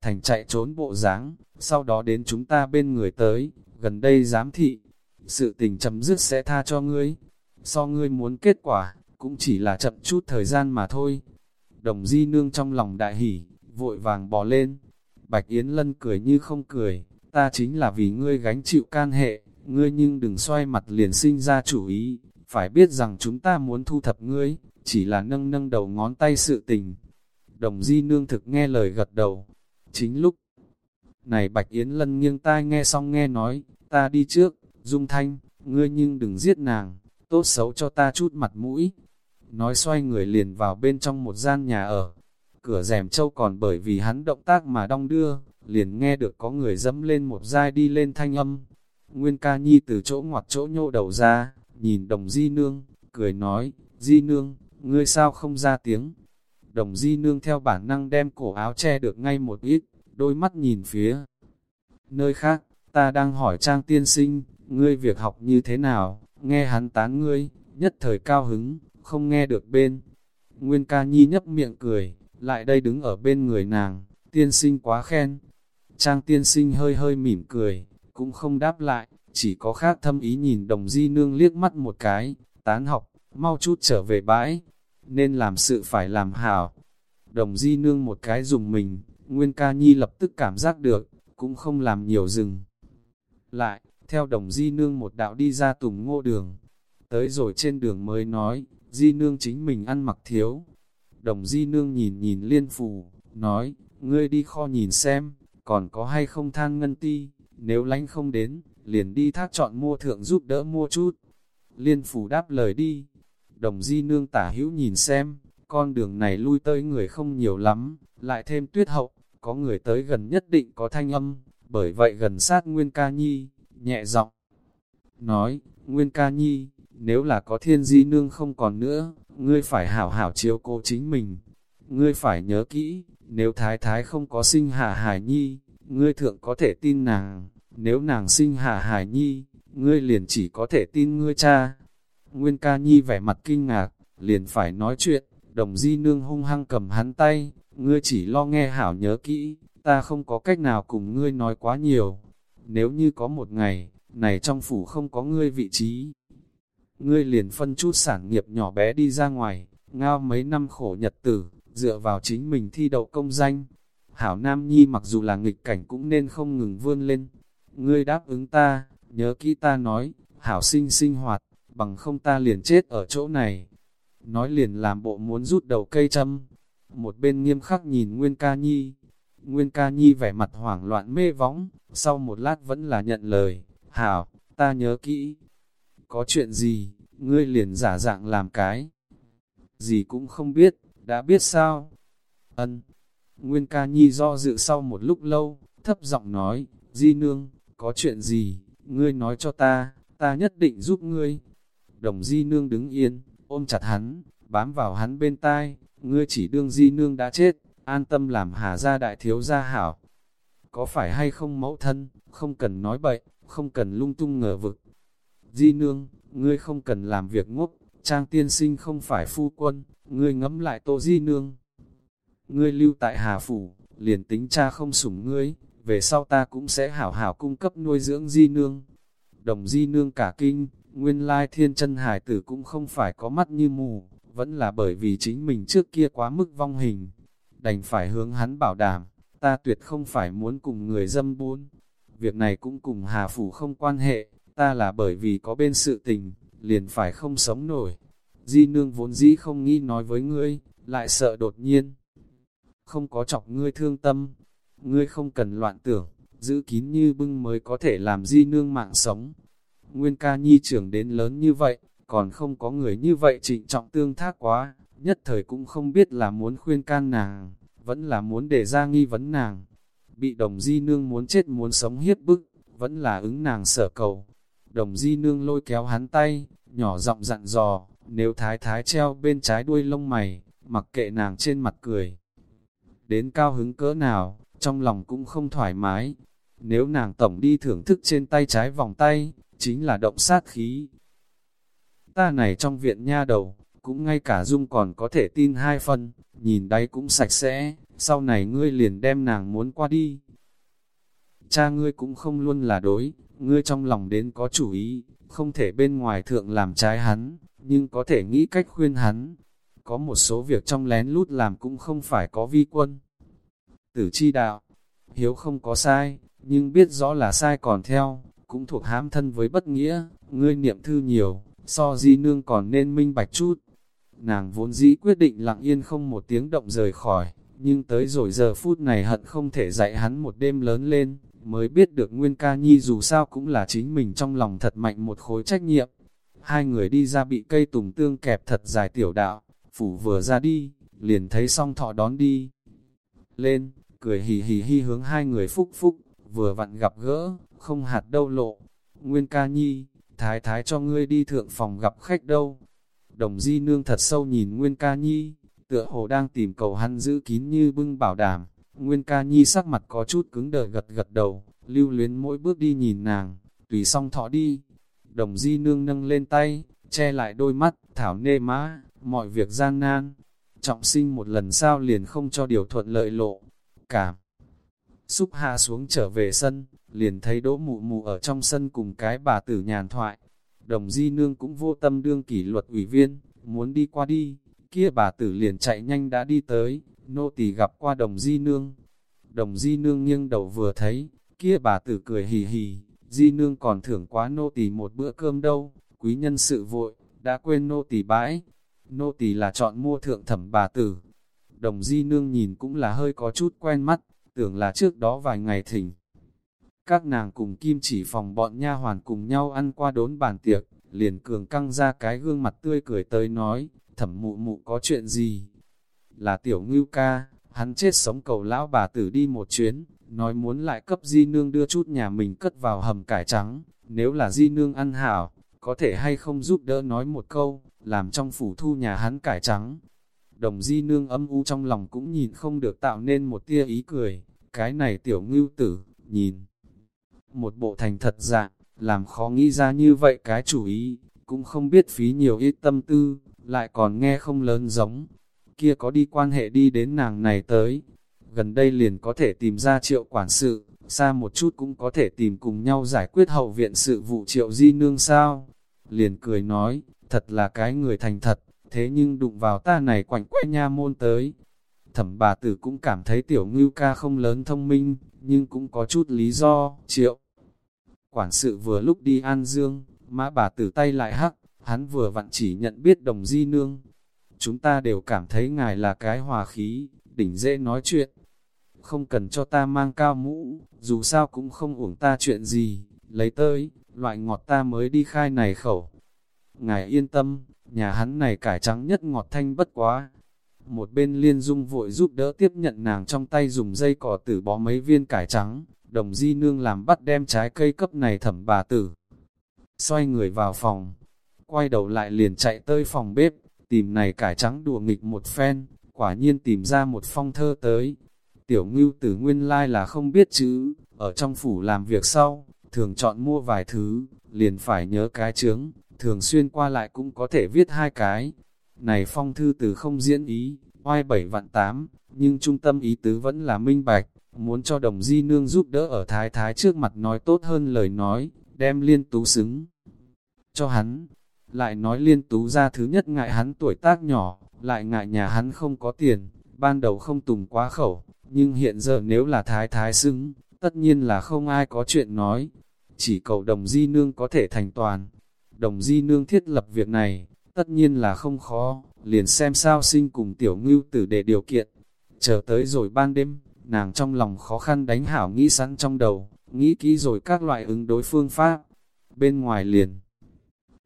S1: Thành chạy trốn bộ dáng sau đó đến chúng ta bên người tới, gần đây giám thị, sự tình chấm dứt sẽ tha cho ngươi. So ngươi muốn kết quả, cũng chỉ là chậm chút thời gian mà thôi. Đồng di nương trong lòng đại hỉ, vội vàng bò lên. Bạch Yến Lân cười như không cười, ta chính là vì ngươi gánh chịu can hệ, ngươi nhưng đừng xoay mặt liền sinh ra chủ ý, phải biết rằng chúng ta muốn thu thập ngươi, chỉ là nâng nâng đầu ngón tay sự tình. Đồng di nương thực nghe lời gật đầu. Chính lúc này Bạch Yến Lân nghiêng tai nghe xong nghe nói, ta đi trước, Dung Thanh, ngươi nhưng đừng giết nàng, tốt xấu cho ta chút mặt mũi. Nói xoay người liền vào bên trong một gian nhà ở, cửa rèm châu còn bởi vì hắn động tác mà đong đưa, liền nghe được có người dẫm lên một dai đi lên thanh âm. Nguyên ca nhi từ chỗ ngoặt chỗ nhô đầu ra, nhìn đồng di nương, cười nói, di nương, ngươi sao không ra tiếng. Đồng di nương theo bản năng đem cổ áo che được ngay một ít, đôi mắt nhìn phía. Nơi khác, ta đang hỏi trang tiên sinh, ngươi việc học như thế nào, nghe hắn tán ngươi, nhất thời cao hứng, không nghe được bên. Nguyên ca nhi nhấp miệng cười, lại đây đứng ở bên người nàng, tiên sinh quá khen. Trang tiên sinh hơi hơi mỉm cười, cũng không đáp lại, chỉ có khác thâm ý nhìn đồng di nương liếc mắt một cái, tán học, mau chút trở về bãi, nên làm sự phải làm hảo. Đồng di nương một cái dùng mình, Nguyên ca nhi lập tức cảm giác được, cũng không làm nhiều dừng. Lại, theo đồng di nương một đạo đi ra tùng ngô đường, tới rồi trên đường mới nói, di nương chính mình ăn mặc thiếu. Đồng di nương nhìn nhìn liên phù, nói, ngươi đi kho nhìn xem, còn có hay không than ngân ti, nếu lánh không đến, liền đi thác chọn mua thượng giúp đỡ mua chút. Liên phủ đáp lời đi, đồng di nương tả hữu nhìn xem, con đường này lui tới người không nhiều lắm, lại thêm tuyết hậu, có người tới gần nhất định có thanh âm, bởi vậy gần sát Nguyên Ca Nhi, nhẹ giọng nói, Nguyên Ca Nhi, nếu là có thiên di nương không còn nữa, ngươi phải hảo hảo chiếu cố chính mình. Ngươi phải nhớ kỹ, nếu thái thái không có sinh hạ hải nhi, ngươi thượng có thể tin nàng, nếu nàng sinh hạ hải nhi, ngươi liền chỉ có thể tin ngươi cha. Nguyên ca nhi vẻ mặt kinh ngạc, liền phải nói chuyện, đồng di nương hung hăng cầm hắn tay, ngươi chỉ lo nghe hảo nhớ kỹ, ta không có cách nào cùng ngươi nói quá nhiều. Nếu như có một ngày, này trong phủ không có ngươi vị trí, ngươi liền phân chút sản nghiệp nhỏ bé đi ra ngoài, ngao mấy năm khổ nhật tử, dựa vào chính mình thi đậu công danh. Hảo Nam Nhi mặc dù là nghịch cảnh cũng nên không ngừng vươn lên. Ngươi đáp ứng ta, nhớ kỹ ta nói, Hảo sinh sinh hoạt, bằng không ta liền chết ở chỗ này. Nói liền làm bộ muốn rút đầu cây châm. Một bên nghiêm khắc nhìn Nguyên Ca Nhi. Nguyên Ca Nhi vẻ mặt hoảng loạn mê võng, sau một lát vẫn là nhận lời. Hảo, ta nhớ kỹ, có chuyện gì, ngươi liền giả dạng làm cái. Gì cũng không biết, đã biết sao? Ân. Nguyên ca nhi do dự sau một lúc lâu, thấp giọng nói, Di nương, có chuyện gì, ngươi nói cho ta, ta nhất định giúp ngươi. Đồng Di nương đứng yên, ôm chặt hắn, bám vào hắn bên tai, ngươi chỉ đương Di nương đã chết, an tâm làm hà gia đại thiếu gia hảo. Có phải hay không mẫu thân, không cần nói bậy, không cần lung tung ngờ vực, Di nương, ngươi không cần làm việc ngốc, trang tiên sinh không phải phu quân, ngươi ngẫm lại tô di nương. Ngươi lưu tại Hà Phủ, liền tính cha không sủng ngươi, về sau ta cũng sẽ hảo hảo cung cấp nuôi dưỡng di nương. Đồng di nương cả kinh, nguyên lai thiên chân hải tử cũng không phải có mắt như mù, vẫn là bởi vì chính mình trước kia quá mức vong hình. Đành phải hướng hắn bảo đảm, ta tuyệt không phải muốn cùng người dâm buôn. Việc này cũng cùng Hà Phủ không quan hệ, ta là bởi vì có bên sự tình, liền phải không sống nổi. Di nương vốn dĩ không nghĩ nói với ngươi, lại sợ đột nhiên. Không có chọc ngươi thương tâm, ngươi không cần loạn tưởng, giữ kín như bưng mới có thể làm di nương mạng sống. Nguyên ca nhi trưởng đến lớn như vậy, còn không có người như vậy trịnh trọng tương thác quá, nhất thời cũng không biết là muốn khuyên can nàng, vẫn là muốn để ra nghi vấn nàng. Bị đồng di nương muốn chết muốn sống hiếp bức, vẫn là ứng nàng sở cầu, Đồng di nương lôi kéo hắn tay, nhỏ giọng dặn dò, nếu thái thái treo bên trái đuôi lông mày, mặc kệ nàng trên mặt cười. Đến cao hứng cỡ nào, trong lòng cũng không thoải mái. Nếu nàng tổng đi thưởng thức trên tay trái vòng tay, chính là động sát khí. Ta này trong viện nha đầu, cũng ngay cả dung còn có thể tin hai phần nhìn đáy cũng sạch sẽ, sau này ngươi liền đem nàng muốn qua đi. Cha ngươi cũng không luôn là đối, ngươi trong lòng đến có chủ ý, không thể bên ngoài thượng làm trái hắn, nhưng có thể nghĩ cách khuyên hắn. Có một số việc trong lén lút làm cũng không phải có vi quân. Tử chi đạo, hiếu không có sai, nhưng biết rõ là sai còn theo, cũng thuộc hám thân với bất nghĩa, ngươi niệm thư nhiều, so di nương còn nên minh bạch chút. Nàng vốn dĩ quyết định lặng yên không một tiếng động rời khỏi, nhưng tới rồi giờ phút này hận không thể dạy hắn một đêm lớn lên, mới biết được Nguyên Ca Nhi dù sao cũng là chính mình trong lòng thật mạnh một khối trách nhiệm. Hai người đi ra bị cây tùng tương kẹp thật dài tiểu đạo, phủ vừa ra đi, liền thấy song thọ đón đi. Lên, cười hì hì hi hướng hai người phúc phúc, vừa vặn gặp gỡ, không hạt đâu lộ. Nguyên Ca Nhi, thái thái cho ngươi đi thượng phòng gặp khách đâu. Đồng di nương thật sâu nhìn Nguyên Ca Nhi, tựa hồ đang tìm cầu hắn giữ kín như bưng bảo đảm. Nguyên ca nhi sắc mặt có chút cứng đờ gật gật đầu, lưu luyến mỗi bước đi nhìn nàng, tùy song thọ đi. Đồng di nương nâng lên tay, che lại đôi mắt, thảo nê má, mọi việc gian nan. trọng sinh một lần sao liền không cho điều thuận lợi lộ. Cảm xúc hạ xuống trở về sân, liền thấy đỗ mụ mụ ở trong sân cùng cái bà tử nhàn thoại. Đồng di nương cũng vô tâm đương kỷ luật ủy viên, muốn đi qua đi, kia bà tử liền chạy nhanh đã đi tới, nô tỳ gặp qua đồng di nương. Đồng di nương nghiêng đầu vừa thấy, kia bà tử cười hì hì, di nương còn thưởng quá nô tỳ một bữa cơm đâu, quý nhân sự vội, đã quên nô tỳ bãi. Nô tỳ là chọn mua thượng thẩm bà tử. Đồng di nương nhìn cũng là hơi có chút quen mắt, tưởng là trước đó vài ngày thỉnh. Các nàng cùng kim chỉ phòng bọn nha hoàn cùng nhau ăn qua đốn bàn tiệc, liền cường căng ra cái gương mặt tươi cười tới nói, thẩm mụ mụ có chuyện gì? Là tiểu ngưu ca, hắn chết sống cầu lão bà tử đi một chuyến, nói muốn lại cấp di nương đưa chút nhà mình cất vào hầm cải trắng, nếu là di nương ăn hảo, có thể hay không giúp đỡ nói một câu, làm trong phủ thu nhà hắn cải trắng. Đồng di nương âm u trong lòng cũng nhìn không được tạo nên một tia ý cười, cái này tiểu ngưu tử, nhìn. Một bộ thành thật dạng, làm khó nghĩ ra như vậy cái chủ ý, cũng không biết phí nhiều ít tâm tư, lại còn nghe không lớn giống. Kia có đi quan hệ đi đến nàng này tới, gần đây liền có thể tìm ra triệu quản sự, xa một chút cũng có thể tìm cùng nhau giải quyết hậu viện sự vụ triệu di nương sao. Liền cười nói, thật là cái người thành thật, thế nhưng đụng vào ta này quạnh quẽ nha môn tới. Thẩm bà tử cũng cảm thấy tiểu ngưu ca không lớn thông minh, nhưng cũng có chút lý do, triệu. Quản sự vừa lúc đi an dương, mã bà tử tay lại hắc, hắn vừa vặn chỉ nhận biết đồng di nương. Chúng ta đều cảm thấy ngài là cái hòa khí, đỉnh dễ nói chuyện. Không cần cho ta mang cao mũ, dù sao cũng không uổng ta chuyện gì, lấy tới, loại ngọt ta mới đi khai này khẩu. Ngài yên tâm, nhà hắn này cải trắng nhất ngọt thanh bất quá. Một bên liên dung vội giúp đỡ tiếp nhận nàng trong tay dùng dây cỏ tử bó mấy viên cải trắng, đồng di nương làm bắt đem trái cây cấp này thẩm bà tử. Xoay người vào phòng, quay đầu lại liền chạy tới phòng bếp, tìm này cải trắng đùa nghịch một phen, quả nhiên tìm ra một phong thơ tới. Tiểu ngưu tử nguyên lai là không biết chữ, ở trong phủ làm việc sau, thường chọn mua vài thứ, liền phải nhớ cái chướng, thường xuyên qua lại cũng có thể viết hai cái. Này phong thư từ không diễn ý, oai bảy vạn tám, nhưng trung tâm ý tứ vẫn là minh bạch, muốn cho đồng di nương giúp đỡ ở thái thái trước mặt nói tốt hơn lời nói, đem liên tú xứng cho hắn. Lại nói liên tú ra thứ nhất ngại hắn tuổi tác nhỏ, lại ngại nhà hắn không có tiền, ban đầu không tùng quá khẩu, nhưng hiện giờ nếu là thái thái xứng, tất nhiên là không ai có chuyện nói. Chỉ cầu đồng di nương có thể thành toàn. Đồng di nương thiết lập việc này, tất nhiên là không khó, liền xem sao sinh cùng tiểu ngưu tử để điều kiện. Chờ tới rồi ban đêm, nàng trong lòng khó khăn đánh hảo nghĩ sẵn trong đầu, nghĩ kỹ rồi các loại ứng đối phương pháp. Bên ngoài liền,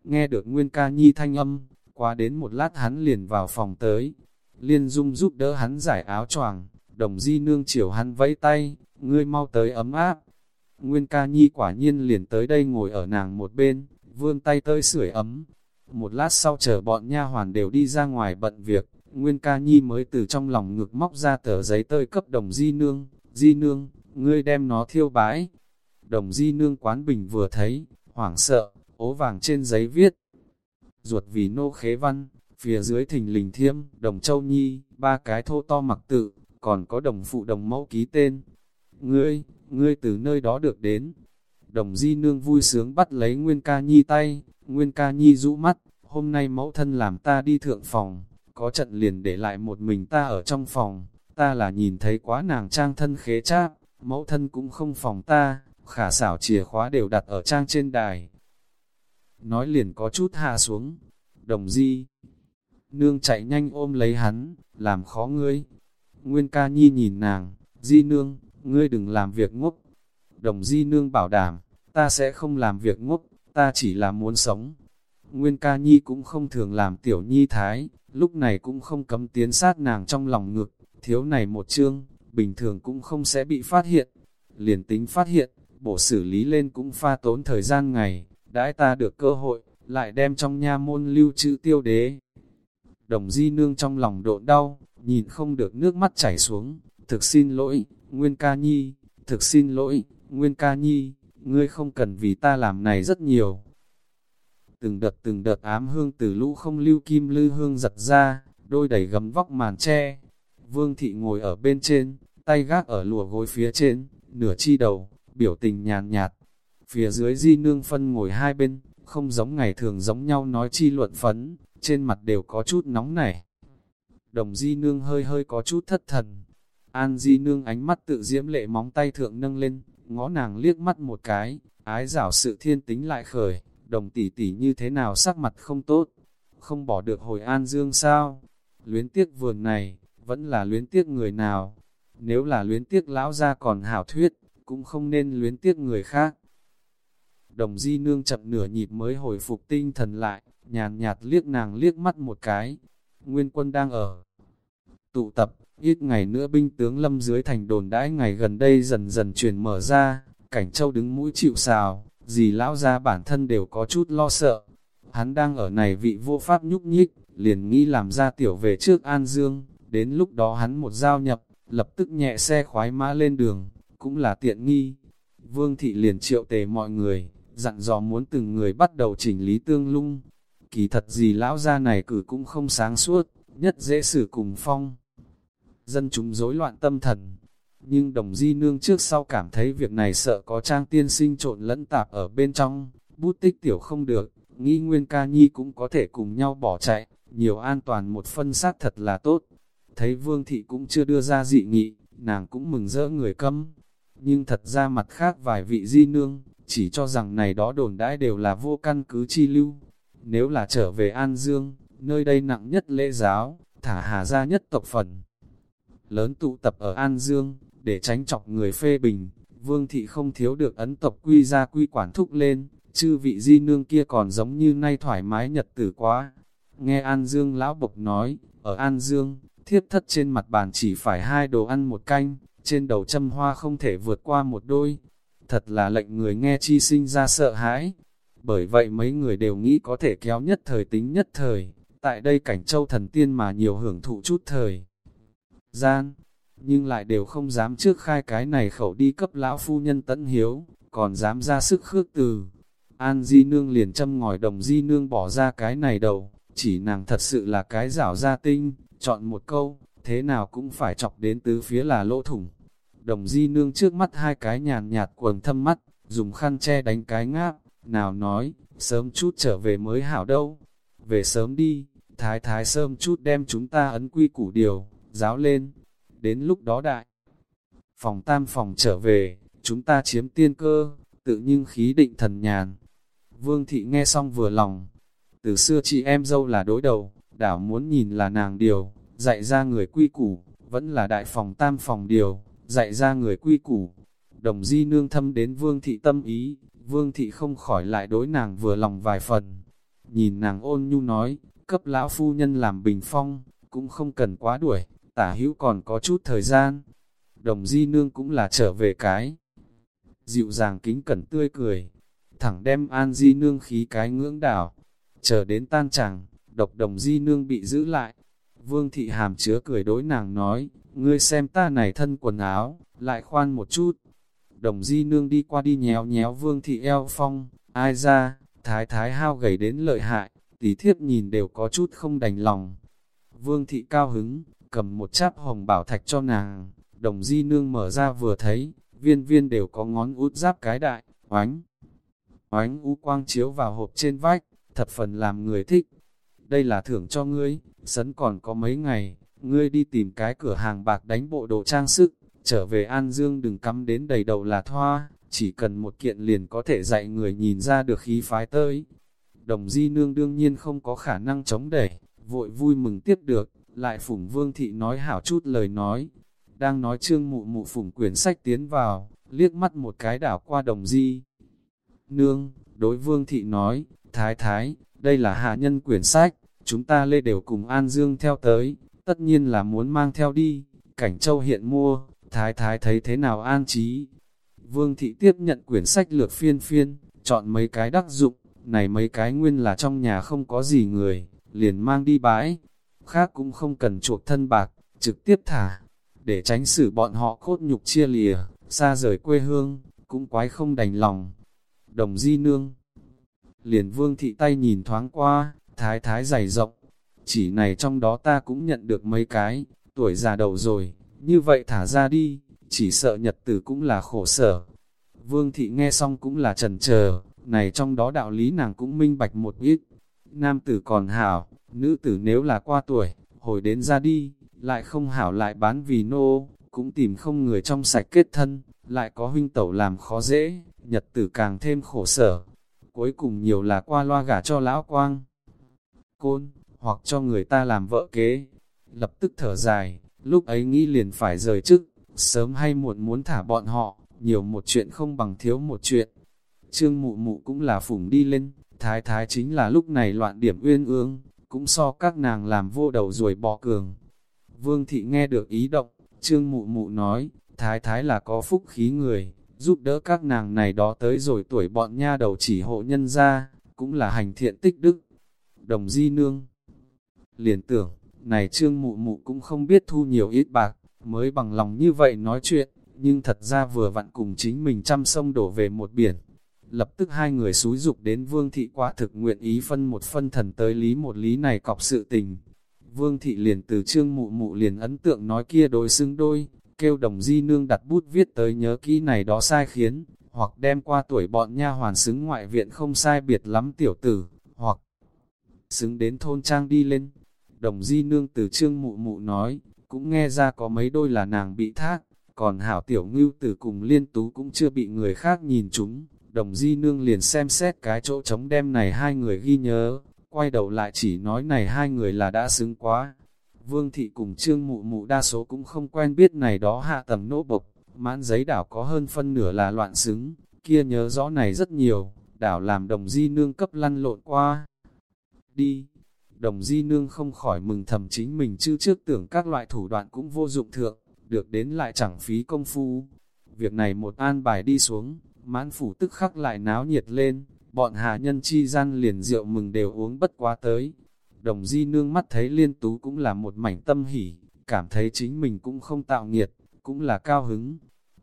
S1: nghe được Nguyên ca nhi thanh âm, qua đến một lát hắn liền vào phòng tới. Liên dung giúp đỡ hắn giải áo choàng, đồng di nương chiều hắn vẫy tay, ngươi mau tới ấm áp. Nguyên ca nhi quả nhiên liền tới đây ngồi ở nàng một bên, vươn tay tới sưởi ấm. Một lát sau chờ bọn nha hoàn đều đi ra ngoài bận việc, Nguyên ca nhi mới từ trong lòng ngực móc ra tờ giấy tơi cấp đồng di nương, di nương, ngươi đem nó thiêu bãi. Đồng di nương quán bình vừa thấy, hoảng sợ, ố vàng trên giấy viết. Ruột vì nô khế văn, phía dưới thình lình thiêm, đồng châu nhi, ba cái thô to mặc tự, còn có đồng phụ đồng mẫu ký tên. Ngươi, ngươi từ nơi đó được đến. Đồng di nương vui sướng bắt lấy Nguyên ca nhi tay, Nguyên ca nhi rũ mắt, hôm nay mẫu thân làm ta đi thượng phòng, có trận liền để lại một mình ta ở trong phòng, ta là nhìn thấy quá nàng trang thân khế cháp, mẫu thân cũng không phòng ta, khả xảo chìa khóa đều đặt ở trang trên đài. Nói liền có chút hạ xuống, đồng di. Nương chạy nhanh ôm lấy hắn, làm khó ngươi. Nguyên ca nhi nhìn nàng, di nương, ngươi đừng làm việc ngốc. Đồng di nương bảo đảm, ta sẽ không làm việc ngốc, ta chỉ là muốn sống. Nguyên ca nhi cũng không thường làm tiểu nhi thái, lúc này cũng không cấm tiến sát nàng trong lòng ngực, thiếu này một chương, bình thường cũng không sẽ bị phát hiện. Liền tính phát hiện, bổ xử lý lên cũng pha tốn thời gian ngày, đãi ta được cơ hội, lại đem trong nha môn lưu trữ tiêu đế. Đồng di nương trong lòng độ đau, nhìn không được nước mắt chảy xuống, thực xin lỗi, Nguyên ca nhi, thực xin lỗi, Nguyên ca nhi, ngươi không cần vì ta làm này rất nhiều. Từng đợt từng đợt ám hương từ lũ không lưu kim lư hương giật ra, đôi đầy gấm vóc màn tre. Vương thị ngồi ở bên trên, tay gác ở lùa gối phía trên, nửa chi đầu, biểu tình nhàn nhạt. Phía dưới di nương phân ngồi hai bên, không giống ngày thường giống nhau nói chi luận phấn, trên mặt đều có chút nóng nảy. Đồng di nương hơi hơi có chút thất thần. An di nương ánh mắt tự diễm lệ móng tay thượng nâng lên, ngó nàng liếc mắt một cái, ái rảo sự thiên tính lại khởi, đồng tỷ tỷ như thế nào sắc mặt không tốt, không bỏ được hồi an dương sao, luyến tiếc vườn này, vẫn là luyến tiếc người nào, nếu là luyến tiếc lão ra còn hảo thuyết, cũng không nên luyến tiếc người khác. Đồng di nương chậm nửa nhịp mới hồi phục tinh thần lại, nhàn nhạt liếc nàng liếc mắt một cái. Nguyên quân đang ở tụ tập, ít ngày nữa binh tướng lâm dưới thành đồn đãi ngày gần đây dần dần chuyển mở ra, cảnh châu đứng mũi chịu xào, gì lão ra bản thân đều có chút lo sợ. Hắn đang ở này vị vô pháp nhúc nhích, liền nghĩ làm ra tiểu về trước An Dương, đến lúc đó hắn một giao nhập, lập tức nhẹ xe khoái mã lên đường, cũng là tiện nghi. Vương thị liền triệu tề mọi người, dặn dò muốn từng người bắt đầu chỉnh lý tương lung. Kỳ thật gì lão gia này cử cũng không sáng suốt, nhất dễ xử cùng phong. Dân chúng rối loạn tâm thần, nhưng đồng di nương trước sau cảm thấy việc này sợ có trang tiên sinh trộn lẫn tạp ở bên trong, bút tích tiểu không được, nghĩ nguyên ca nhi cũng có thể cùng nhau bỏ chạy, nhiều an toàn một phân xác thật là tốt. Thấy vương thị cũng chưa đưa ra dị nghị, nàng cũng mừng rỡ người câm. Nhưng thật ra mặt khác vài vị di nương, chỉ cho rằng này đó đồn đãi đều là vô căn cứ chi lưu. Nếu là trở về An Dương, nơi đây nặng nhất lễ giáo, thả hà ra nhất tộc phần. Lớn tụ tập ở An Dương, để tránh chọc người phê bình, vương thị không thiếu được ấn tộc quy ra quy quản thúc lên, chư vị di nương kia còn giống như nay thoải mái nhật tử quá. Nghe An Dương lão bộc nói, ở An Dương, thiếp thất trên mặt bàn chỉ phải hai đồ ăn một canh, trên đầu châm hoa không thể vượt qua một đôi. Thật là lệnh người nghe chi sinh ra sợ hãi. Bởi vậy mấy người đều nghĩ có thể kéo nhất thời tính nhất thời, tại đây cảnh châu thần tiên mà nhiều hưởng thụ chút thời. Gian, nhưng lại đều không dám trước khai cái này khẩu đi cấp lão phu nhân tận hiếu, còn dám ra sức khước từ. An Di Nương liền châm ngòi đồng Di Nương bỏ ra cái này đầu, chỉ nàng thật sự là cái rảo gia tinh, chọn một câu, thế nào cũng phải chọc đến tứ phía là lỗ thủng. Đồng Di Nương trước mắt hai cái nhàn nhạt quần thâm mắt, dùng khăn che đánh cái ngáp, nào nói, sớm chút trở về mới hảo đâu. Về sớm đi, thái thái sớm chút đem chúng ta ấn quy củ điều, giáo lên, đến lúc đó đại. Phòng tam phòng trở về, chúng ta chiếm tiên cơ, tự nhưng khí định thần nhàn. Vương thị nghe xong vừa lòng, từ xưa chị em dâu là đối đầu, đảo muốn nhìn là nàng điều, dạy ra người quy củ, vẫn là đại phòng tam phòng điều, dạy ra người quy củ. Đồng di nương thâm đến vương thị tâm ý, vương thị không khỏi lại đối nàng vừa lòng vài phần. Nhìn nàng ôn nhu nói, cấp lão phu nhân làm bình phong, cũng không cần quá đuổi, tả hữu còn có chút thời gian. Đồng di nương cũng là trở về cái. Dịu dàng kính cẩn tươi cười, thẳng đem an di nương khí cái ngưỡng đảo. Chờ đến tan chẳng, độc đồng di nương bị giữ lại. Vương thị hàm chứa cười đối nàng nói, ngươi xem ta này thân quần áo, lại khoan một chút. Đồng di nương đi qua đi nhéo nhéo vương thị eo phong, ai ra, thái thái hao gầy đến lợi hại, tí thiếp nhìn đều có chút không đành lòng. Vương thị cao hứng, cầm một cháp hồng bảo thạch cho nàng, đồng di nương mở ra vừa thấy, viên viên đều có ngón út giáp cái đại, oánh. Oánh u quang chiếu vào hộp trên vách, thập phần làm người thích. Đây là thưởng cho ngươi, sấn còn có mấy ngày, ngươi đi tìm cái cửa hàng bạc đánh bộ đồ trang sức, trở về An Dương đừng cắm đến đầy đầu là thoa, chỉ cần một kiện liền có thể dạy người nhìn ra được khí phái tới. Đồng di nương đương nhiên không có khả năng chống đẩy, vội vui mừng tiếp được, lại phủng vương thị nói hảo chút lời nói. Đang nói trương mụ mụ phủng quyển sách tiến vào, liếc mắt một cái đảo qua đồng di. Nương, đối vương thị nói, thái thái, đây là hạ nhân quyển sách, chúng ta lê đều cùng An Dương theo tới, tất nhiên là muốn mang theo đi, cảnh châu hiện mua, thái thái thấy thế nào an trí. Vương thị tiếp nhận quyển sách lược phiên phiên, chọn mấy cái đắc dụng, này mấy cái nguyên là trong nhà không có gì người, liền mang đi bãi, khác cũng không cần chuộc thân bạc, trực tiếp thả, để tránh xử bọn họ cốt nhục chia lìa, xa rời quê hương, cũng quái không đành lòng. Đồng di nương, liền vương thị tay nhìn thoáng qua, thái thái dày rộng, chỉ này trong đó ta cũng nhận được mấy cái, tuổi già đầu rồi, như vậy thả ra đi, chỉ sợ nhật tử cũng là khổ sở. Vương thị nghe xong cũng là trần chờ này trong đó đạo lý nàng cũng minh bạch một ít. Nam tử còn hảo, nữ tử nếu là qua tuổi, hồi đến ra đi, lại không hảo lại bán vì nô, cũng tìm không người trong sạch kết thân, lại có huynh tẩu làm khó dễ, nhật tử càng thêm khổ sở. Cuối cùng nhiều là qua loa gả cho lão quang, côn, hoặc cho người ta làm vợ kế. Lập tức thở dài, lúc ấy nghĩ liền phải rời chức, sớm hay muộn muốn thả bọn họ, nhiều một chuyện không bằng thiếu một chuyện. Trương mụ mụ cũng là phủng đi lên, thái thái chính là lúc này loạn điểm uyên ương, cũng so các nàng làm vô đầu rồi bỏ cường. Vương thị nghe được ý động, trương mụ mụ nói, thái thái là có phúc khí người, giúp đỡ các nàng này đó tới rồi tuổi bọn nha đầu chỉ hộ nhân ra, cũng là hành thiện tích đức. Đồng di nương liền tưởng, này trương mụ mụ cũng không biết thu nhiều ít bạc, mới bằng lòng như vậy nói chuyện, nhưng thật ra vừa vặn cùng chính mình chăm sông đổ về một biển. Lập tức hai người xúi dục đến vương thị quá thực nguyện ý phân một phân thần tới lý một lý này cọc sự tình. Vương thị liền từ trương mụ mụ liền ấn tượng nói kia đối xứng đôi, kêu đồng di nương đặt bút viết tới nhớ kỹ này đó sai khiến, hoặc đem qua tuổi bọn nha hoàn xứng ngoại viện không sai biệt lắm tiểu tử, hoặc xứng đến thôn trang đi lên. Đồng di nương từ trương mụ mụ nói, cũng nghe ra có mấy đôi là nàng bị thác, còn hảo tiểu ngưu tử cùng liên tú cũng chưa bị người khác nhìn chúng. Đồng di nương liền xem xét cái chỗ trống đem này hai người ghi nhớ, quay đầu lại chỉ nói này hai người là đã xứng quá. Vương thị cùng trương mụ mụ đa số cũng không quen biết này đó hạ tầm nỗ bộc, mãn giấy đảo có hơn phân nửa là loạn xứng, kia nhớ rõ này rất nhiều, đảo làm đồng di nương cấp lăn lộn qua. Đi, đồng di nương không khỏi mừng thầm chính mình chứ trước tưởng các loại thủ đoạn cũng vô dụng thượng, được đến lại chẳng phí công phu. Việc này một an bài đi xuống, mãn phủ tức khắc lại náo nhiệt lên, bọn hạ nhân chi gian liền rượu mừng đều uống bất quá tới. Đồng di nương mắt thấy liên tú cũng là một mảnh tâm hỉ, cảm thấy chính mình cũng không tạo nghiệt, cũng là cao hứng.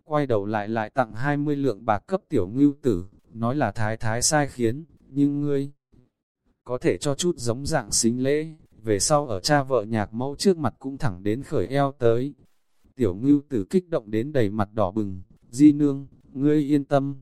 S1: Quay đầu lại lại tặng 20 lượng bạc cấp tiểu ngưu tử, nói là thái thái sai khiến, nhưng ngươi có thể cho chút giống dạng xính lễ, về sau ở cha vợ nhạc mẫu trước mặt cũng thẳng đến khởi eo tới. Tiểu ngưu tử kích động đến đầy mặt đỏ bừng, di nương, ngươi yên tâm.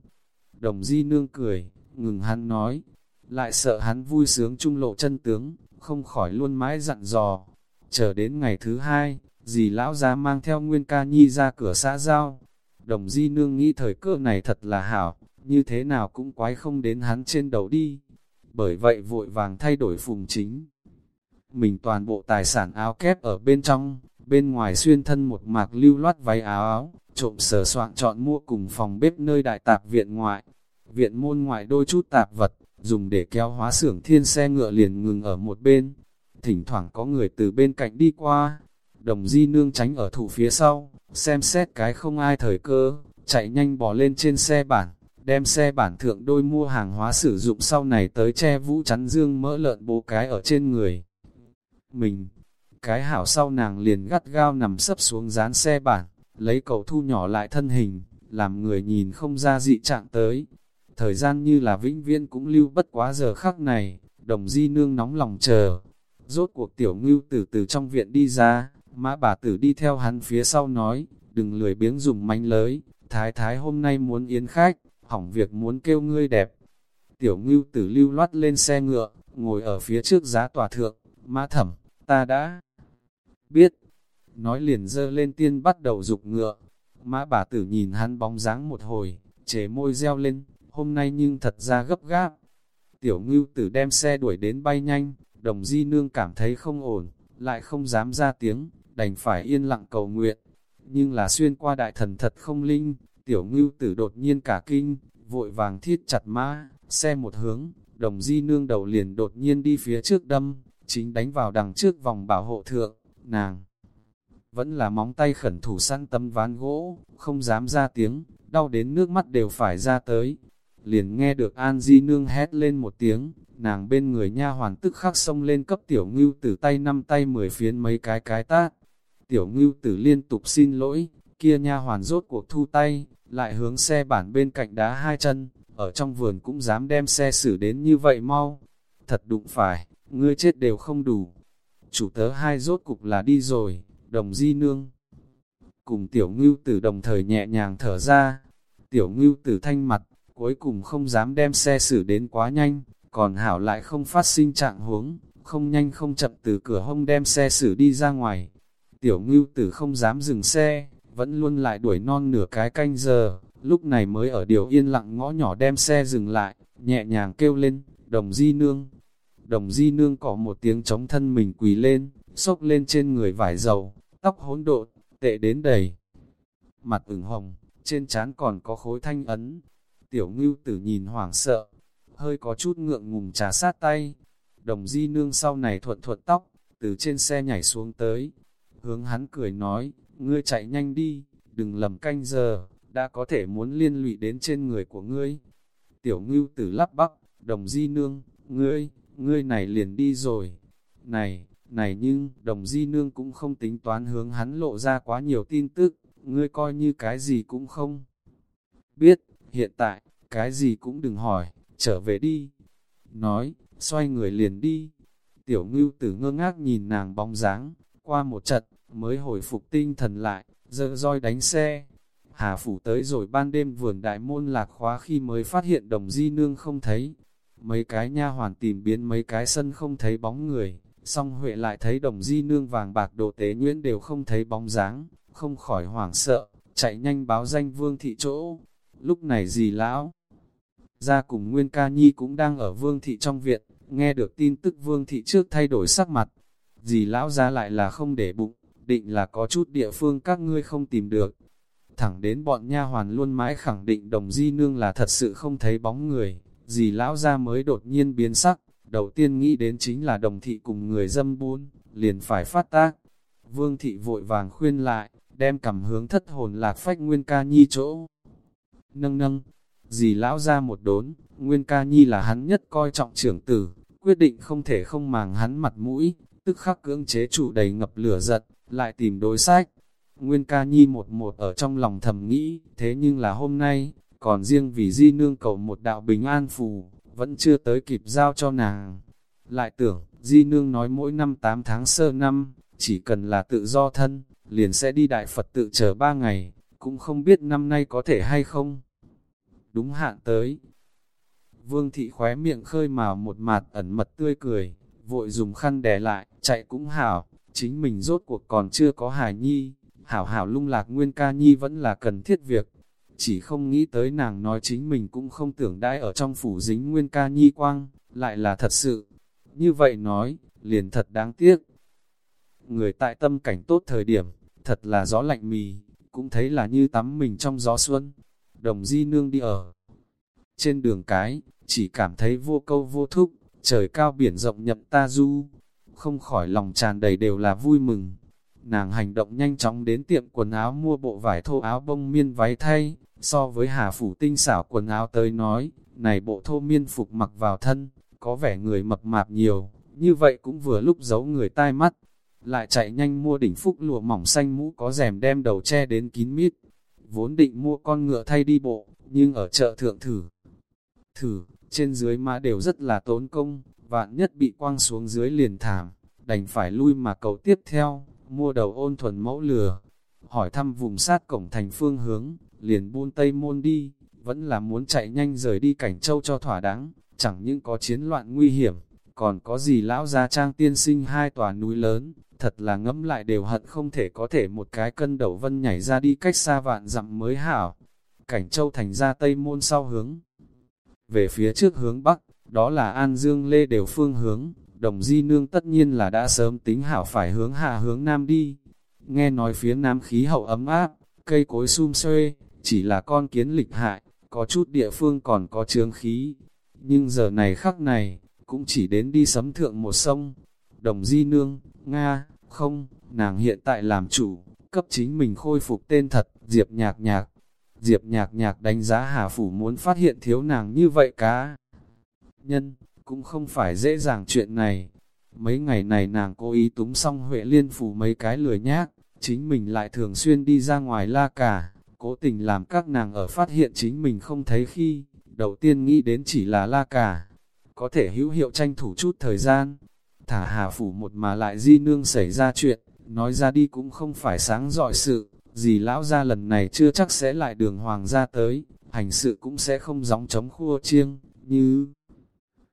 S1: Đồng di nương cười, ngừng hắn nói, lại sợ hắn vui sướng trung lộ chân tướng, không khỏi luôn mãi dặn dò. Chờ đến ngày thứ hai, dì lão ra mang theo Nguyên Ca Nhi ra cửa xã giao. Đồng di nương nghĩ thời cơ này thật là hảo, như thế nào cũng quái không đến hắn trên đầu đi. Bởi vậy vội vàng thay đổi phùng chính. Mình toàn bộ tài sản áo kép ở bên trong, bên ngoài xuyên thân một mạc lưu loát váy áo áo, trộm sờ soạn chọn mua cùng phòng bếp nơi đại tạp viện ngoại. Viện môn ngoại đôi chút tạp vật, dùng để kéo hóa xưởng thiên xe ngựa liền ngừng ở một bên. Thỉnh thoảng có người từ bên cạnh đi qua, đồng di nương tránh ở thụ phía sau, xem xét cái không ai thời cơ, chạy nhanh bỏ lên trên xe bản, đem xe bản thượng đôi mua hàng hóa sử dụng sau này tới che vũ chắn dương mỡ lợn bố cái ở trên người. Mình, cái hảo sau nàng liền gắt gao nằm sấp xuống dán xe bản, lấy cầu thu nhỏ lại thân hình, làm người nhìn không ra dị trạng tới. Thời gian như là vĩnh viễn cũng lưu bất quá giờ khắc này, đồng di nương nóng lòng chờ. Rốt cuộc tiểu ngưu tử từ trong viện đi ra, mã bà tử đi theo hắn phía sau nói, đừng lười biếng dùng mánh lới, thái thái hôm nay muốn yến khách, hỏng việc muốn kêu ngươi đẹp. Tiểu ngưu tử lưu loát lên xe ngựa, ngồi ở phía trước giá tòa thượng, mã thẩm, ta đã biết. Nói liền dơ lên tiên bắt đầu dục ngựa. Mã bà tử nhìn hắn bóng dáng một hồi, chế môi reo lên, hôm nay nhưng thật ra gấp gáp. Tiểu ngưu tử đem xe đuổi đến bay nhanh, đồng di nương cảm thấy không ổn, lại không dám ra tiếng, đành phải yên lặng cầu nguyện. Nhưng là xuyên qua đại thần thật không linh, tiểu ngưu tử đột nhiên cả kinh, vội vàng thiết chặt mã, xe một hướng, đồng di nương đầu liền đột nhiên đi phía trước đâm, chính đánh vào đằng trước vòng bảo hộ thượng, nàng. Vẫn là móng tay khẩn thủ săn tấm ván gỗ, không dám ra tiếng, đau đến nước mắt đều phải ra tới. Liền nghe được An Di Nương hét lên một tiếng, nàng bên người nha hoàn tức khắc xông lên cấp tiểu ngưu tử tay năm tay mười phiến mấy cái cái tát. Tiểu ngưu tử liên tục xin lỗi, kia nha hoàn rốt cuộc thu tay, lại hướng xe bản bên cạnh đá hai chân, ở trong vườn cũng dám đem xe xử đến như vậy mau. Thật đụng phải, ngươi chết đều không đủ. chủ tớ hai rốt cục là đi rồi, đồng di nương. Cùng tiểu ngưu tử đồng thời nhẹ nhàng thở ra, tiểu ngưu tử thanh mặt, cuối cùng không dám đem xe xử đến quá nhanh, còn hảo lại không phát sinh trạng huống, không nhanh không chậm từ cửa hông đem xe xử đi ra ngoài. Tiểu ngưu tử không dám dừng xe, vẫn luôn lại đuổi non nửa cái canh giờ, lúc này mới ở điều yên lặng ngõ nhỏ đem xe dừng lại, nhẹ nhàng kêu lên, đồng di nương. Đồng di nương có một tiếng chống thân mình quỳ lên, xốc lên trên người vải dầu, tóc hỗn độn, tệ đến đầy. Mặt ửng hồng, trên trán còn có khối thanh ấn. Tiểu ngưu tử nhìn hoảng sợ, hơi có chút ngượng ngùng trà sát tay. Đồng di nương sau này thuận thuận tóc, từ trên xe nhảy xuống tới. Hướng hắn cười nói, ngươi chạy nhanh đi, đừng lầm canh giờ, đã có thể muốn liên lụy đến trên người của ngươi. Tiểu ngưu tử lắp bắp, đồng di nương, ngươi, ngươi này liền đi rồi. Này, này nhưng, đồng di nương cũng không tính toán hướng hắn lộ ra quá nhiều tin tức, ngươi coi như cái gì cũng không. Biết, hiện tại, cái gì cũng đừng hỏi, trở về đi. Nói, xoay người liền đi. Tiểu ngưu tử ngơ ngác nhìn nàng bóng dáng, qua một trận, mới hồi phục tinh thần lại, dơ roi đánh xe. Hà phủ tới rồi ban đêm vườn đại môn lạc khóa khi mới phát hiện đồng di nương không thấy. Mấy cái nha hoàn tìm biến mấy cái sân không thấy bóng người, song Huệ lại thấy đồng di nương vàng bạc đồ tế nguyễn đều không thấy bóng dáng, không khỏi hoảng sợ, chạy nhanh báo danh vương thị chỗ. Lúc này dì lão, ra cùng Nguyên Ca Nhi cũng đang ở vương thị trong viện, nghe được tin tức vương thị trước thay đổi sắc mặt. Dì lão ra lại là không để bụng, định là có chút địa phương các ngươi không tìm được. Thẳng đến bọn nha hoàn luôn mãi khẳng định đồng di nương là thật sự không thấy bóng người, dì lão ra mới đột nhiên biến sắc, đầu tiên nghĩ đến chính là đồng thị cùng người dâm buôn, liền phải phát tác. Vương thị vội vàng khuyên lại, đem cầm hướng thất hồn lạc phách Nguyên Ca Nhi chỗ. Nâng nâng, dì lão ra một đốn, Nguyên Ca Nhi là hắn nhất coi trọng trưởng tử, quyết định không thể không màng hắn mặt mũi, tức khắc cưỡng chế chủ đầy ngập lửa giật, lại tìm đối sách. Nguyên Ca Nhi một một ở trong lòng thầm nghĩ, thế nhưng là hôm nay, còn riêng vì di nương cầu một đạo bình an phù, vẫn chưa tới kịp giao cho nàng. Lại tưởng, di nương nói mỗi năm 8 tháng sơ năm, chỉ cần là tự do thân, liền sẽ đi đại Phật tự chờ ba ngày, cũng không biết năm nay có thể hay không. Đúng hạn tới. Vương thị khóe miệng khơi màu một mặt ẩn mật tươi cười, vội dùng khăn đè lại, chạy cũng hảo, chính mình rốt cuộc còn chưa có hài nhi, hảo hảo lung lạc nguyên ca nhi vẫn là cần thiết việc. Chỉ không nghĩ tới nàng nói chính mình cũng không tưởng đãi ở trong phủ dính nguyên ca nhi quang, lại là thật sự. Như vậy nói, liền thật đáng tiếc. Người tại tâm cảnh tốt thời điểm, thật là gió lạnh mì, cũng thấy là như tắm mình trong gió xuân. Đồng di nương đi ở trên đường cái, chỉ cảm thấy vô câu vô thúc, trời cao biển rộng nhậm ta du, không khỏi lòng tràn đầy đều là vui mừng. Nàng hành động nhanh chóng đến tiệm quần áo mua bộ vải thô áo bông miên váy thay, so với hà phủ tinh xảo quần áo tới nói, này bộ thô miên phục mặc vào thân, có vẻ người mập mạp nhiều, như vậy cũng vừa lúc giấu người tai mắt lại chạy nhanh mua đỉnh phúc lụa mỏng xanh mũ có rèm đem đầu che đến kín mít. Vốn định mua con ngựa thay đi bộ, nhưng ở chợ thượng thử. Thử, trên dưới mã đều rất là tốn công, vạn nhất bị quăng xuống dưới liền thảm, đành phải lui mà cầu tiếp theo, mua đầu ôn thuần mẫu lừa. Hỏi thăm vùng sát cổng thành phương hướng, liền buôn tây môn đi, vẫn là muốn chạy nhanh rời đi cảnh châu cho thỏa đáng, chẳng những có chiến loạn nguy hiểm, còn có gì lão gia trang tiên sinh hai tòa núi lớn, thật là ngẫm lại đều hận không thể có thể một cái cân đầu vân nhảy ra đi cách xa vạn dặm mới hảo. Cảnh châu thành ra tây môn sau hướng. Về phía trước hướng bắc, đó là An Dương Lê đều phương hướng, đồng di nương tất nhiên là đã sớm tính hảo phải hướng hạ hướng nam đi. Nghe nói phía nam khí hậu ấm áp, cây cối sum xuê, chỉ là con kiến lịch hại, có chút địa phương còn có trướng khí. Nhưng giờ này khắc này, cũng chỉ đến đi sấm thượng một sông. Đồng di nương, Nga, không, nàng hiện tại làm chủ, cấp chính mình khôi phục tên thật, Diệp Nhạc Nhạc. Diệp Nhạc Nhạc đánh giá Hà Phủ muốn phát hiện thiếu nàng như vậy cá. Nhân, cũng không phải dễ dàng chuyện này. Mấy ngày này nàng cố ý túng xong Huệ Liên Phủ mấy cái lười nhác, chính mình lại thường xuyên đi ra ngoài la cả, cố tình làm các nàng ở phát hiện chính mình không thấy khi, đầu tiên nghĩ đến chỉ là la cả. Có thể hữu hiệu tranh thủ chút thời gian, thả hà phủ một mà lại di nương xảy ra chuyện, nói ra đi cũng không phải sáng dọi sự, gì lão ra lần này chưa chắc sẽ lại đường hoàng ra tới, hành sự cũng sẽ không gióng chống khua chiêng, như...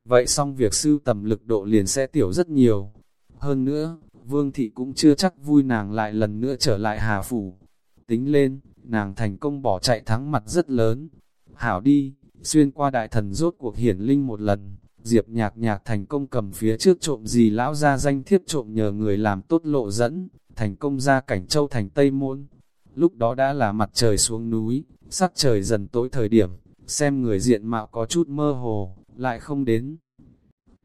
S1: Vậy xong việc sưu tầm lực độ liền sẽ tiểu rất nhiều. Hơn nữa, Vương Thị cũng chưa chắc vui nàng lại lần nữa trở lại Hà Phủ. Tính lên, nàng thành công bỏ chạy thắng mặt rất lớn. Hảo đi, xuyên qua đại thần rốt cuộc hiển linh một lần, Diệp nhạc nhạc thành công cầm phía trước trộm gì lão ra danh thiếp trộm nhờ người làm tốt lộ dẫn, thành công ra cảnh châu thành Tây Môn. Lúc đó đã là mặt trời xuống núi, sắc trời dần tối thời điểm, xem người diện mạo có chút mơ hồ, lại không đến.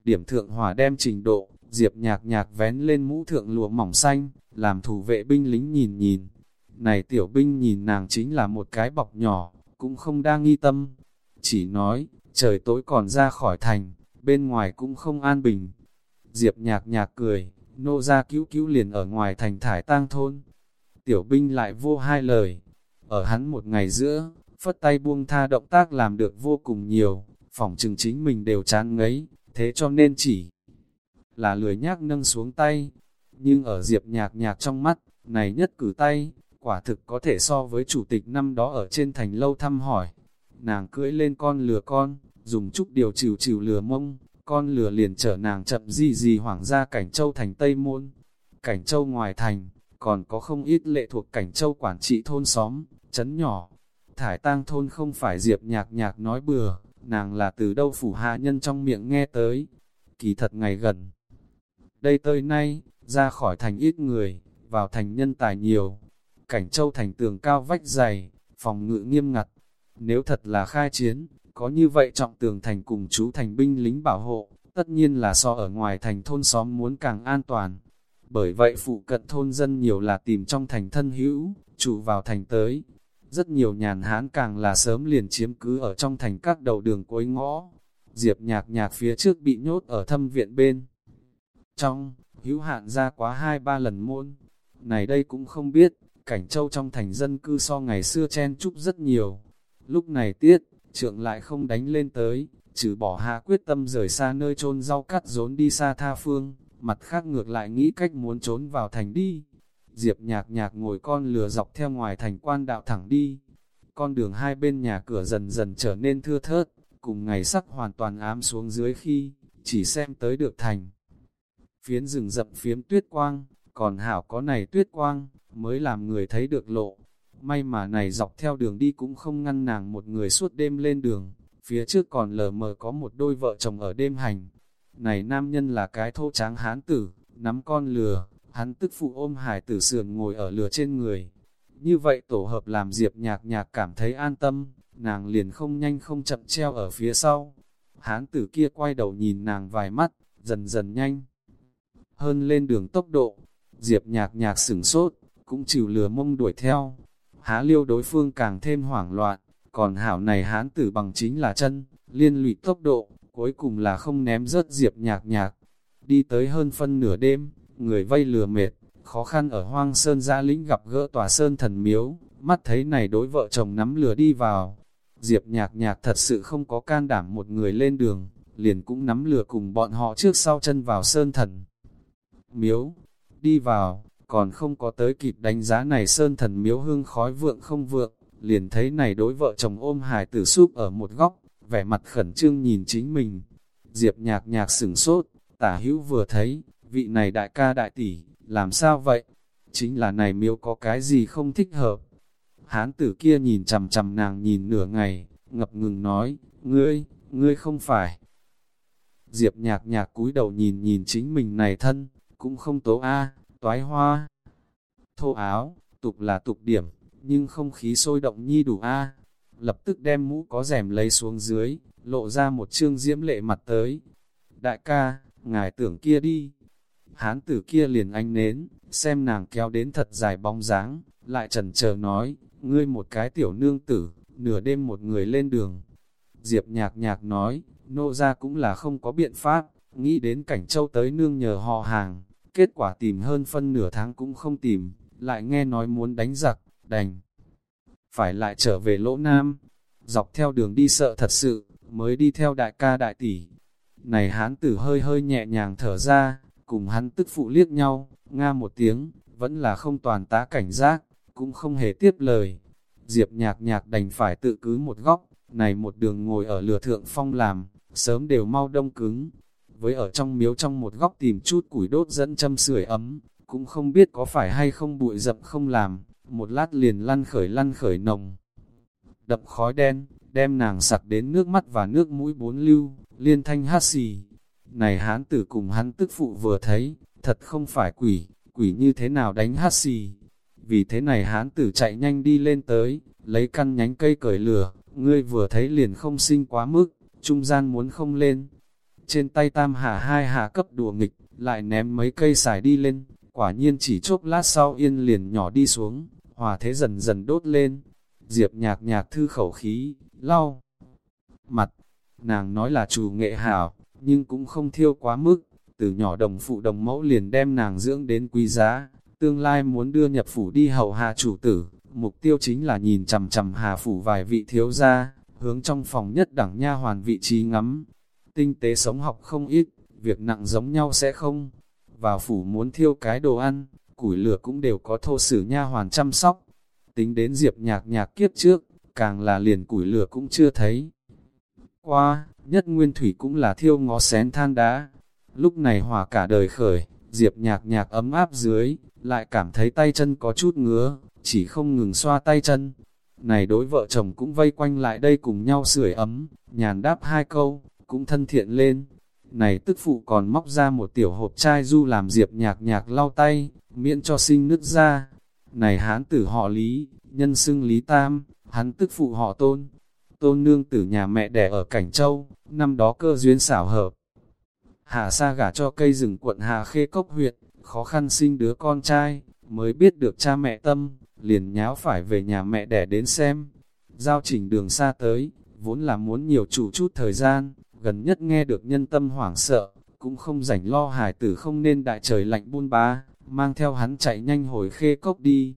S1: Điểm thượng hỏa đem trình độ, Diệp nhạc nhạc vén lên mũ thượng lụa mỏng xanh, làm thủ vệ binh lính nhìn nhìn. Này tiểu binh nhìn nàng chính là một cái bọc nhỏ, cũng không đa nghi tâm. Chỉ nói, trời tối còn ra khỏi thành, bên ngoài cũng không an bình. Diệp nhạc nhạc cười, nô ra cứu cứu liền ở ngoài thành thải tang thôn. Tiểu binh lại vô hai lời. Ở hắn một ngày giữa, phất tay buông tha động tác làm được vô cùng nhiều, phỏng chừng chính mình đều chán ngấy, thế cho nên chỉ là lười nhác nâng xuống tay. Nhưng ở diệp nhạc nhạc trong mắt, này nhất cử tay, quả thực có thể so với chủ tịch năm đó ở trên thành lâu thăm hỏi. Nàng cưỡi lên con lừa con, dùng chút điều trừ trừ lừa mông, con lừa liền chở nàng chậm gì gì hoảng ra cảnh châu thành Tây Môn. Cảnh châu ngoài thành, còn có không ít lệ thuộc cảnh châu quản trị thôn xóm, chấn nhỏ. Thải tang thôn không phải diệp nhạc nhạc nói bừa, nàng là từ đâu phủ hạ nhân trong miệng nghe tới. Kỳ thật ngày gần. Đây tới nay, ra khỏi thành ít người, vào thành nhân tài nhiều. Cảnh châu thành tường cao vách dày, phòng ngự nghiêm ngặt. Nếu thật là khai chiến, có như vậy trọng tường thành cùng chú thành binh lính bảo hộ, tất nhiên là so ở ngoài thành thôn xóm muốn càng an toàn. Bởi vậy phụ cận thôn dân nhiều là tìm trong thành thân hữu, trụ vào thành tới. Rất nhiều nhàn hán càng là sớm liền chiếm cứ ở trong thành các đầu đường cuối ngõ. Diệp nhạc nhạc phía trước bị nhốt ở thâm viện bên. Trong, hữu hạn ra quá hai ba lần môn. Này đây cũng không biết, cảnh châu trong thành dân cư so ngày xưa chen chúc rất nhiều. Lúc này tiết, trượng lại không đánh lên tới, trừ bỏ hạ quyết tâm rời xa nơi trôn rau cắt rốn đi xa tha phương, mặt khác ngược lại nghĩ cách muốn trốn vào thành đi. Diệp nhạc nhạc ngồi con lừa dọc theo ngoài thành quan đạo thẳng đi. Con đường hai bên nhà cửa dần dần trở nên thưa thớt, cùng ngày sắc hoàn toàn ám xuống dưới khi, chỉ xem tới được thành. Phiến rừng rậm phiếm tuyết quang, còn hảo có này tuyết quang, mới làm người thấy được lộ. May mà này dọc theo đường đi cũng không ngăn nàng một người suốt đêm lên đường, phía trước còn lờ mờ có một đôi vợ chồng ở đêm hành. Này nam nhân là cái thô tráng hán tử, nắm con lừa, hắn tức phụ ôm hải tử sườn ngồi ở lừa trên người. Như vậy tổ hợp làm Diệp nhạc nhạc cảm thấy an tâm, nàng liền không nhanh không chậm treo ở phía sau. Hán tử kia quay đầu nhìn nàng vài mắt, dần dần nhanh. Hơn lên đường tốc độ, Diệp nhạc nhạc sửng sốt, cũng chịu lừa mông đuổi theo. Há liêu đối phương càng thêm hoảng loạn, còn hảo này hán tử bằng chính là chân, liên lụy tốc độ, cuối cùng là không ném rớt Diệp nhạc nhạc. Đi tới hơn phân nửa đêm, người vây lừa mệt, khó khăn ở hoang sơn gia lĩnh gặp gỡ tòa sơn thần miếu, mắt thấy này đối vợ chồng nắm lừa đi vào. Diệp nhạc nhạc thật sự không có can đảm một người lên đường, liền cũng nắm lừa cùng bọn họ trước sau chân vào sơn thần. Miếu, đi vào, còn không có tới kịp đánh giá này sơn thần miếu hương khói vượng không vượng, liền thấy này đối vợ chồng ôm hài tử súp ở một góc, vẻ mặt khẩn trương nhìn chính mình. Diệp nhạc nhạc sửng sốt, tả hữu vừa thấy, vị này đại ca đại tỷ, làm sao vậy? Chính là này miếu có cái gì không thích hợp. Hán tử kia nhìn chầm chầm nàng nhìn nửa ngày, ngập ngừng nói, ngươi, ngươi không phải. Diệp nhạc nhạc cúi đầu nhìn nhìn chính mình này thân, cũng không tố a toái hoa. Thô áo, tục là tục điểm, nhưng không khí sôi động nhi đủ a Lập tức đem mũ có rèm lấy xuống dưới, lộ ra một trương diễm lệ mặt tới. Đại ca, ngài tưởng kia đi. Hán tử kia liền anh nến, xem nàng kéo đến thật dài bóng dáng, lại trần chờ nói, ngươi một cái tiểu nương tử, nửa đêm một người lên đường. Diệp nhạc nhạc nói, nô ra cũng là không có biện pháp, nghĩ đến cảnh châu tới nương nhờ họ hàng, kết quả tìm hơn phân nửa tháng cũng không tìm, lại nghe nói muốn đánh giặc, đành. Phải lại trở về lỗ nam, dọc theo đường đi sợ thật sự, mới đi theo đại ca đại tỷ. Này hán tử hơi hơi nhẹ nhàng thở ra, cùng hắn tức phụ liếc nhau, nga một tiếng, vẫn là không toàn tá cảnh giác, cũng không hề tiếp lời. Diệp nhạc nhạc đành phải tự cứ một góc, này một đường ngồi ở lửa thượng phong làm, sớm đều mau đông cứng. Với ở trong miếu trong một góc tìm chút củi đốt dẫn châm sưởi ấm, cũng không biết có phải hay không bụi rậm không làm, một lát liền lăn khởi lăn khởi nồng. đập khói đen, đem nàng sặc đến nước mắt và nước mũi bốn lưu, liên thanh hát xì. Này hán tử cùng hắn tức phụ vừa thấy, thật không phải quỷ, quỷ như thế nào đánh hát xì. Vì thế này hán tử chạy nhanh đi lên tới, lấy căn nhánh cây cởi lửa, ngươi vừa thấy liền không sinh quá mức, trung gian muốn không lên. Trên tay tam hạ hai hạ cấp đùa nghịch, lại ném mấy cây xài đi lên, quả nhiên chỉ chốc lát sau yên liền nhỏ đi xuống, hòa thế dần dần đốt lên. Diệp nhạc nhạc thư khẩu khí, lau mặt, nàng nói là chủ nghệ hảo, nhưng cũng không thiêu quá mức, từ nhỏ đồng phụ đồng mẫu liền đem nàng dưỡng đến quý giá, tương lai muốn đưa nhập phủ đi hậu hạ chủ tử, mục tiêu chính là nhìn chằm chằm hà phủ vài vị thiếu gia, hướng trong phòng nhất đẳng nha hoàn vị trí ngắm. Tinh tế sống học không ít, việc nặng giống nhau sẽ không. Vào phủ muốn thiêu cái đồ ăn, củi lửa cũng đều có thô sử nha hoàn chăm sóc. Tính đến diệp nhạc nhạc kiếp trước, càng là liền củi lửa cũng chưa thấy. Qua, nhất nguyên thủy cũng là thiêu ngó xén than đá. Lúc này hỏa cả đời khởi, diệp nhạc nhạc ấm áp dưới, lại cảm thấy tay chân có chút ngứa, chỉ không ngừng xoa tay chân. Này đối vợ chồng cũng vây quanh lại đây cùng nhau sưởi ấm, nhàn đáp hai câu, cũng thân thiện lên. Này tức phụ còn móc ra một tiểu hộp chai du làm diệp nhạc nhạc lau tay, miễn cho sinh nứt ra. Này hán tử họ Lý, nhân xưng Lý Tam, hắn tức phụ họ Tôn. Tôn nương tử nhà mẹ đẻ ở Cảnh Châu, năm đó cơ duyên xảo hợp. Hạ sa gả cho cây rừng quận Hà Khê Cốc huyện, khó khăn sinh đứa con trai, mới biết được cha mẹ tâm, liền nháo phải về nhà mẹ đẻ đến xem. Giao trình đường xa tới, vốn là muốn nhiều chủ chút thời gian, gần nhất nghe được nhân tâm hoảng sợ, cũng không rảnh lo hài tử không nên đại trời lạnh buôn bá, mang theo hắn chạy nhanh hồi khê cốc đi.